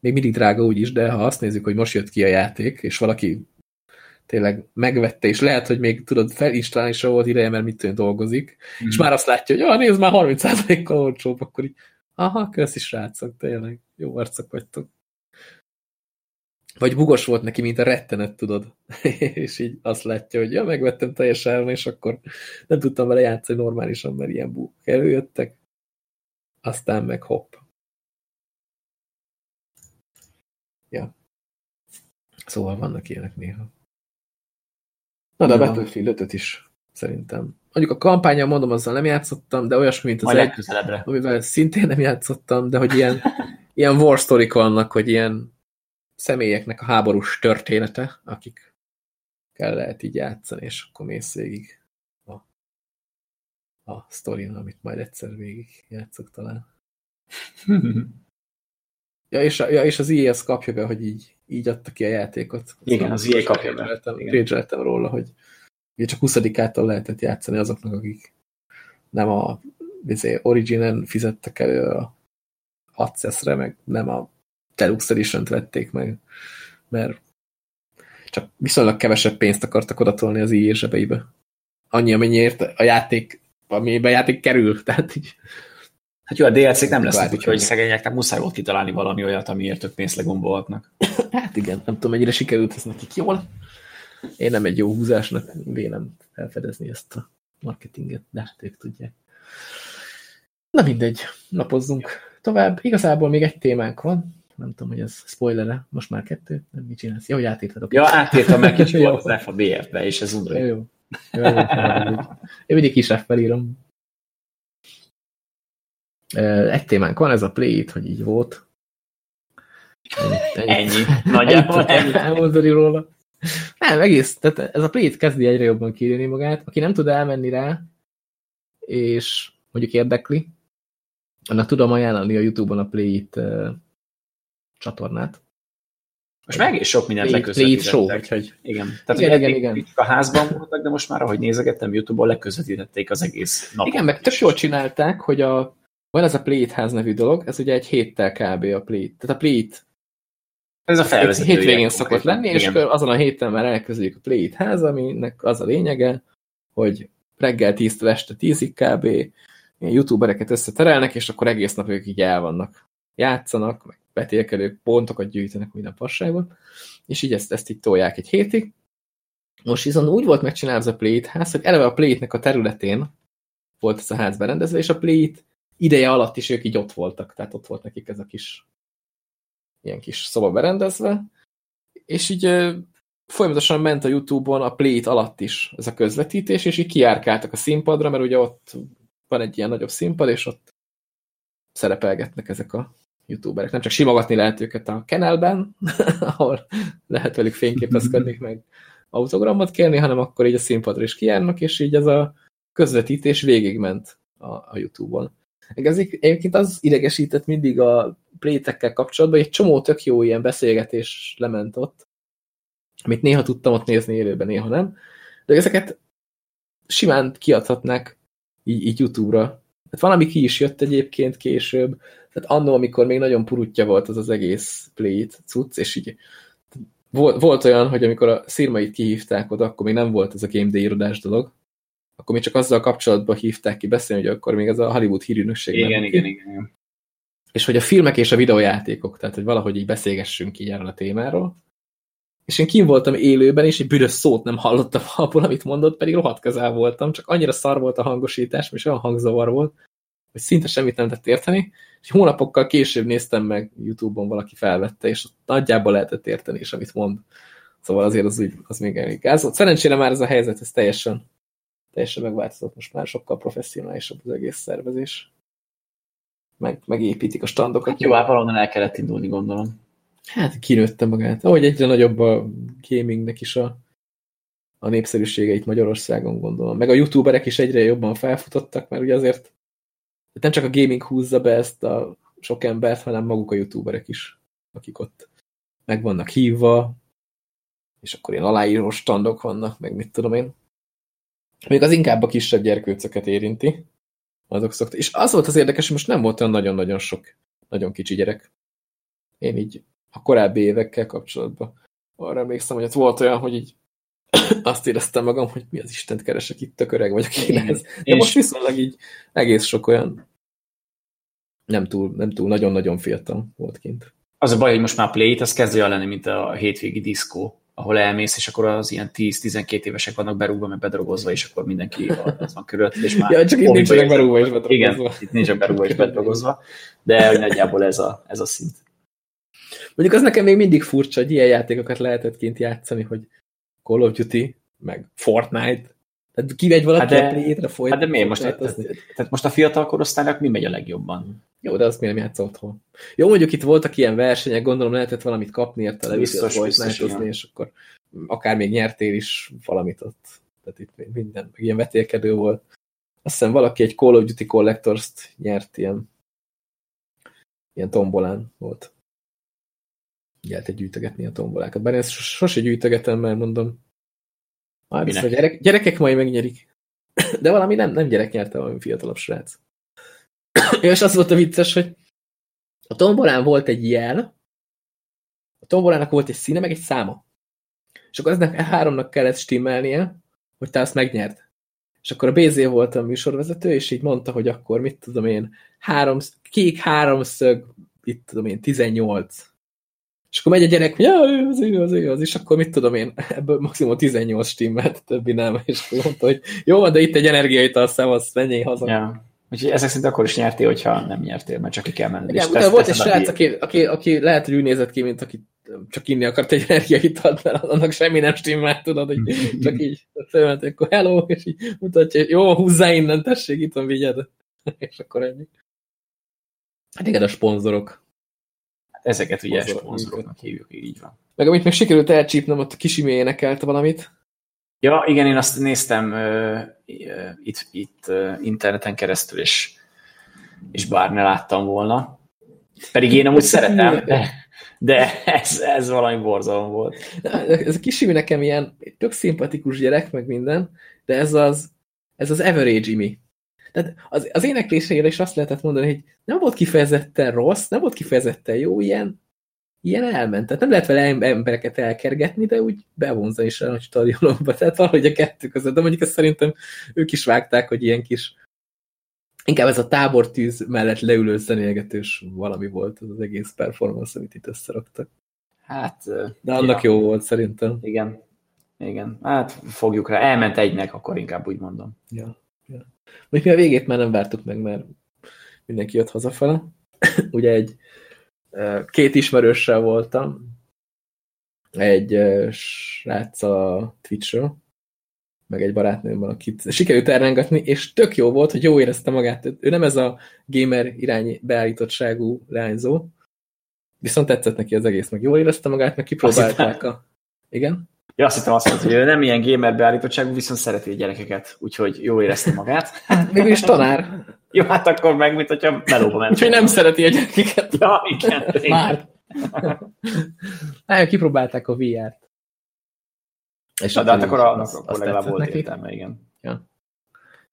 még mindig drága úgyis, de ha azt nézzük, hogy most jött ki a játék, és valaki tényleg megvette, és lehet, hogy még tudod, felinstalálni is volt ideje, mert mit dolgozik, mm. és már azt látja, hogy ja, nézd, már 30%-kal olcsóbb, akkor így, aha, köszi srácok, tényleg, jó arcok vagytok. Vagy bugos volt neki, mint a rettenet, tudod. és így azt látja, hogy ja, megvettem teljes áron, és akkor nem tudtam vele játszani normálisan, mert ilyen bugok előjöttek. Aztán meg hopp, Ja. Szóval vannak ilyenek néha. Na, de a Battlefield 5 is szerintem. Mondjuk a kampánya, mondom, azzal nem játszottam, de olyasmi, mint az egy, amivel szintén nem játszottam, de hogy ilyen, ilyen war story vannak, hogy ilyen személyeknek a háborús története, akik kell lehet így játszani, és akkor mész végig a, a sztorin, amit majd egyszer végig játszok talán. Ja, és, ja, és az IE kapja be, hogy így, így adta ki a játékot. Igen, az IE kapja be. Róla, hogy ugye csak 20-ától lehetett játszani azoknak, akik nem a izé, Origin-en fizettek elő a Access-re, meg nem a Deluxe edition vették meg, mert csak viszonylag kevesebb pénzt akartak odatolni az IE zsebeibe. Annyi, amennyiért a játék, amiben a játék kerül, tehát így Hát jó, a DLC-k nem lesznek, úgyhogy szegényeknek muszáj volt kitalálni valami olyat, amiért több pénzt legombolhatnak. Hát igen, nem tudom, mennyire sikerült ez nekik jól. Én nem egy jó húzásnak vélem felfedezni ezt a marketinget, de hát ők tudják. Na mindegy, napozzunk tovább. Igazából még egy témánk van, nem tudom, hogy ez spoiler-e, most már kettő, nem mit csinálsz? Jó, hogy átírtad a Ja, átírtam meg kicsit a BF-be, és ez undorít. Jó, jó. jó, jó, jó. Én mindig kis F-fel írom. Egy témánk van, ez a play hogy így volt. Ennyi. ennyi. Nagyjából ennyi. Elmondani róla. Nem, egész, tehát ez a play it kezdi egyre jobban kírni magát. Aki nem tud elmenni rá, és mondjuk érdekli, annak tudom ajánlani a Youtube-on a Play uh, csatornát. Most meg egész sok mindent leközvetítettek. Show, úgyhogy... Igen, tehát igen, igen, igen. a házban voltak, de most már, ahogy nézegettem, Youtube-on leközvetítették az egész napot. Igen, meg tök jól csinálták, hogy a van ez a Plate ház nevű dolog, ez ugye egy héttel kb. a Plate. Tehát a Plate ez a felvezető. Hétvégén szokott lenni, és akkor azon a héten már elkezdődik a Plate ház, aminek az a lényege, hogy reggel 10 este 10-ig kb. ilyen youtubereket összeterelnek, és akkor egész nap ők így el vannak. Játszanak, meg betélkedők, pontokat gyűjtenek minden passágot, és így ezt, ezt így tolják egy hétig. Most viszont úgy volt megcsinálva ez a Plate ház, hogy eleve a Plate-nek a területén volt ez a ház berendezve, és a Plate ideje alatt is ők így ott voltak, tehát ott volt nekik ez a kis ilyen kis szoba berendezve, és így folyamatosan ment a Youtube-on a plate alatt is ez a közvetítés, és így kiárkáltak a színpadra, mert ugye ott van egy ilyen nagyobb színpad, és ott szerepelgetnek ezek a youtuberek. Nem csak simogatni lehet őket a kenelben, ahol lehet velük fényképezkedni, meg autogramot kérni, hanem akkor így a színpadra is kijárnak, és így ez a közvetítés végigment a, a Youtube-on. Ez egyébként az idegesített mindig a plétekkel kapcsolatban, egy csomó tök jó ilyen beszélgetés lement ott, amit néha tudtam ott nézni élőben, néha nem, de ezeket simán kiadhatnák így, így YouTube-ra, Hát valami ki is jött egyébként később, tehát annó, amikor még nagyon purutja volt az az egész play cucc, és így volt, volt olyan, hogy amikor a szirmait kihívták oda, akkor még nem volt ez a Game Day irodás dolog, akkor még csak azzal kapcsolatban hívták ki beszélni, hogy akkor még ez a Hollywood hírűnökség. Igen, igen, igen, igen. És hogy a filmek és a videójátékok, tehát hogy valahogy így beszélgessünk így erről a témáról. És én kim voltam élőben, és egy büdös szót nem hallottam abból, amit mondott, pedig rohadt közel voltam, csak annyira szar volt a hangosítás, és olyan hangzavar volt, hogy szinte semmit nem tett érteni, és hónapokkal később néztem meg Youtube-on valaki felvette, és ott nagyjából lehetett érteni is, amit mond. Szóval azért az, úgy, az még elég gáz. Szerencsére már ez a helyzet, ez teljesen, teljesen megváltozott, most már sokkal professzionálisabb az egész szervezés. Meg, megépítik a standokat. Hát jó, hát valahonnan el kellett indulni, gondolom. Hát kinőtte magát. Ahogy egyre nagyobb a gamingnek is a, a népszerűsége itt Magyarországon gondolom. Meg a youtuberek is egyre jobban felfutottak, mert ugye azért nem csak a gaming húzza be ezt a sok embert, hanem maguk a youtuberek is, akik ott meg vannak hívva, és akkor ilyen aláíró standok vannak, meg mit tudom én. Még az inkább a kisebb gyerkőcöket érinti, azok szoktak. És az volt az érdekes, hogy most nem volt olyan nagyon-nagyon sok, nagyon kicsi gyerek. Én így a korábbi évekkel kapcsolatban arra emlékszem, hogy ott volt olyan, hogy így azt éreztem magam, hogy mi az Istent keresek itt, tök öreg vagyok én ez. De most viszonylag így egész sok olyan nem túl, nem túl nagyon-nagyon fiatal volt kint. Az a baj, hogy most már play az kezd olyan lenni, mint a hétvégi diszkó, ahol elmész, és akkor az ilyen 10-12 évesek vannak berúgva, meg bedrogozva, és akkor mindenki az van körülött, és már... ja, csak itt nincsenek berúgva és bedrogozva. Igen, itt nincsenek berúgva és bedrogozva, de nagyjából ez a, ez a szint. Mondjuk az nekem még mindig furcsa, hogy ilyen játékokat lehetett kint játszani, hogy Call of Duty, meg Fortnite, tehát kivegy valaki hát de, a play folyt. Hát de miért most? Tehát, tehát most a fiatal korosztálynak mi megy a legjobban? Jó, de azt miért nem játsz otthon? Jó, mondjuk itt voltak ilyen versenyek, gondolom lehetett valamit kapni, érte a fortnite és akkor akár még nyertél is valamit ott. Tehát itt minden, ilyen vetélkedő volt. Azt hiszem valaki egy Call of Duty Collectors-t nyert ilyen, ilyen tombolán volt. Lehetett gyűjtögetni a tombolákat. Bár én ezt sose gyűjtögetem, mert mondom, majd a gyerek, gyerekek majd megnyerik. De valami nem, nem gyerek nyerte, valami fiatalabb srác. és az volt a vicces, hogy a tombolán volt egy jel, a tombolának volt egy színe, meg egy száma. És akkor eznek háromnak kellett stimmelnie, hogy te azt megnyerd. És akkor a BZ volt a műsorvezető, és így mondta, hogy akkor mit tudom én, három, kék háromszög, itt tudom én, 18. És akkor megy a gyerek, hogy ja, az ő, az ő, az, és akkor mit tudom én, ebből maximum 18 stimmelt, többi nem, és akkor mondta, hogy jó, de itt egy energiaital szem, azt menjél haza. Ja. Úgyhogy ezek szerint akkor is nyertél, hogyha nem nyertél, mert csak ki kell menned. Igen, tesz, volt egy srác, aki, aki, aki, lehet, hogy úgy nézett ki, mint aki csak inni akart egy energiaitalt, mert annak semmi nem stimmel, tudod, hogy csak így fölment, akkor hello, és így mutatja, hogy jó, húzzá innen, tessék, itt van, vigyed. és akkor ennyi. Hát igen, a sponzorok. Ezeket ugye sponzoroknak hívjuk, így van. Meg amit még sikerült elcsípnem, ott Kisimé énekelte valamit. Ja, igen, én azt néztem uh, itt, itt uh, interneten keresztül, és, és bár ne láttam volna. Pedig én amúgy szeretem, de, de ez, ez valami borzalom volt. Ez a Kisimi nekem ilyen tök szimpatikus gyerek, meg minden, de ez az, ez az average imi. Tehát az, az éneklésére is azt lehetett mondani, hogy nem volt kifejezetten rossz, nem volt kifejezetten jó, ilyen, ilyen elment. Tehát nem lehet vele embereket elkergetni, de úgy bevonza is a nagy stadionokba. Tehát valahogy a kettő között. De mondjuk ezt szerintem ők is vágták, hogy ilyen kis inkább ez a tábortűz mellett leülő zenélgetős valami volt az, az egész performance, amit itt összeraktak. Hát... De annak ja. jó volt szerintem. Igen. Igen. Hát fogjuk rá. Elment egynek, akkor inkább úgy mondom. Ja. Még mi a végét már nem vártuk meg, mert mindenki jött hazafele. Ugye egy két ismerőssel voltam, egy srác a Twitchről, meg egy barátnőmmel, akit sikerült elrángatni, és tök jó volt, hogy jó érezte magát. Ő nem ez a gamer irány beállítottságú leányzó, viszont tetszett neki az egész, meg jól érezte magát, meg kipróbálták a... Igen? Ja, azt hittem azt mondta, hogy ő nem ilyen gamer beállítottságú, viszont szereti a gyerekeket, úgyhogy jó érezte magát. Hát mégis tanár. Jó, hát akkor meg, mint hogyha melóba ment. Úgyhogy nem szereti a gyerekeket. Ja, igen. Már. Nagyon kipróbálták a VR-t. És Na, de hát akkor, annak, akkor legalább volt értelme, igen. Ja.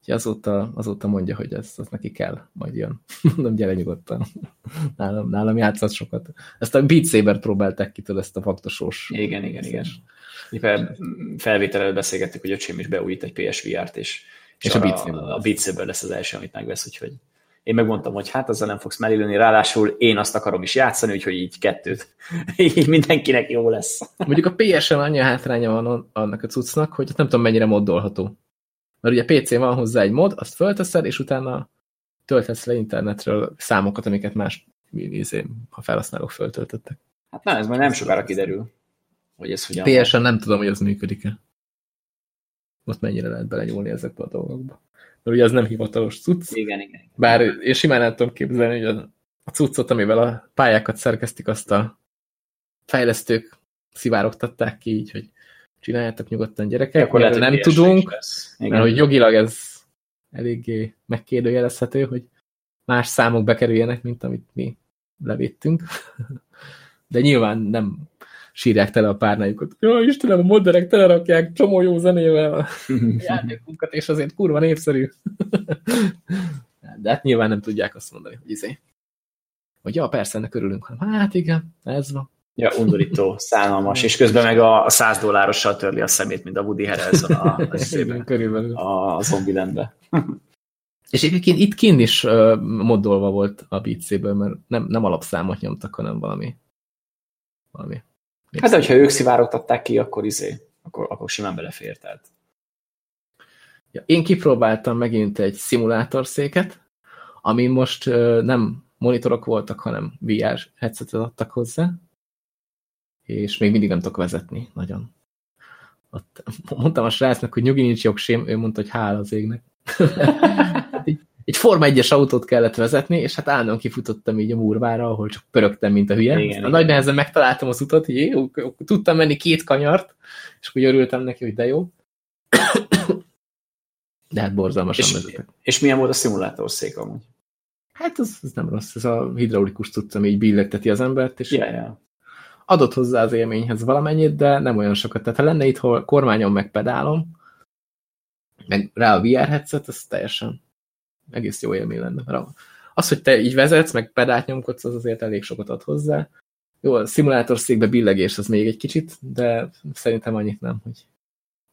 Úgyhogy azóta, azóta mondja, hogy ez, az neki kell, majd jön. Nem gyere nyugodtan. Nálam, nálam játszott sokat. Ezt a Beat Saber próbálták ki, tudod, ezt a faktosós. Igen, igen, igen. Éppen felvételről beszélgettük, hogy öcsém is beújít egy PSVR-t, és, és, és a, Beat Saber. a Beat Saber lesz az első, amit megvesz, úgyhogy én megmondtam, hogy hát azzal nem fogsz mellélőni, ráadásul én azt akarom is játszani, úgyhogy így kettőt. így mindenkinek jó lesz. Mondjuk a PS-en annyi hátránya van annak a cuccnak, hogy nem tudom mennyire moddolható. Mert ugye PC van hozzá egy mod, azt fölteszed, és utána töltesz le internetről számokat, amiket más izé, ha felhasználók föltöltöttek. Hát nem, ez majd nem sokára kiderül, hogy ez hogyan PS-en nem tudom, hogy az működik-e. Ott mennyire lehet belenyúlni ezekbe a dolgokba. Mert ugye az nem hivatalos cucc. Igen, igen. Bár én simán el tudom képzelni, hogy a, a cuccot, amivel a pályákat szerkeztik, azt a fejlesztők szivárogtatták ki így, hogy csináljátok nyugodtan gyerekek, akkor lehet, nem tudunk, mert hogy jogilag ez eléggé megkérdőjelezhető, hogy más számok bekerüljenek, mint amit mi levittünk. De nyilván nem sírják tele a párnájukat. Ja, Istenem, a modderek telerakják csomó jó zenével a játékunkat, és azért kurva népszerű. De hát nyilván nem tudják azt mondani, hogy izé. Hogy ja, persze, ennek örülünk. Hát igen, ez van. Ja, undorító, szánalmas, és közben meg a, a 100 dollárossal törli a szemét, mint a Woody Harrelson a, a, a Zombielandbe. És egyébként itt kint is uh, moddolva volt a beat mert nem, nem alapszámot nyomtak, hanem valami. valami. Hát, de hogyha ők szivárogtatták ki, akkor izé, akkor, akkor simán belefér, tehát. Ja, én kipróbáltam megint egy szimulátorszéket, ami most uh, nem monitorok voltak, hanem VR headsetet adtak hozzá, és még mindig nem tudok vezetni, nagyon. Ott mondtam a srácnak, hogy nyugi nincs jogsém, ő mondta, hogy hála az égnek. egy, egy Forma 1-es autót kellett vezetni, és hát állandóan kifutottam így a murvára, ahol csak pörögtem, mint a hülye. Igen, igen. nagy nehezen megtaláltam az utat, hogy jó, tudtam menni két kanyart, és akkor örültem neki, hogy de jó. De hát borzalmasan és, vezetek. És milyen volt a szimulátorszék amúgy? Hát az, az nem rossz, ez a hidraulikus tudsz, ami így billegteti az embert, és yeah, yeah adott hozzá az élményhez valamennyit, de nem olyan sokat. Tehát ha lenne itt, hol kormányon meg pedálom, meg rá a VR headset, az teljesen egész jó élmény lenne. Az, hogy te így vezetsz, meg pedált nyomkodsz, az azért elég sokat ad hozzá. Jó, a szimulátor székbe billegés az még egy kicsit, de szerintem annyit nem, hogy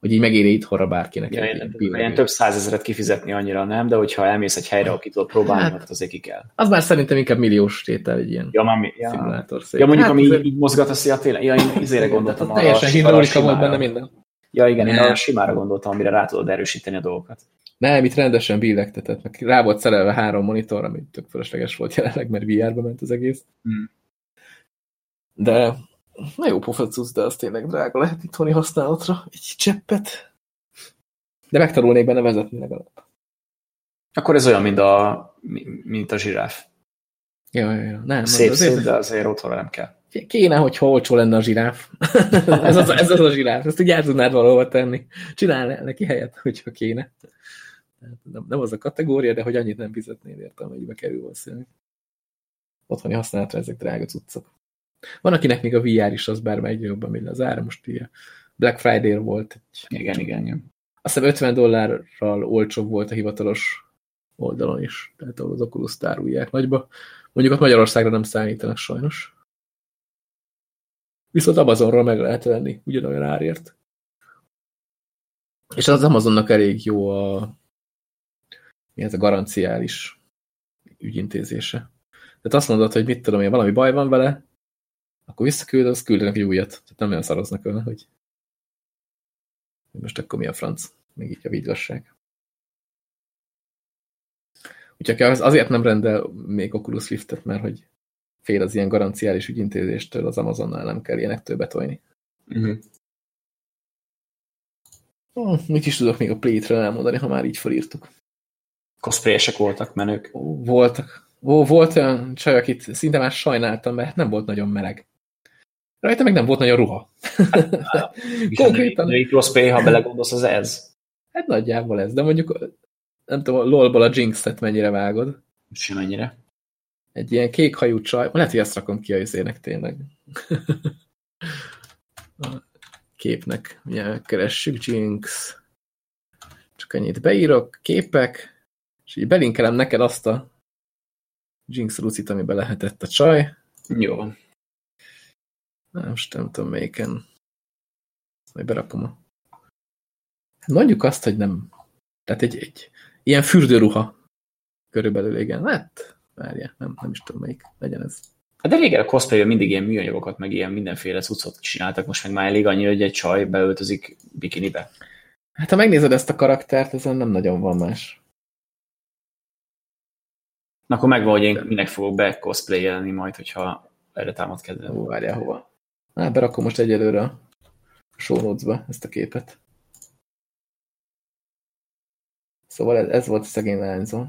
hogy így megéri itthonra bárkinek. Ja, egy ilyen több százezeret kifizetni annyira nem, de hogyha elmész egy helyre, aki tudod próbálni, hát, azért ki kell. Az már szerintem inkább milliós tétel egy ilyen ja, mami, ja. szimulátor Ja, mondjuk, hát, ami így, így mozgat a szia tényleg. Ja, én izére gondoltam. arra, teljesen hidraulika volt benne minden. Ja, igen, én arra simára gondoltam, amire rá tudod erősíteni a dolgokat. Nem, itt rendesen billegtetett, meg rá volt szerelve három monitor, ami tök fölösleges volt jelenleg, mert VR-ba ment az egész. Hmm. De Na jó pofacusz, de az tényleg drága lehet itthoni használatra. Egy cseppet. De megtanulnék benne vezetni legalább. Akkor ez olyan, mint a, mint a zsiráf. Ja, ja, ja. Nem, szép, azért, szép, de azért otthonra nem kell. Kéne, hogy olcsó lenne a zsiráf. ez, az, ez az a zsiráf. Ezt így el tudnád valahova tenni. Csinálj neki helyet, hogyha kéne. Nem, nem az a kategória, de hogy annyit nem fizetnél értem, hogy be kerül valószínűleg. Otthoni használatra ezek drága cuccok. Van, akinek még a VR is az bár megy jobban, mint az ára. Most ugye Black Friday volt. Egy, igen, igen, igen. Azt hiszem 50 dollárral olcsóbb volt a hivatalos oldalon is, tehát ahol az Oculus tárulják nagyba. Mondjuk ott Magyarországra nem számítanak sajnos. Viszont Amazonról meg lehet venni ugyanolyan árért. És az Amazonnak elég jó a mi ez a garanciális ügyintézése. Tehát azt mondod, hogy mit tudom én, valami baj van vele, akkor visszaküld, az küldenek egy újat. Tehát nem olyan szaroznak vele, hogy most akkor mi a franc? Még így a vidgasság. Úgyhogy azért nem rendel még Oculus Liftet, mert hogy fél az ilyen garanciális ügyintézéstől, az Amazonnál nem kell ilyenektől betolni. Uh mhm. -huh. oh, mit is tudok még a Play-re elmondani, ha már így felírtuk. Cosplayesek voltak, menők. Ó, voltak. Ó, volt olyan csaj, akit szinte már sajnáltam, mert nem volt nagyon meleg. Rajta meg nem volt nagyon ruha. Hát, Konkrétan... Női crossplay, ha belegondolsz, az ez. Hát nagyjából ez, de mondjuk nem tudom, a LOL-ból a Jinx-et mennyire vágod. mennyire. Egy ilyen kékhajú csaj, lehet, hogy ezt rakom ki a izének tényleg. a képnek. Ugye, keressük Jinx. Csak ennyit beírok, képek, és így belinkelem neked azt a Jinx Lucit, amiben lehetett a csaj. Jó. Na, most nem tudom melyiken. Majd berakom a... Hát mondjuk azt, hogy nem. Tehát egy, egy ilyen fürdőruha. Körülbelül igen. Hát, várja, nem, nem is tudom melyik. Legyen ez. Hát de régen a cosplay mindig ilyen műanyagokat, meg ilyen mindenféle cuccot csináltak, most meg már elég annyira, hogy egy csaj beöltözik bikinibe. Hát ha megnézed ezt a karaktert, ezen nem nagyon van más. Na akkor megvan, hogy én minek fogok be cosplayelni majd, hogyha erre támad kedvem. Várjál hova. Hát berakom most egyelőre a show ezt a képet. Szóval ez, ez volt a szegény lányzó.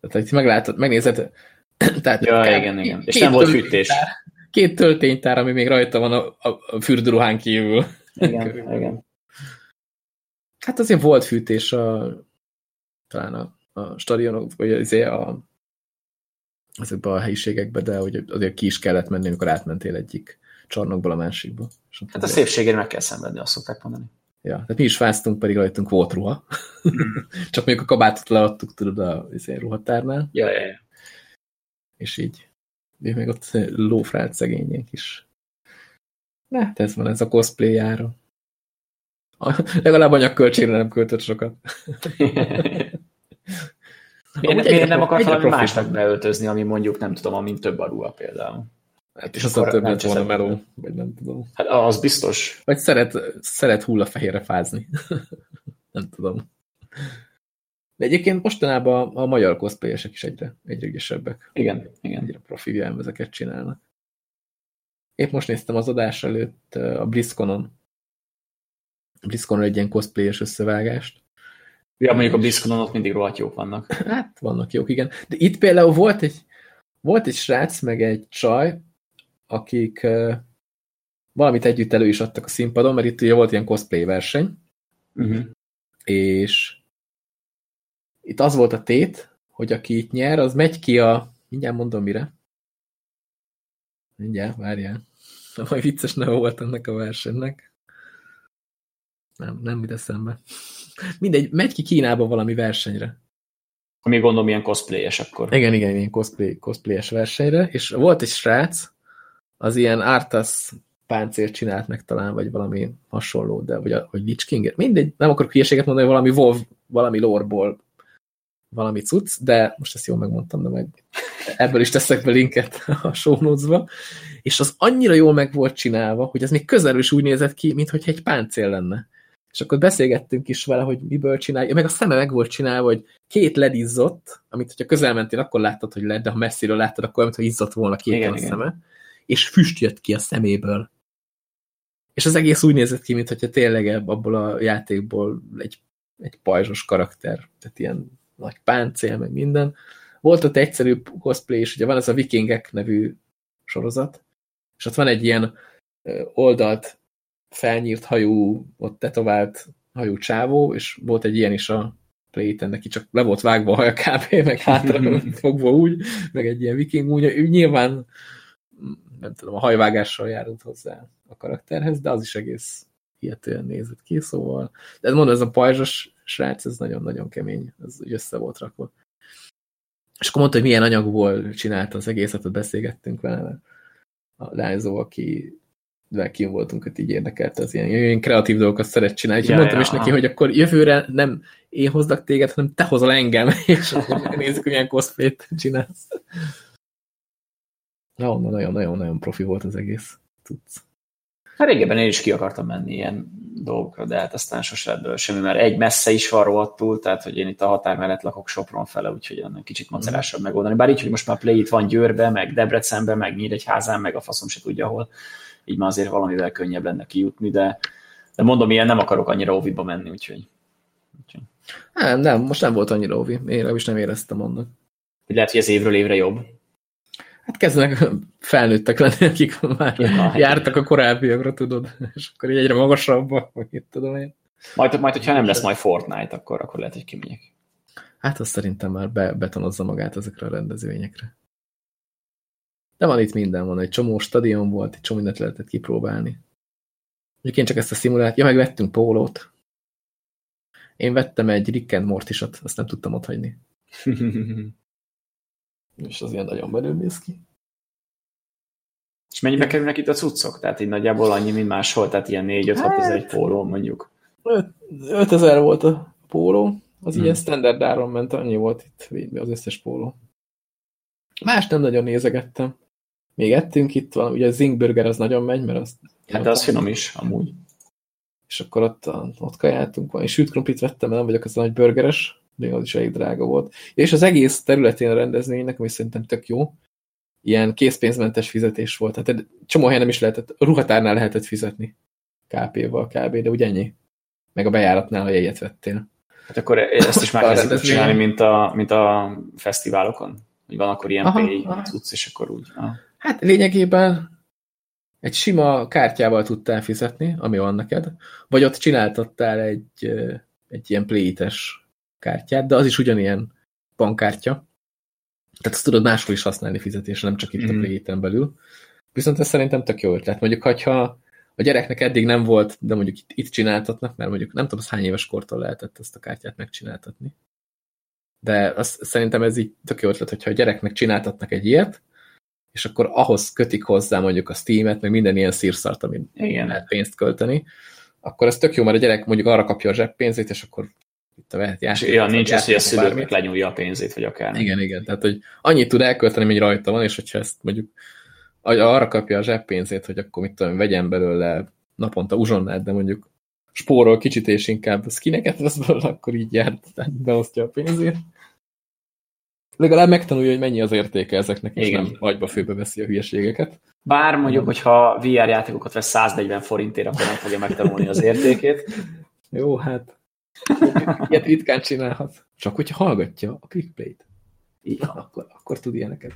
Tehát itt meglátod, megnézed. Tehát ja, igen, igen. És nem volt fűtés. Két tölténytár, ami még rajta van a, a, a fürdőruhán kívül. Igen, igen. Hát azért volt fűtés a, talán a, a stadionok, vagy azért a, ezekben a helyiségekbe, de hogy azért ki is kellett menni, amikor átmentél egyik csarnokból a másikba. Hát a szépségért meg kell szenvedni, azt szokták mondani. Ja, tehát mi is fáztunk, pedig rajtunk volt ruha. Csak mondjuk a kabátot leadtuk, tudod, a izé, ruhatárnál. Ja, ja, ja. És így, még, még ott lófrált szegények is. Ne, hát ez van, ez a cosplay jára. Legalább anyagköltségre nem költött sokat. miért, miért nem akart valami másnak beöltözni, ami mondjuk nem tudom, amint több a ruha például? Hát és aztán több lett volna meló, vagy nem tudom. Hát az biztos. Vagy szeret, szeret hullafehérre fázni. nem tudom. De egyébként mostanában a magyar cosplayesek is egyre, egyre ügyesebbek. Igen, igen. Egyre profi ezeket csinálnak. Épp most néztem az adás előtt a BlizzConon. A BlizzConon egy ilyen cosplayes összevágást. Ja, mondjuk a BlizzConon ott mindig rohadt jók vannak. Hát, vannak jók, igen. De itt például volt egy, volt egy srác, meg egy csaj, akik valamit együtt elő is adtak a színpadon, mert itt ugye volt ilyen cosplay verseny, uh mhm. -huh. és itt az volt a tét, hogy aki itt nyer, az megy ki a... Mindjárt mondom mire. Mindjárt, várjál. Majd vicces neve volt ennek a versenynek. Nem, nem mit eszembe. Mindegy, megy ki Kínába valami versenyre. Ami gondolom ilyen cosplayes akkor. Igen, igen, ilyen cosplay, cosplayes versenyre, és volt egy srác, az ilyen Artas páncélt csinált meg talán, vagy valami hasonló, de vagy, a, vagy Lich King mindegy, nem akarok hülyeséget mondani, valami WoW, valami lore valami cucc, de most ezt jól megmondtam, de meg ebből is teszek be linket a show és az annyira jól meg volt csinálva, hogy ez még közelről is úgy nézett ki, mintha egy páncél lenne. És akkor beszélgettünk is vele, hogy miből csinálja, meg a szeme meg volt csinálva, hogy két led izzott, amit hogyha közel mentél, akkor láttad, hogy led, de ha messziről láttad, akkor mintha izzott volna két igen, a igen. szeme és füst jött ki a szeméből. És az egész úgy nézett ki, mintha tényleg abból a játékból egy, egy pajzsos karakter, tehát ilyen nagy páncél, meg minden. Volt ott egyszerű cosplay is, ugye van ez a Vikingek nevű sorozat, és ott van egy ilyen oldalt felnyírt hajú, ott tetovált hajú csávó, és volt egy ilyen is a play neki csak le volt vágva a haja kb, meg hátra fogva úgy, meg egy ilyen viking úgy, ő nyilván nem tudom, a hajvágással járult hozzá a karakterhez, de az is egész hihetően nézett ki, szóval, de mondom, ez a pajzsos srác, ez nagyon-nagyon kemény, ez össze volt rakva. És akkor mondta, hogy milyen anyagból csinálta az egészet, ott beszélgettünk vele, a lányzó, aki de kim voltunk, hogy így érdekelt az ilyen, ilyen kreatív dolgokat szeret csinálni. Ja, mondtam ja, is neki, hogy akkor jövőre nem én hozlak téged, hanem te hozol engem, és akkor nézzük, hogy milyen cosplayt csinálsz. Na, nagyon-nagyon-nagyon profi volt az egész. Tudsz. Hát régebben én is ki akartam menni ilyen dolgokra, de hát aztán sose ebből semmi, mert egy messze is van rohadtul, tehát hogy én itt a határ mellett lakok Sopron fele, úgyhogy ennek kicsit mhm. macerásabb mm. megoldani. Bár így, hogy most már Play itt van Győrbe, meg Debrecenbe, meg Nyíregyházán, meg a faszom se tudja hol, így már azért valamivel könnyebb lenne kijutni, de, de mondom, ilyen nem akarok annyira óviba menni, úgyhogy. úgyhogy. Nem, nem, most nem volt annyira óvi. Én is nem éreztem annak. Lehet, hogy ez évről évre jobb. Hát kezdenek felnőttek lenni, akik már ja, hát jártak a korábbiakra, tudod, és akkor így egyre magasabbak, vagy itt tudom én. Majd, majd, hogyha nem lesz majd Fortnite, akkor, akkor lehet, hogy kimegyek. Hát azt szerintem már be, betonozza magát ezekre a rendezvényekre. De van itt minden, van egy csomó stadion volt, egy csomó mindent lehetett kipróbálni. Én csak ezt a szimulált, ja, meg vettünk pólót. Én vettem egy Rick and Mortisot, azt nem tudtam ott hagyni. És az ilyen nagyon menő néz ki. És mennyibe kerülnek itt a cuccok? Tehát így nagyjából annyi, mint máshol, tehát ilyen 4-5-6 Hát- ezer egy póló mondjuk. 5000 volt a póló, az Hmm. ilyen standard áron ment, annyi volt itt az összes póló. Más nem nagyon nézegettem. Még ettünk itt van, ugye a Zingburger az nagyon megy, mert az... Hát de az finom is, amúgy. És akkor ott, ott kajáltunk van. És sült krumplit vettem, mert nem vagyok az a nagy burgeres, de az is elég drága volt. És az egész területén a rendezvénynek, ami szerintem tök jó, ilyen készpénzmentes fizetés volt. Tehát egy csomó helyen nem is lehetett, a ruhatárnál lehetett fizetni. KP-val kb, de úgy ennyi. Meg a bejáratnál, ha jegyet vettél. Hát akkor ezt is már kezdett csinálni, mint a, mint a fesztiválokon. Hogy van akkor ilyen pay cucc, és akkor úgy. Ah. Hát lényegében egy sima kártyával tudtál fizetni, ami van neked, vagy ott csináltattál egy, egy ilyen plétes kártyát, de az is ugyanilyen bankkártya. Tehát azt tudod máshol is használni fizetésre, nem csak itt Mhm. a pléten belül. Viszont ez szerintem tök jó ötlet. Mondjuk, hogyha a gyereknek eddig nem volt, de mondjuk itt, itt csináltatnak, mert mondjuk nem tudom, az hány éves kortól lehetett ezt a kártyát megcsináltatni. De azt, szerintem ez így tök jó ötlet, hogyha a gyereknek csináltatnak egy ilyet, és akkor ahhoz kötik hozzá mondjuk a Steam-et, meg minden ilyen szírszart, amit Igen. lehet pénzt költeni, akkor ez tök jó, mert a gyerek mondjuk arra kapja a zseppénzét, és akkor itt a vehet játékot, ja, nincs az, hogy a szülőknek lenyúlja a pénzét, vagy akár. Igen, igen. Tehát, hogy annyit tud elkölteni, mennyi rajta van, és hogyha ezt mondjuk hogy arra kapja a zseppénzét, hogy akkor mit tudom, vegyen belőle naponta uzsonnát, de mondjuk spórol kicsit, és inkább skineket vesz belőle, akkor így jár, tehát beosztja a pénzét. Legalább megtanulja, hogy mennyi az értéke ezeknek, és Igen. nem agyba főbe veszi a hülyeségeket. Bár mondjuk, hogyha VR játékokat vesz 140 forintért, akkor nem fogja megtanulni az értékét. Jó, hát ilyet ritkán csinálhat. Csak hogyha hallgatja a clickplay-t, Így, akkor, akkor tud ilyeneket.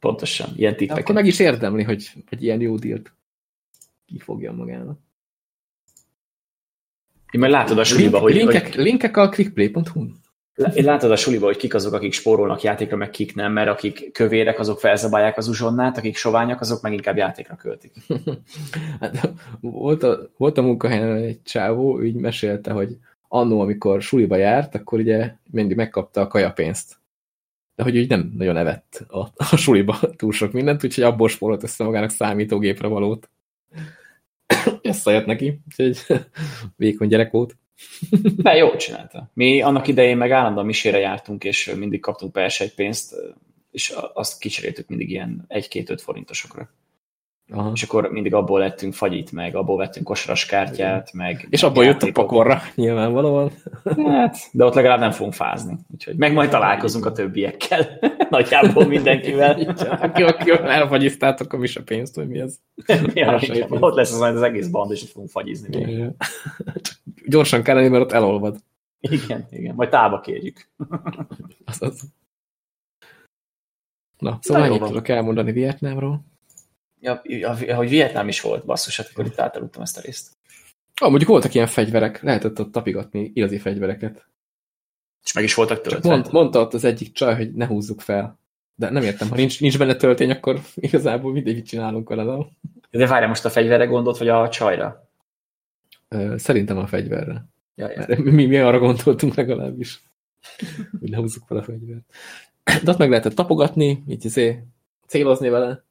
pontosan, ilyen tippeket. akkor meg is érdemli, hogy, hogy ilyen jó dílt kifogja magának. Én majd látod a suliba, hogy, linkek, hogy linkek a clickplay.hu-n. Látod a suliba, hogy kik azok, akik spórolnak játékra, meg kik nem, mert akik kövérek, azok felzabálják az uzsonnát, akik soványak, azok meg inkább játékra költik. Hát, volt, a, volt a munkahelyen egy csávó, így mesélte, hogy annó, amikor suliba járt, akkor ugye mindig megkapta a kajapénzt. De hogy úgy nem nagyon evett a, a suliba túl sok mindent, úgyhogy abból spórolt össze magának számítógépre valót. Összejött neki, úgyhogy vékony gyerek volt. De jó csinálta. Mi annak idején meg állandóan misére jártunk, és mindig kaptunk persze egy pénzt, és azt kicseréltük mindig ilyen 1-2-5 forintosokra. Aha. És akkor mindig abból lettünk fagyit, meg abból vettünk kosaras kártyát, meg... És meg abból jött a pokorra, nyilvánvalóan. Hát, de ott legalább nem fogunk fázni. Úgyhogy meg majd találkozunk a többiekkel. Nagyjából mindenkivel. Aki, aki elfagyiztátok a mise pénzt, hogy mi se igen, jutunk. ott lesz az, az egész band, és ott fogunk fagyizni. Csak Gyorsan kell lenni, mert ott elolvad. Igen, igen. Majd tába kérjük. Azaz. Na, szóval ennyit tudok elmondani Vietnámról. Ja, ja, hogy Vietnám is volt, basszus, hát akkor itt átaludtam ezt a részt. Ah, mondjuk voltak ilyen fegyverek, lehetett ott tapigatni igazi fegyvereket. És meg is voltak töltve. mond, mondta ott az egyik csaj, hogy ne húzzuk fel. De nem értem, ha nincs, nincs benne töltény, akkor igazából mindig mit csinálunk vele. Nem? De várjál most a fegyverre gondolt, vagy a csajra? Szerintem a fegyverre. Ja, ja. Mert mi, mi arra gondoltunk legalábbis, hogy ne húzzuk fel a fegyvert. De ott meg lehetett tapogatni, így izé, célozni vele,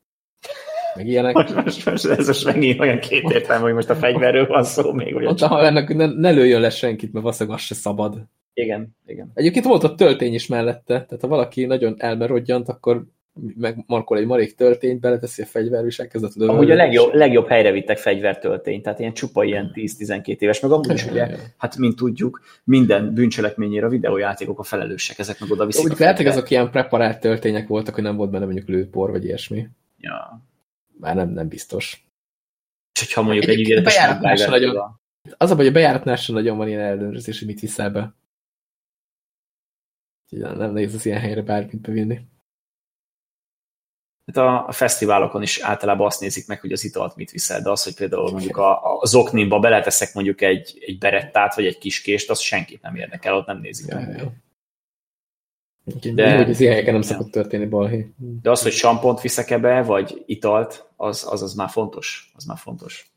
meg ilyenek. Most, most, most, ez most megint olyan két értelme, hogy most a fegyverről van szó még. A Mondta, ha ennek ne, ne lőjön le senkit, mert valószínűleg az se szabad. Igen, igen. Egyébként volt ott töltény is mellette, tehát ha valaki nagyon elmerodjant, akkor megmarkol egy marék töltényt, beleteszi a fegyverbe, és elkezdett lőni. Amúgy a legjobb, legjobb helyre vittek fegyvertöltényt, tehát ilyen csupa ilyen 10-12 éves, meg amúgy is ugye, hát mint tudjuk, minden bűncselekményére a videójátékok a felelősek, ezek meg oda viszik a lehet, hogy azok ilyen preparált töltények voltak, hogy nem volt benne mondjuk lőpor, vagy ilyesmi. Ja. Már nem, nem biztos. És hogyha mondjuk egy MacGyver- nagyon. Az a baj, hogy a bejáratnál sem nagyon van ilyen ellenőrzés, hogy mit viszel be. Úgyhogy nem nehéz az ilyen helyre bármit bevinni. Hát a, a fesztiválokon is általában azt nézik meg, hogy az italt mit viszel, de az, hogy például mondjuk a, a zoknimba beleteszek mondjuk egy, egy berettát, vagy egy kis kést, az senkit nem érdekel, ott nem nézik Ja, meg. ja. De- De... Hogy az ilyen helyeken nem Ja. szokott történni balhé. De az, hogy sampont viszek-e be, vagy italt, az, az, az már fontos. Az már fontos.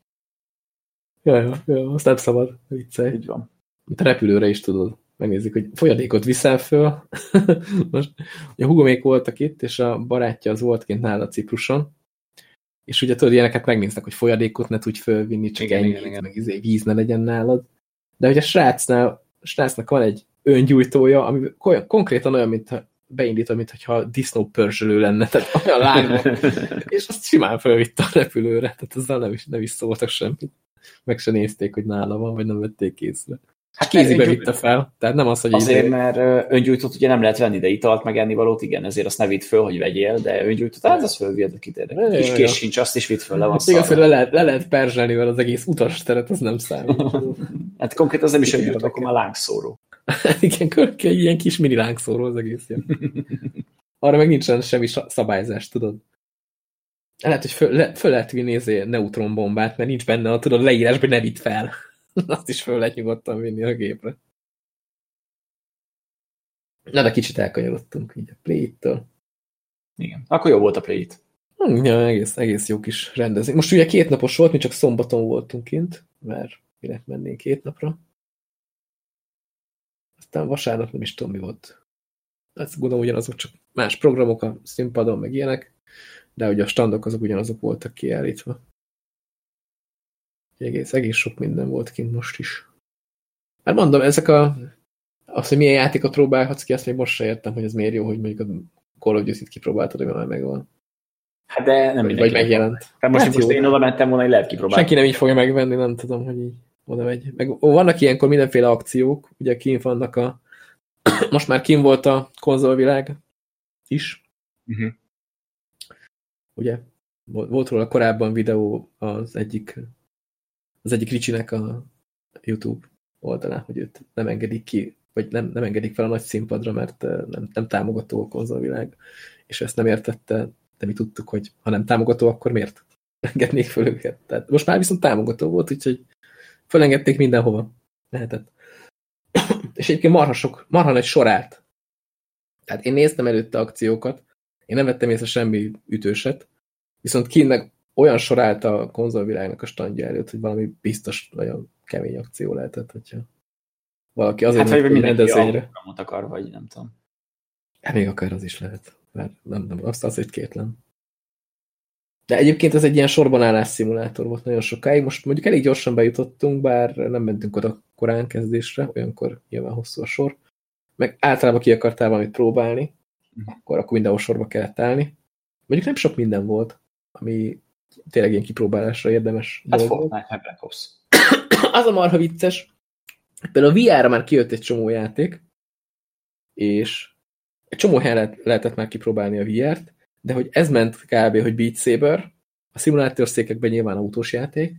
Ja, ja, ja, azt nem szabad, viccelj. Így van. Mint a repülőre is tudod. Megnézzük, hogy folyadékot viszel föl. Most a hugomék voltak itt, és a barátja az volt kint nála Cipruson, és ugye tudod, ilyeneket megnéznek, hogy folyadékot ne tudj fölvinni, csak igen, ennyit, igen, meg izé, víz ne legyen nálad. De hogy a srácnál, a srácnak van egy öngyújtója, ami konkrétan olyan, mintha beindítva, mintha disznó pörzsölő lenne, tehát olyan lágva. és azt simán felvitte a repülőre, tehát ezzel nem is, nem is szóltak semmit. Meg se nézték, hogy nála van, vagy nem vették észre. Hát kézibe vitte fel, tehát nem az, hogy Azért, ide... mert öngyújtót ugye nem lehet venni, de italt meg ennivalót, igen, ezért azt ne vidd föl, hogy vegyél, de öngyújtót, hát az fölvihet a kitérnek. Kis kés sincs, azt is vidd föl, le van hát Igaz, hogy le lehet, le lehet perzselni, mert az egész utas teret, az nem számít. hát konkrét az nem is öngyújtó, akkor már lángszóró. igen, egy ilyen kis mini lángszóró az egész. Arra meg nincsen semmi szabályzás, tudod. Lehet, hogy föl, le, föl lehet vinni neutronbombát, mert nincs benne a tudod, leírásban, ne vidd fel. Azt is föl lehet nyugodtan vinni a gépre. Na, de kicsit elkanyarodtunk így a Play-től. Igen. Akkor jó volt a Play-t. Hm, ja, egész, egész jó kis rendezvény. Most ugye két napos volt, mi csak szombaton voltunk kint, mert minek mennénk két napra. Aztán vasárnap nem is tudom, mi volt. Ezt gondolom ugyanazok, csak más programok a színpadon, meg ilyenek, de ugye a standok azok ugyanazok voltak kiállítva. Egész, egész sok minden volt kint most is. Hát mondom, ezek a az, hogy milyen játékot próbálhatsz ki, azt még most se értem, hogy ez miért jó, hogy mondjuk a Call of Duty-t kipróbáltad, hogy már megvan. Hát de nem vagy, megjelent. Hát most, hát most én oda mentem volna, hogy lehet kipróbálni. Senki nem így fogja megvenni, nem tudom, hogy így oda megy. Meg vannak ilyenkor mindenféle akciók, ugye kint vannak a most már kim volt a konzolvilág is. Uh mhm. -huh. Ugye volt róla korábban videó az egyik az egyik Ricsinek a YouTube oldalán, hogy őt nem engedik ki, vagy nem, nem engedik fel a nagy színpadra, mert nem, nem támogató a konzolvilág, és ezt nem értette, de mi tudtuk, hogy ha nem támogató, akkor miért engednék fel őket. Tehát most már viszont támogató volt, úgyhogy felengedték mindenhova. Lehetett. és egyébként marha, sok, marha nagy sorát. Tehát én néztem előtte akciókat, én nem vettem észre semmi ütőset, viszont kinnek olyan sor állt a konzolvilágnak a standja előtt, hogy valami biztos nagyon kemény akció lehetett, hogyha valaki azért hát, vagy rendezvényre. akar, vagy nem tudom. Hát még akár az is lehet. Mert nem, nem, azt azért kétlen. De egyébként ez egy ilyen sorban állás szimulátor volt nagyon sokáig. Most mondjuk elég gyorsan bejutottunk, bár nem mentünk oda korán kezdésre, olyankor nyilván hosszú a sor. Meg általában ki akartál valamit próbálni, mhm. akkor, akkor mindenhol sorba kellett állni. Mondjuk nem sok minden volt, ami tényleg ilyen kipróbálásra érdemes hát dolog. Fortnite, Black Ops. az a marha vicces. Például a VR-ra már kijött egy csomó játék, és egy csomó helyen lehet, lehetett már kipróbálni a VR-t, de hogy ez ment kb. hogy Beat Saber, a szimulátorszékekben nyilván autós játék,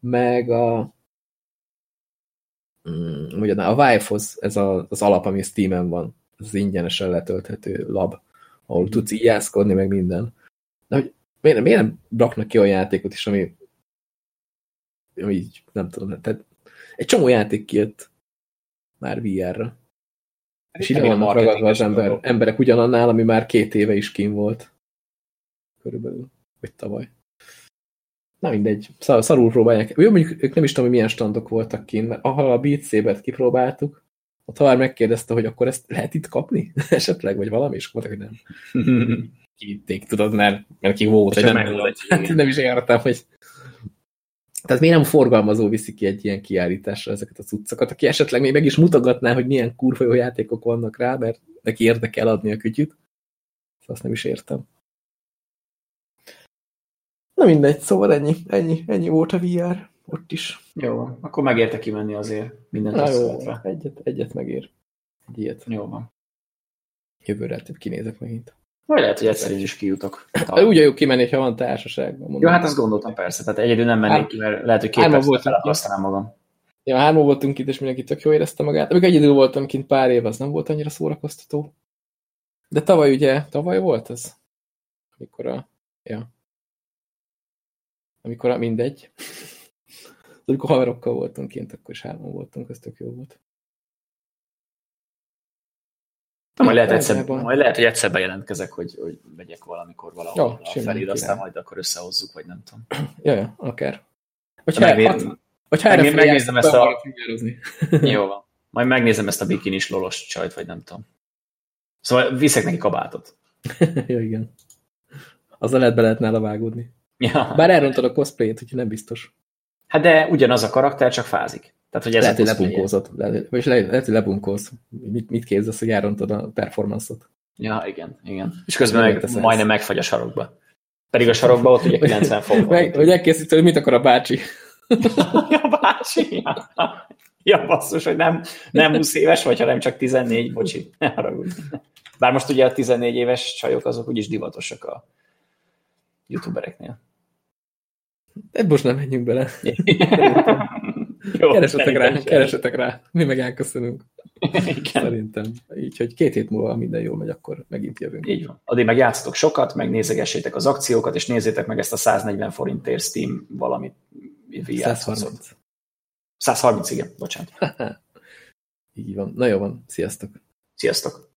meg a mm, a Vive-hoz ez a, az alap, ami Steam-en van, az ingyenesen letölthető lab, ahol tudsz íjászkodni, meg minden. De hogy miért, miért nem raknak ki olyan játékot is, ami, ami így, nem tudom, tehát egy csomó játék kijött már VR-ra. És ide vannak ragadva az ember, emberek ugyanannál, ami már két éve is kín volt. Körülbelül. Vagy tavaly. Na mindegy, szar, szarul próbálják. Jó, mondjuk ők nem is tudom, hogy milyen standok voltak kint, mert ahol a Beat Saber-t kipróbáltuk, ott már megkérdezte, hogy akkor ezt lehet itt kapni? Esetleg, vagy valami, és mondták, hogy nem. kivitték, tudod, mert, mert ki volt, hogy nem, nem, hát nem is értem, hogy tehát miért nem forgalmazó viszi ki egy ilyen kiállításra ezeket a cuccokat, aki esetleg még meg is mutogatná, hogy milyen kurva jó játékok vannak rá, mert neki érdekel adni a kütyüt. Szóval azt nem is értem. Na mindegy, szóval ennyi, ennyi, ennyi volt a VR ott is. Jó, akkor megérte kimenni azért mindent Na jó, egyet, egyet megér. Egy ilyet. Jó van. Jövőre több kinézek megint. Vagy lehet, hogy egyszer is kijutok. Hát, úgy jó kimenni, ha van társaság. Jó, hát azt gondoltam persze. Tehát egyedül nem mennék ki, mert lehet, hogy két percet felakasztanám magam. Ja, hárman voltunk itt, és mindenki tök jó érezte magát. Amikor egyedül voltam kint pár év, az nem volt annyira szórakoztató. De tavaly ugye, tavaly volt ez? Amikor a... Ja. Amikor a mindegy. Amikor haverokkal voltunk kint, akkor is hárman voltunk, ez tök jó volt. Majd, lehet egyszer, majd lehet, hogy egyszer bejelentkezek, hogy, hogy megyek valamikor valahol ja, felé, aztán majd akkor összehozzuk, vagy nem tudom. Ja, ja, akár. Hogyha megvér, hat... Vagy ha erre Meg- megnézem ezt a- a... Jó van. Majd megnézem ezt a bikinis lolos csajt, vagy nem tudom. Szóval viszek neki kabátot. ja, igen. Azzal lehet be lehet nála vágódni. Ja. Bár elrontad a cosplayt, úgyhogy nem biztos. Hát de ugyanaz a karakter, csak fázik. Tehát, hogy ez lehet, hogy lebunkózott. Lehet, vagy lehet, lehet, hogy lebunkóz. Mit, mit képzelsz, hogy elrontod a performance-ot? Ja, igen, igen. És közben meg teszed majdnem megfagy a sarokba. Pedig a sarokba ott ugye 90 fok. Meg, hogy elkészítő, hogy mit akar a bácsi. ja, bácsi. Ja. ja, basszus, hogy nem, nem 20 éves vagy, hanem csak 14, bocsi. Ne haragudj. Bár most ugye a 14 éves csajok azok úgyis divatosak a youtubereknél. De most nem menjünk bele. Jó, Keresetek rá, sem. keresetek rá. Mi meg elköszönünk. Igen. Szerintem. Így, hogy két hét múlva minden jól megy, akkor megint jövünk. Így van. Addig meg játszatok sokat, meg nézegessétek az akciókat, és nézzétek meg ezt a 140 forintért Steam valamit. VR 130. 130, igen, bocsánat. Így van. Na jó van. Sziasztok. Sziasztok!